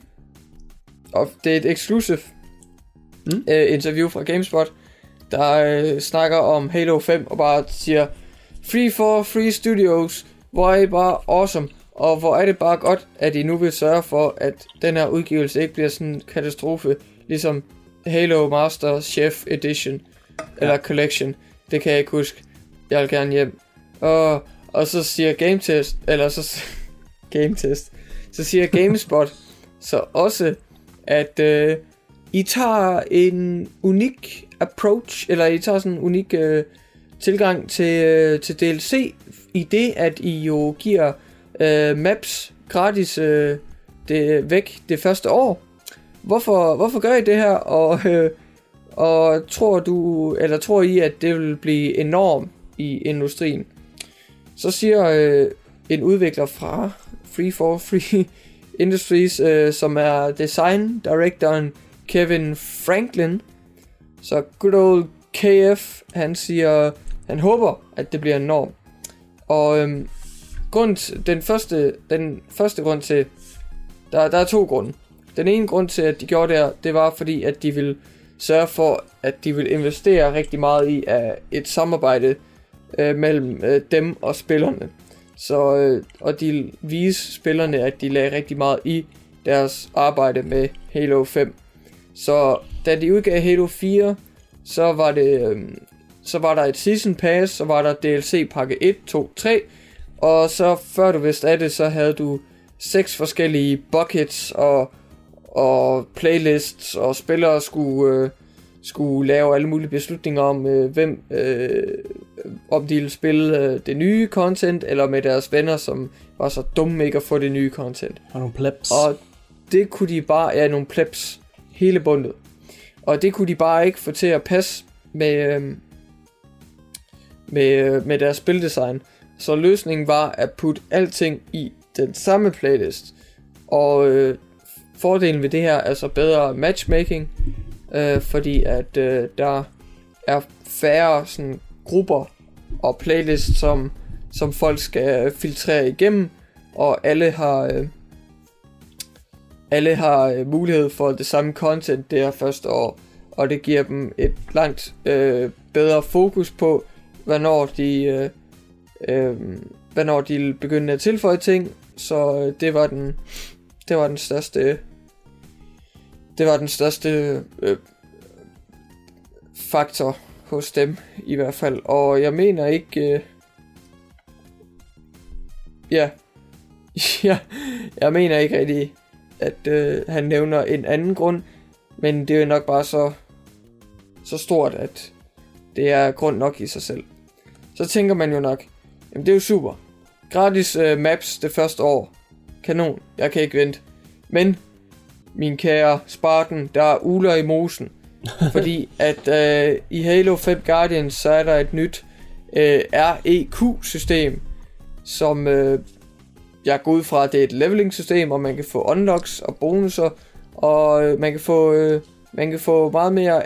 og det er et exclusive Mm. øh, interview fra GameSpot, der øh, snakker om Halo 5 og bare siger Free for Free Studios, hvor er I bare awesome, og hvor er det bare godt, at I nu vil sørge for, at den her udgivelse ikke bliver sådan en katastrofe, ligesom Halo Master Chef Edition, eller Collection, det kan jeg ikke huske. Jeg vil gerne hjem. Og, og så siger Game Test, eller så s- Game Test, så siger GameSpot så også, at øh, I tager en unik approach, eller I tager sådan en unik øh, tilgang til, øh, til DLC, i det, at I jo giver øh, maps gratis øh, det, væk det første år. Hvorfor, hvorfor gør I det her, og, øh, og tror du, eller tror I, at det vil blive enormt i industrien? Så siger øh, en udvikler fra Free for Free Industries, øh, som er design directoren Kevin Franklin. Så good old KF, han siger, han håber, at det bliver en norm. Og øhm, grund, den, første, den første grund til, der, der er to grunde. Den ene grund til, at de gjorde det her, det var fordi, at de ville sørge for, at de ville investere rigtig meget i at et samarbejde øh, mellem øh, dem og spillerne. Så, øh, og de viste vise spillerne, at de lagde rigtig meget i deres arbejde med Halo 5. Så da de udgav Halo 4, så var det øh, så var der et Season Pass, så var der DLC pakke 1, 2, 3, og så før du vidste af det, så havde du seks forskellige buckets og, og playlists, og spillere skulle, øh, skulle lave alle mulige beslutninger om, øh, hvem, øh, om de ville spille øh, det nye content, eller med deres venner, som var så dumme ikke at få det nye content. Og nogle plebs. Og det kunne de bare, ja, nogle plebs, hele bundet. Og det kunne de bare ikke få til at passe med, øhm, med, øh, med deres spildesign. Så løsningen var at putte alting i den samme playlist. Og øh, fordelen ved det her er så bedre matchmaking, øh, fordi at øh, der er færre sådan, grupper og playlists, som, som folk skal filtrere igennem, og alle har... Øh, alle har øh, mulighed for det samme content det her første år, og det giver dem et langt øh, bedre fokus på, hvornår de, øh, øh, hvornår de begynder at tilføje ting, så øh, det var den, det var den største, det var den største øh, faktor hos dem i hvert fald, og jeg mener ikke, øh, ja, ja, jeg mener ikke rigtig, at øh, han nævner en anden grund, men det er jo nok bare så, så stort, at det er grund nok i sig selv. Så tænker man jo nok, jamen det er jo super. Gratis øh, maps det første år. Kanon, jeg kan ikke vente. Men, min kære Spartan, der er uler i mosen. fordi at øh, i Halo 5 Guardians, så er der et nyt øh, REQ-system, som øh, jeg går ud fra, at det er et leveling system, og man kan få unlocks og bonusser, og øh, man kan få øh, man kan få meget mere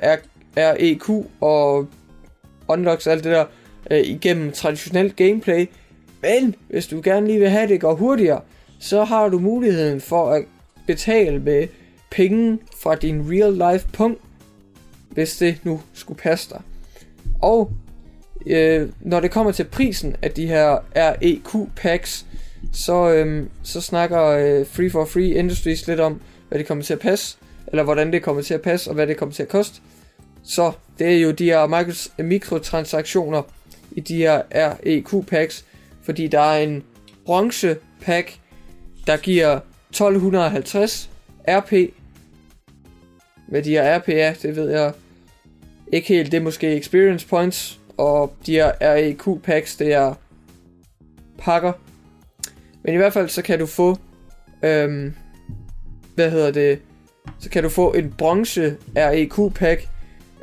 REQ og unlocks alt det der øh, igennem traditionelt gameplay. Men hvis du gerne lige vil have det går hurtigere, så har du muligheden for at betale med penge fra din real life punkt, hvis det nu skulle passe dig. Og øh, når det kommer til prisen af de her REQ packs, så, øh, så snakker øh, Free for Free Industries lidt om, hvad det kommer til at passe, eller hvordan det kommer til at passe, og hvad det kommer til at koste. Så det er jo de her mikrotransaktioner i de her REQ packs, fordi der er en bronze pack, der giver 1250 RP. Hvad de her RP er, det ved jeg ikke helt. Det er måske experience points, og de her REQ packs, det er pakker. Men i hvert fald så kan du få, øhm, hvad hedder det, så kan du få en bronze REQ pack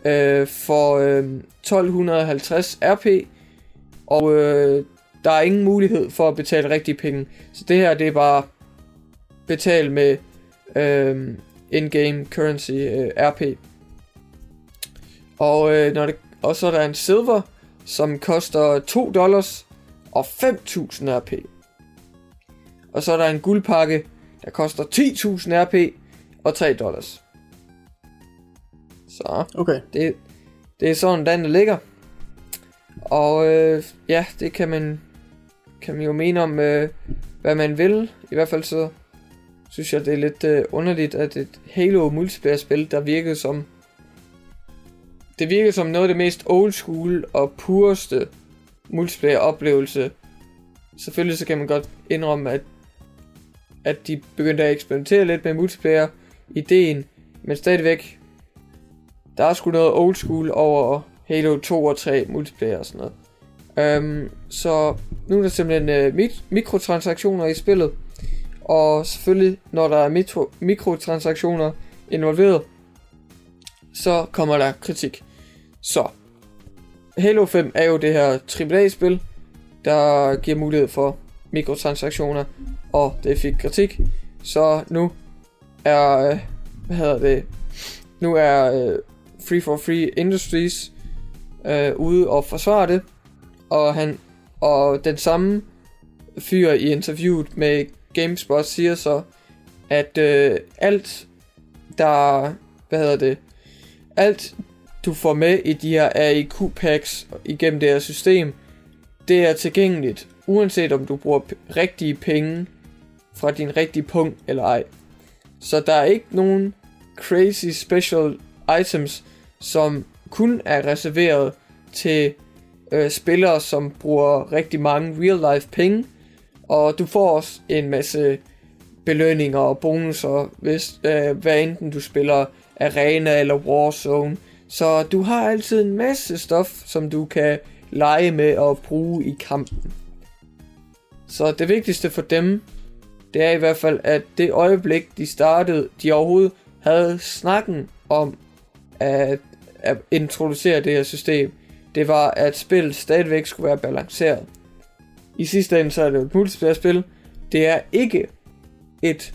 øh, for øh, 1250 RP, og øh, der er ingen mulighed for at betale rigtige penge. Så det her, det er bare betale med øh, in-game currency øh, RP. Og, øh, når det, og så er der en silver, som koster 2 dollars og 5.000 RP. Og så er der en guldpakke, der koster 10.000 RP og 3 dollars. Så Okay. det, det er sådan, den ligger. Og øh, ja, det kan man, kan man jo mene om, øh, hvad man vil. I hvert fald så synes jeg, det er lidt øh, underligt, at et Halo multiplayer-spil, der virkede som... Det virkede som noget af det mest old school og pureste multiplayer-oplevelse. Selvfølgelig så kan man godt indrømme, at, at de begyndte at eksperimentere lidt med multiplayer-ideen, men stadigvæk, der er sgu noget old school over Halo 2 og 3 multiplayer og sådan noget. Øhm, så nu er der simpelthen øh, mik- mikrotransaktioner i spillet. Og selvfølgelig, når der er mitro- mikrotransaktioner involveret, så kommer der kritik. Så, Halo 5 er jo det her AAA-spil, der giver mulighed for mikrotransaktioner, og det fik kritik. Så nu er, hvad hedder det, nu er øh, Free for Free Industries øh, ude og forsvare det, og han og den samme fyr i interviewet med GameSpot siger så, at øh, alt der, hvad hedder det, alt du får med i de her AIQ packs igennem det her system, det er tilgængeligt, uanset om du bruger rigtige penge fra din rigtige punkt eller ej. Så der er ikke nogen crazy special items, som kun er reserveret til øh, spillere, som bruger rigtig mange real life penge. Og du får også en masse belønninger og bonusser, hvis, øh, hvad enten du spiller Arena eller Warzone. Så du har altid en masse stof, som du kan lege med og bruge i kampen. Så det vigtigste for dem, det er i hvert fald, at det øjeblik, de startede, de overhovedet havde snakken om at, at introducere det her system, det var, at spillet stadigvæk skulle være balanceret. I sidste ende, så er det jo et multiplayer-spil. Det er ikke et,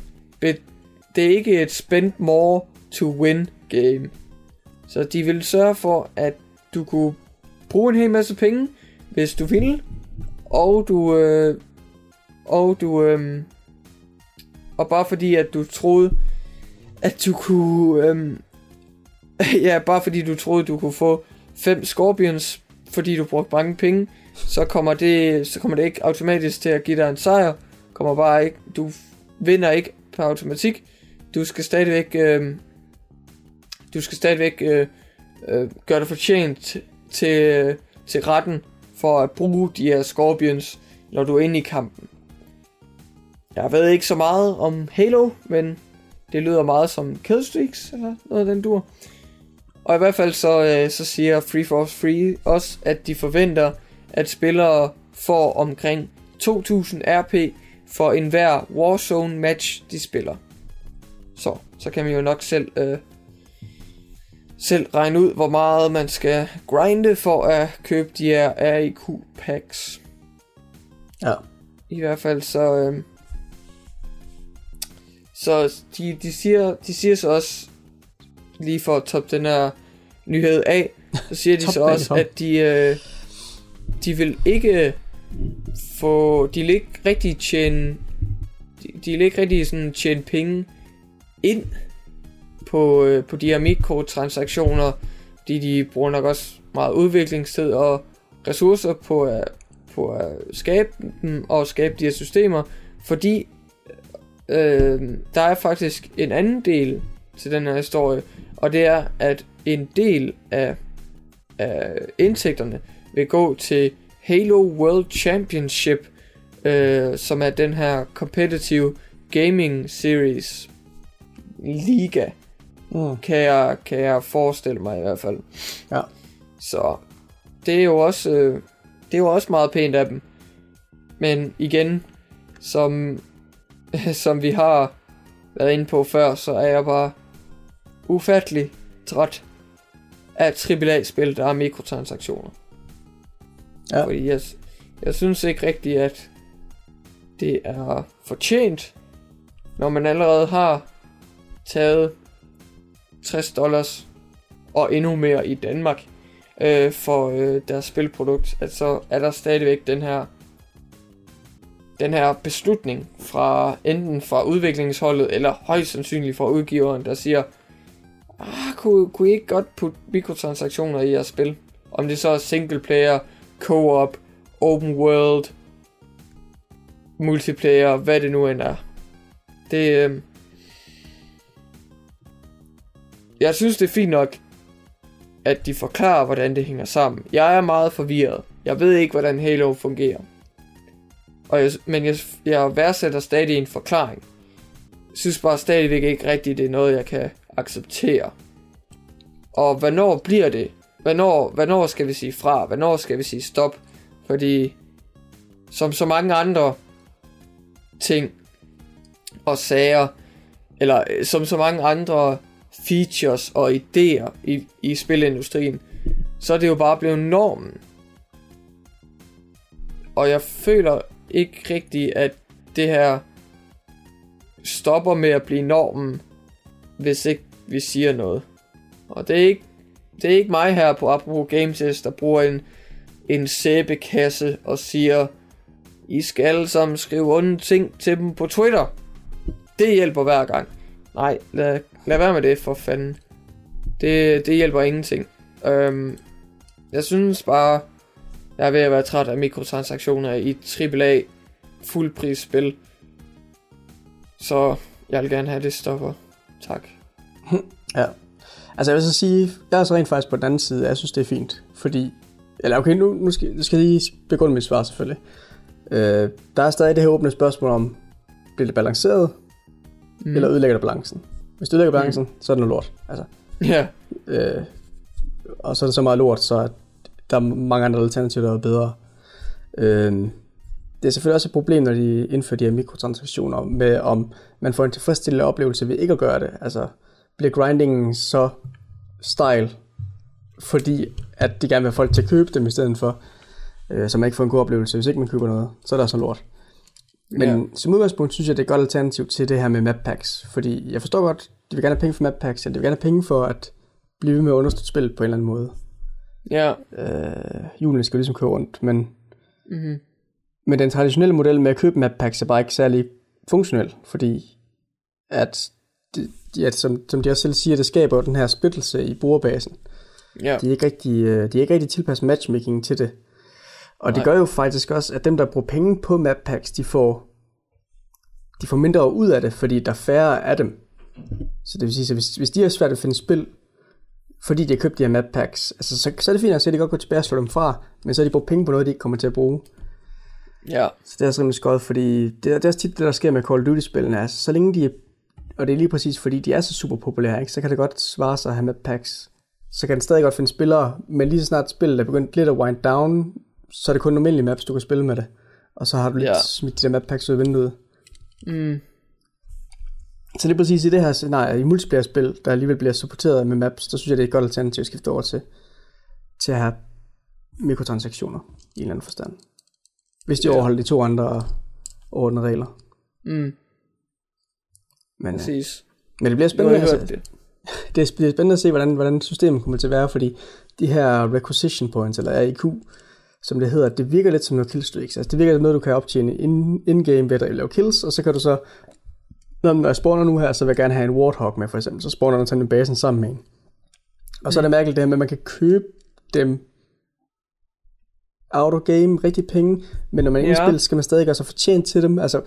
det er ikke et spend more to win game. Så de vil sørge for, at du kunne bruge en hel masse penge, hvis du ville, og du, øh, og du, øh, og bare fordi, at du troede, at du kunne, øh, ja, bare fordi du troede, du kunne få fem Scorpions, fordi du brugte mange penge, så kommer det, så kommer det ikke automatisk til at give dig en sejr. Kommer bare ikke, du vinder ikke på automatik. Du skal stadigvæk, øh, du skal stadigvæk øh, øh, gøre dig fortjent til, til retten for at bruge de her Scorpions, når du er inde i kampen. Jeg ved ikke så meget om Halo, men det lyder meget som Killstreaks, eller noget af den dur. Og i hvert fald så, øh, så siger Free Force Free også, at de forventer, at spillere får omkring 2000 RP for enhver Warzone match, de spiller. Så, så kan man jo nok selv, øh, selv regne ud, hvor meget man skal grinde for at købe de her RIQ packs. Ja. I hvert fald så... Øh, så de, de, siger, de siger så også, lige for at toppe den her nyhed af, så siger de så også, at de, øh, de vil ikke få, de vil ikke rigtig tjene, de, de vil ikke rigtig sådan tjene penge ind på, øh, på de her mikrotransaktioner, fordi de bruger nok også meget udviklingstid og ressourcer på at, på at skabe dem og skabe de her systemer, fordi øh, der er faktisk en anden del til den her historie, og det er, at en del af, af indtægterne vil gå til Halo World Championship, øh, som er den her competitive gaming series liga, Mm. kan jeg, kan jeg forestille mig i hvert fald. Ja. Så det er jo også, øh, det er jo også meget pænt af dem. Men igen, som, som vi har været inde på før, så er jeg bare ufattelig træt af AAA-spil, der er mikrotransaktioner. Ja. Fordi jeg, jeg synes ikke rigtigt, at det er fortjent, når man allerede har taget 60 dollars og endnu mere i Danmark øh, for øh, deres spilprodukt, at så er der stadigvæk den her den her beslutning fra enten fra udviklingsholdet eller højst sandsynligt fra udgiveren, der siger, ah, kunne, kunne I ikke godt putte mikrotransaktioner i jeres spil? Om det så er single player, co-op, open world, multiplayer, hvad det nu end er. Det, øh... Jeg synes, det er fint nok, at de forklarer, hvordan det hænger sammen. Jeg er meget forvirret. Jeg ved ikke, hvordan Halo fungerer. Og jeg, men jeg, jeg værdsætter stadig en forklaring. Jeg synes bare stadigvæk ikke rigtigt, det er noget, jeg kan acceptere. Og hvornår bliver det? Hvornår, hvornår skal vi sige fra? Hvornår skal vi sige stop? Fordi som så mange andre ting og sager, eller øh, som så mange andre features og idéer i, i spilindustrien, så er det jo bare blevet normen. Og jeg føler ikke rigtigt, at det her stopper med at blive normen, hvis ikke vi siger noget. Og det er ikke, det er ikke mig her på Apropos Games, der bruger en, en sæbekasse og siger, I skal alle sammen skrive onde ting til dem på Twitter. Det hjælper hver gang. Nej, lad, lad være med det for fanden. Det, det hjælper ingenting. Øhm, jeg synes bare, jeg er ved at være træt af mikrotransaktioner i AAA fuldprisspil. Så jeg vil gerne have det stopper. Tak. Ja. Altså jeg vil så sige, jeg er så rent faktisk på den anden side, jeg synes det er fint, fordi, eller okay, nu, nu skal, skal jeg lige begrunde mit svar selvfølgelig. Øh, der er stadig det her åbne spørgsmål om, bliver det balanceret, mm. eller ødelægger det balancen? Hvis det ødelægger balancen, mm. så er det noget lort. Altså, Ja, øh, og så er det så meget lort, så der er mange andre alternativer, der er bedre. Øh, det er selvfølgelig også et problem, når de indfører de her mikrotransaktioner, med om man får en tilfredsstillende oplevelse ved ikke at gøre det. Altså, bliver grindingen så style, fordi at de gerne vil have folk til at købe dem i stedet for, øh, så man ikke får en god oplevelse, hvis ikke man køber noget. Så er der så lort. Men Ja. som udgangspunkt synes jeg, det er et godt alternativ til det her med map packs. Fordi jeg forstår godt, de vil gerne have penge for map packs, eller de vil gerne have penge for at blive ved med at understøtte spillet på en eller anden måde. ja. Øh, julene skal jo ligesom køre rundt, men, Mm-hmm. men den traditionelle model med at købe map packs er bare ikke særlig funktionel, fordi at, det, ja, som, som de også selv siger, det skaber den her splittelse i brugerbasen. Ja. De er ikke rigtig, øh, de er ikke rigtig tilpasset matchmaking til det. Og det Nej. gør jo faktisk også, at dem, der bruger penge på map packs, de får, de får mindre ud af det, fordi der er færre af dem. Så det vil sige, at hvis, hvis de har svært at finde spil, fordi de har købt de her map packs, altså, så, så er det fint, at så kan de godt gå tilbage og slå dem fra, men så har de brugt penge på noget, de ikke kommer til at bruge. Ja. Så det er også rimelig skødt, fordi det, er- det er også tit det, der sker med Call of Duty-spillene. Altså, så længe de og det er lige præcis fordi de er så super populære, ikke, så kan det godt svare sig at have map packs. Så kan den stadig godt finde spillere, men lige så snart spillet er begyndt lidt at wind down, så er det kun almindelige maps, du kan spille med det. Og så har du lidt Ja. smidt de der map packs ud af vinduet. Mm. Så det er præcis i det her scenarie, i multiplayer-spil, der alligevel bliver supporteret med maps, så synes jeg, det er et godt alternativ at skifte over til, til at have mikrotransaktioner i en eller anden forstand. Hvis de ja. overholder de to andre ordnede regler. Mm. Men, øh, Præcis. men det bliver spændende, altså, det. det bliver spændende at se, hvordan, hvordan systemet kommer til at være, fordi de her requisition points, eller RIQ, som det hedder, det virker lidt som noget killstreaks. Altså det virker som noget, du kan optjene in- in-game ved at lave kills, og så kan du så, når jeg spawner nu her, så vil jeg gerne have en Warthog med for eksempel, så spawner du sådan en basen sammen med en. Og så er det mærkeligt det her med, at man kan købe dem out of game, rigtig penge, men når man i Ja. spil, skal man stadig gøre sig fortjent til dem. Altså,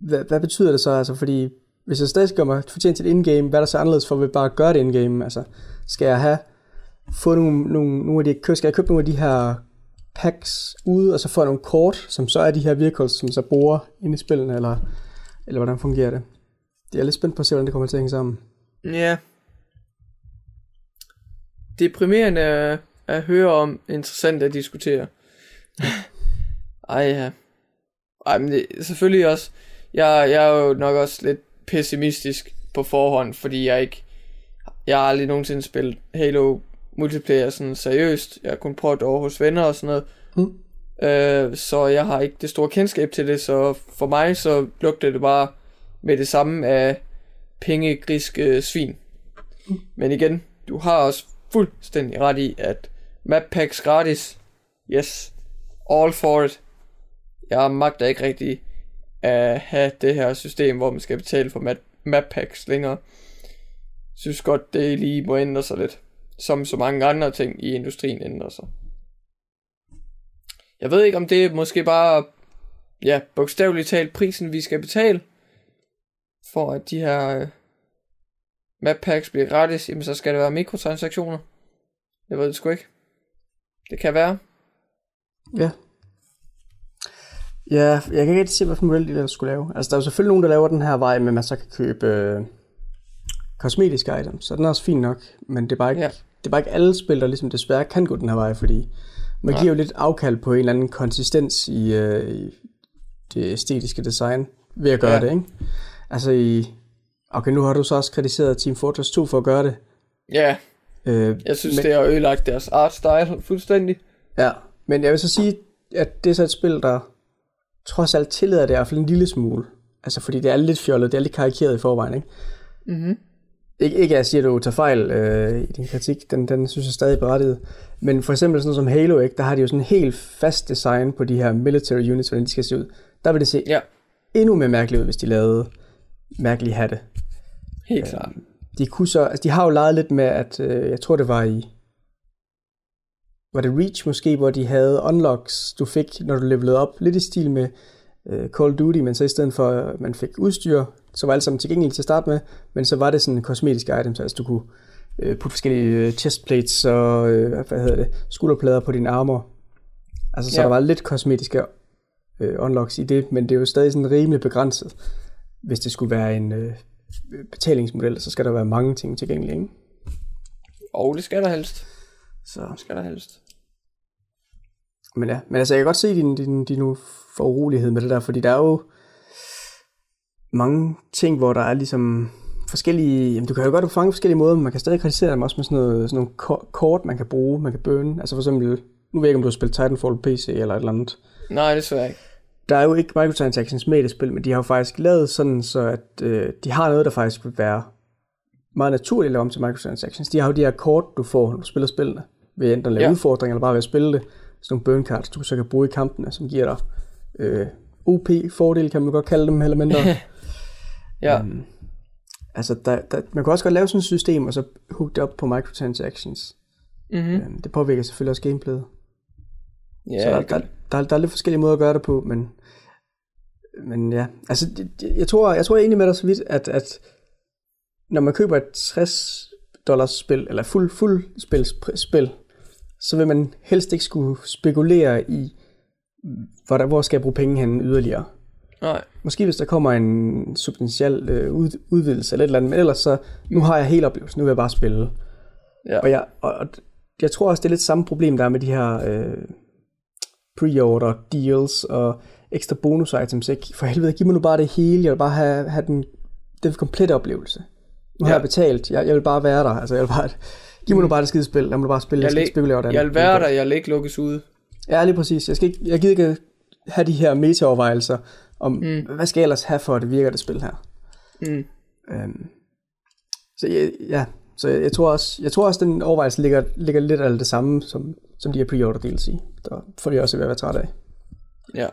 hvad, hvad betyder det så? Altså, fordi hvis jeg stadig skal gøre mig fortjent til et indgame, hvad er der så anderledes for at bare at gøre det indgame? Altså, skal jeg have få nogle, nogle, nogle af de, skal jeg købe nogle af de her packs ude, og så få nogle kort, som så er de her vehicles, som så bruger inde i spillene, eller, eller hvordan fungerer det? Det er lidt spændt på at se, hvordan det kommer til at hænge sammen. Ja. Deprimerende at, at høre om, interessant at diskutere. Ej, ja. Ej, men det, selvfølgelig også, jeg, jeg er jo nok også lidt pessimistisk på forhånd, fordi jeg ikke, jeg har aldrig nogensinde spillet Halo multiplayer sådan seriøst. Jeg har kun prøvet det over hos venner og sådan noget. Mm. Øh, så jeg har ikke det store kendskab til det, så for mig så lugter det bare med det samme af pengegriske svin. Mm. Men igen, du har også fuldstændig ret i, at map packs gratis, yes, all for it. Jeg magter ikke rigtig at have det her system, hvor man skal betale for map, map packs længere. Synes godt, det lige må ændre sig lidt. Som så mange andre ting i industrien ændrer sig. Jeg ved ikke, om det er måske bare, ja, bogstaveligt talt prisen, vi skal betale, for at de her øh, map packs bliver gratis, jamen så skal det være mikrotransaktioner. Jeg ved det sgu ikke. Det kan være. Ja. Ja, jeg kan ikke rigtig se, hvad for en model de der skulle lave. Altså, der er jo selvfølgelig nogen, der laver den her vej, med at man så kan købe øh, kosmetiske items, så den er også fin nok, men det er bare ikke, Ja. ja. det er bare ikke alle spil, der ligesom desværre kan gå den her vej, fordi man Nej. giver jo lidt afkald på en eller anden konsistens i, øh, i det æstetiske design ved at gøre Ja. ja. det, ikke? Altså i... Okay, nu har du så også kritiseret Team Fortress 2 for at gøre det. Ja, Øh, jeg synes, men, det har ødelagt deres art style fuldstændig. Ja, men jeg vil så sige, at det er så et spil, der trods alt tillader det i hvert fald en lille smule. Altså fordi det er lidt fjollet, det er lidt karikeret i forvejen, ikke? Mhm. Ikke, ikke at jeg siger, at du tager fejl øh, i din kritik, den, den synes jeg stadig er berettiget. Men for eksempel sådan noget som Halo, ikke, der har de jo sådan en helt fast design på de her military units, hvordan de skal se ud. Der vil det se Ja, endnu mere mærkeligt ud, hvis de lavede mærkelige hatte. helt klart. De, kunne så, altså de har jo leget lidt med, at øh, jeg tror det var i, var det Reach måske, hvor de havde unlocks, du fik, når du levelede op, lidt i stil med øh, Call of Duty, men så i stedet for, at man fik udstyr, så var alt sammen tilgængeligt til at starte med, men så var det sådan kosmetiske items, altså du kunne øh, putte forskellige øh, chestplates og, øh, hvad hedder det, skulderplader på din armor. Altså, så Ja. der var lidt kosmetiske øh, unlocks i det, men det er jo stadig sådan rimelig begrænset. Hvis det skulle være en øh, betalingsmodel, så skal der være mange ting tilgængelige, ikke? Og det skal der helst. Så, Det skal der helst. Men ja, men altså, jeg kan godt se din, din, din forurolighed med det der, fordi der er jo mange ting, hvor der er ligesom forskellige, jamen du kan jo godt fange forskellige måder, men man kan stadig kritisere dem også med sådan, noget, sådan nogle ko- kort, man kan bruge, man kan burne. Altså for eksempel, nu ved jeg ikke, om du har spillet Titanfall på PC eller et eller andet. Nej, desværre ikke. Der er jo ikke microtransactions med i det spil, men de har jo faktisk lavet sådan, så at øh, de har noget, der faktisk vil være meget naturligt at lave om til microtransactions. De har jo de her kort, du får, når du spiller spillene, ved enten at lave ja. udfordringer, eller bare ved at spille det. Sådan nogle burn cards, du så kan bruge i kampene, som giver dig øh, OP-fordel, kan man godt kalde dem, eller mindre. Ja, Øhm, altså, der, der, man kan også godt lave sådan et system, og så hook det op på microtransactions. mhm. Øhm, det påvirker selvfølgelig også gameplayet. Ja, så der, der, der, der er lidt forskellige måder at gøre det på, men, men ja, altså jeg tror, jeg tror jeg er enig med dig så vidt, at, at når man køber et 60 dollars spil, eller fuld, fuld spil, spil, så vil man helst ikke skulle spekulere i, hvor, der, hvor skal jeg bruge penge hen yderligere. Nej, Måske hvis der kommer en substantiel øh, ud, udvidelse eller et eller andet, men ellers så, nu har jeg helt oplevelsen, nu vil jeg bare spille. ja. Og jeg, og, og jeg tror også, det er lidt samme problem, der er med de her øh, pre-order deals og ekstra bonus items. Ikke? For helvede, giv mig nu bare det hele. Jeg vil bare have, have den, den komplette oplevelse. Nu har Ja. jeg betalt. Jeg, jeg vil bare være der. Altså, jeg vil bare, giv mig nu bare det skide spil. Jeg må bare spille. Jeg, Jeg, skal ikke spekulere jeg, vil være der, jeg vil ikke lukkes ude. Ja, lige præcis. Jeg, skal ikke, jeg gider ikke have de her metaovervejelser om, mm. hvad skal jeg ellers have for, at det virker, det spil her. Mm. Øhm, så jeg, ja, så jeg, jeg tror også, jeg tror også, den overvejelse ligger, ligger lidt af det samme, som, som de her pre-order DLC. Der får de også ved at være træt af. Ja.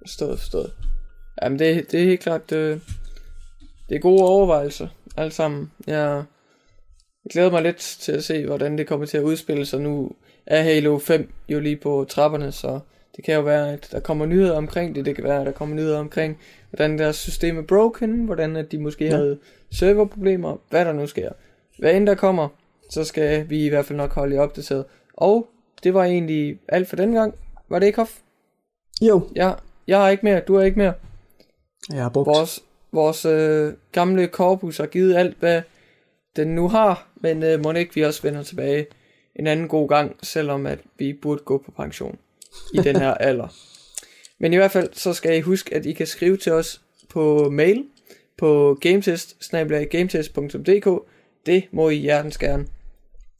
Forstået, forstået. Jamen, det, det er helt klart, det, det er gode overvejelser, alle sammen. Jeg, jeg glæder mig lidt til at se, hvordan det kommer til at udspille sig. Nu er Halo 5 jo lige på trapperne, så det kan jo være, at der kommer nyheder omkring det. Det kan være, at der kommer nyheder omkring, hvordan deres system er broken, hvordan at de måske Ja. havde serverproblemer, hvad der nu sker. Hvad end der kommer, så skal vi i hvert fald nok holde jer opdateret. Og det var egentlig alt for den gang. Var det ikke, Hoff? Jo, Jeg, jeg har ikke mere, du har ikke mere. jeg har brugt. Vores, vores øh, gamle korpus har givet alt, hvad den nu har, men øh, må ikke vi også vender tilbage en anden god gang, selvom at vi burde gå på pension i den her alder. Men i hvert fald, så skal I huske, at I kan skrive til os på mail på gametest Det må I hjertens gerne.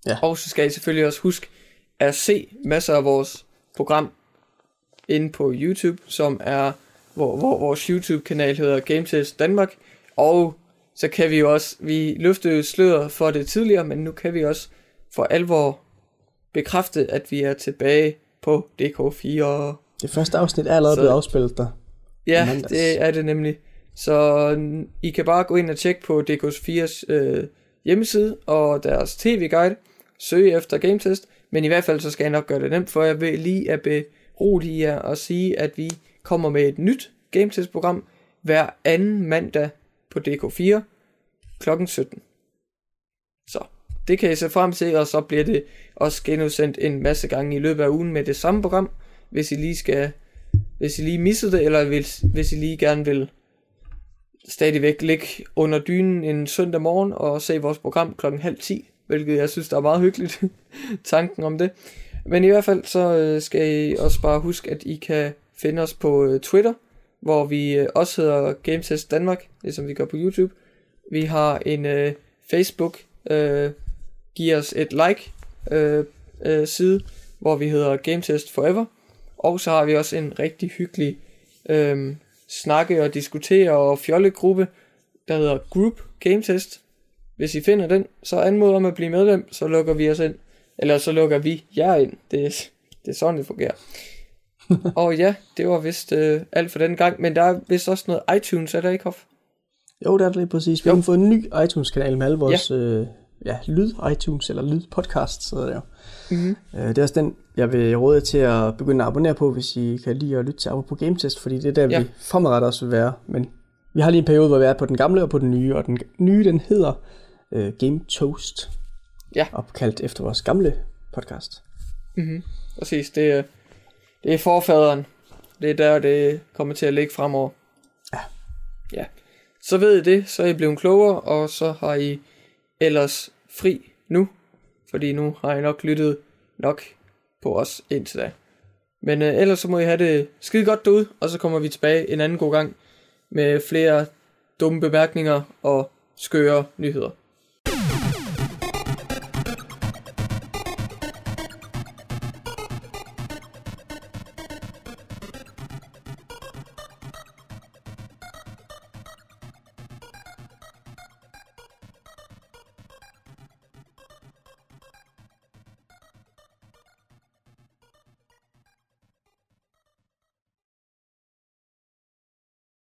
Ja. Og så skal I selvfølgelig også huske at se masser af vores program inde på YouTube, som er, hvor, hvor vores YouTube-kanal hedder GameTest Danmark. Og så kan vi jo også, vi løftede sløret for det tidligere, men nu kan vi også for alvor bekræfte, at vi er tilbage på DK4. Det første afsnit er allerede Så- blevet afspillet der. Ja, mandags. det er det nemlig. Så I kan bare gå ind og tjekke på DK4's øh, hjemmeside og deres tv-guide. Søg efter GameTest. Men i hvert fald så skal jeg nok gøre det nemt, for jeg vil lige at berolige jer og sige, at vi kommer med et nyt GameTest-program hver anden mandag på DK4 klokken 17. Så det kan I se frem til, og så bliver det også genudsendt en masse gange i løbet af ugen med det samme program, hvis I lige skal hvis I lige missede det, eller hvis, hvis I lige gerne vil stadigvæk ligge under dynen en søndag morgen og se vores program klokken halv 10, hvilket jeg synes, der er meget hyggeligt, tanken om det. Men i hvert fald så øh, skal I også bare huske, at I kan finde os på øh, Twitter, hvor vi øh, også hedder GameTest Danmark, ligesom vi gør på YouTube. Vi har en øh, Facebook, øh, giv os et like øh, øh, side, hvor vi hedder GameTest Forever. Og så har vi også en rigtig hyggelig øh, snakke og diskutere og fjollegruppe, der hedder Group Gametest. Hvis I finder den, så anmod om at blive medlem, så lukker vi os ind. Eller så lukker vi jer ind. Det, det er sådan, det fungerer. og ja, det var vist øh, alt for den gang. Men der er vist også noget iTunes, er der ikke, Hoff? Jo, det er det lige præcis. Vi Jo. har fået en ny iTunes-kanal med alle vores ja. Øh, ja, lyd-iTunes, eller lyd-podcast, så der. Mm-hmm. Øh, det er også den, jeg vil råde til at begynde at abonnere på, hvis I kan lide at lytte til på Game Test, fordi det er der, Ja. vi fremadrettet også vil være. Men vi har lige en periode, hvor vi er på den gamle og på den nye, og den nye, den hedder øh, Game Toast. Ja. Opkaldt efter vores gamle podcast. Mm-hmm. Præcis, det, er- det er forfaderen. Det er der, det kommer til at ligge fremover. Ja. Ja. Så ved I det, så er I blevet klogere, og så har I ellers fri nu. Fordi nu har I nok lyttet nok på os indtil da. Men øh, ellers så må I have det skide godt derude, og så kommer vi tilbage en anden god gang med flere dumme bemærkninger og skøre nyheder.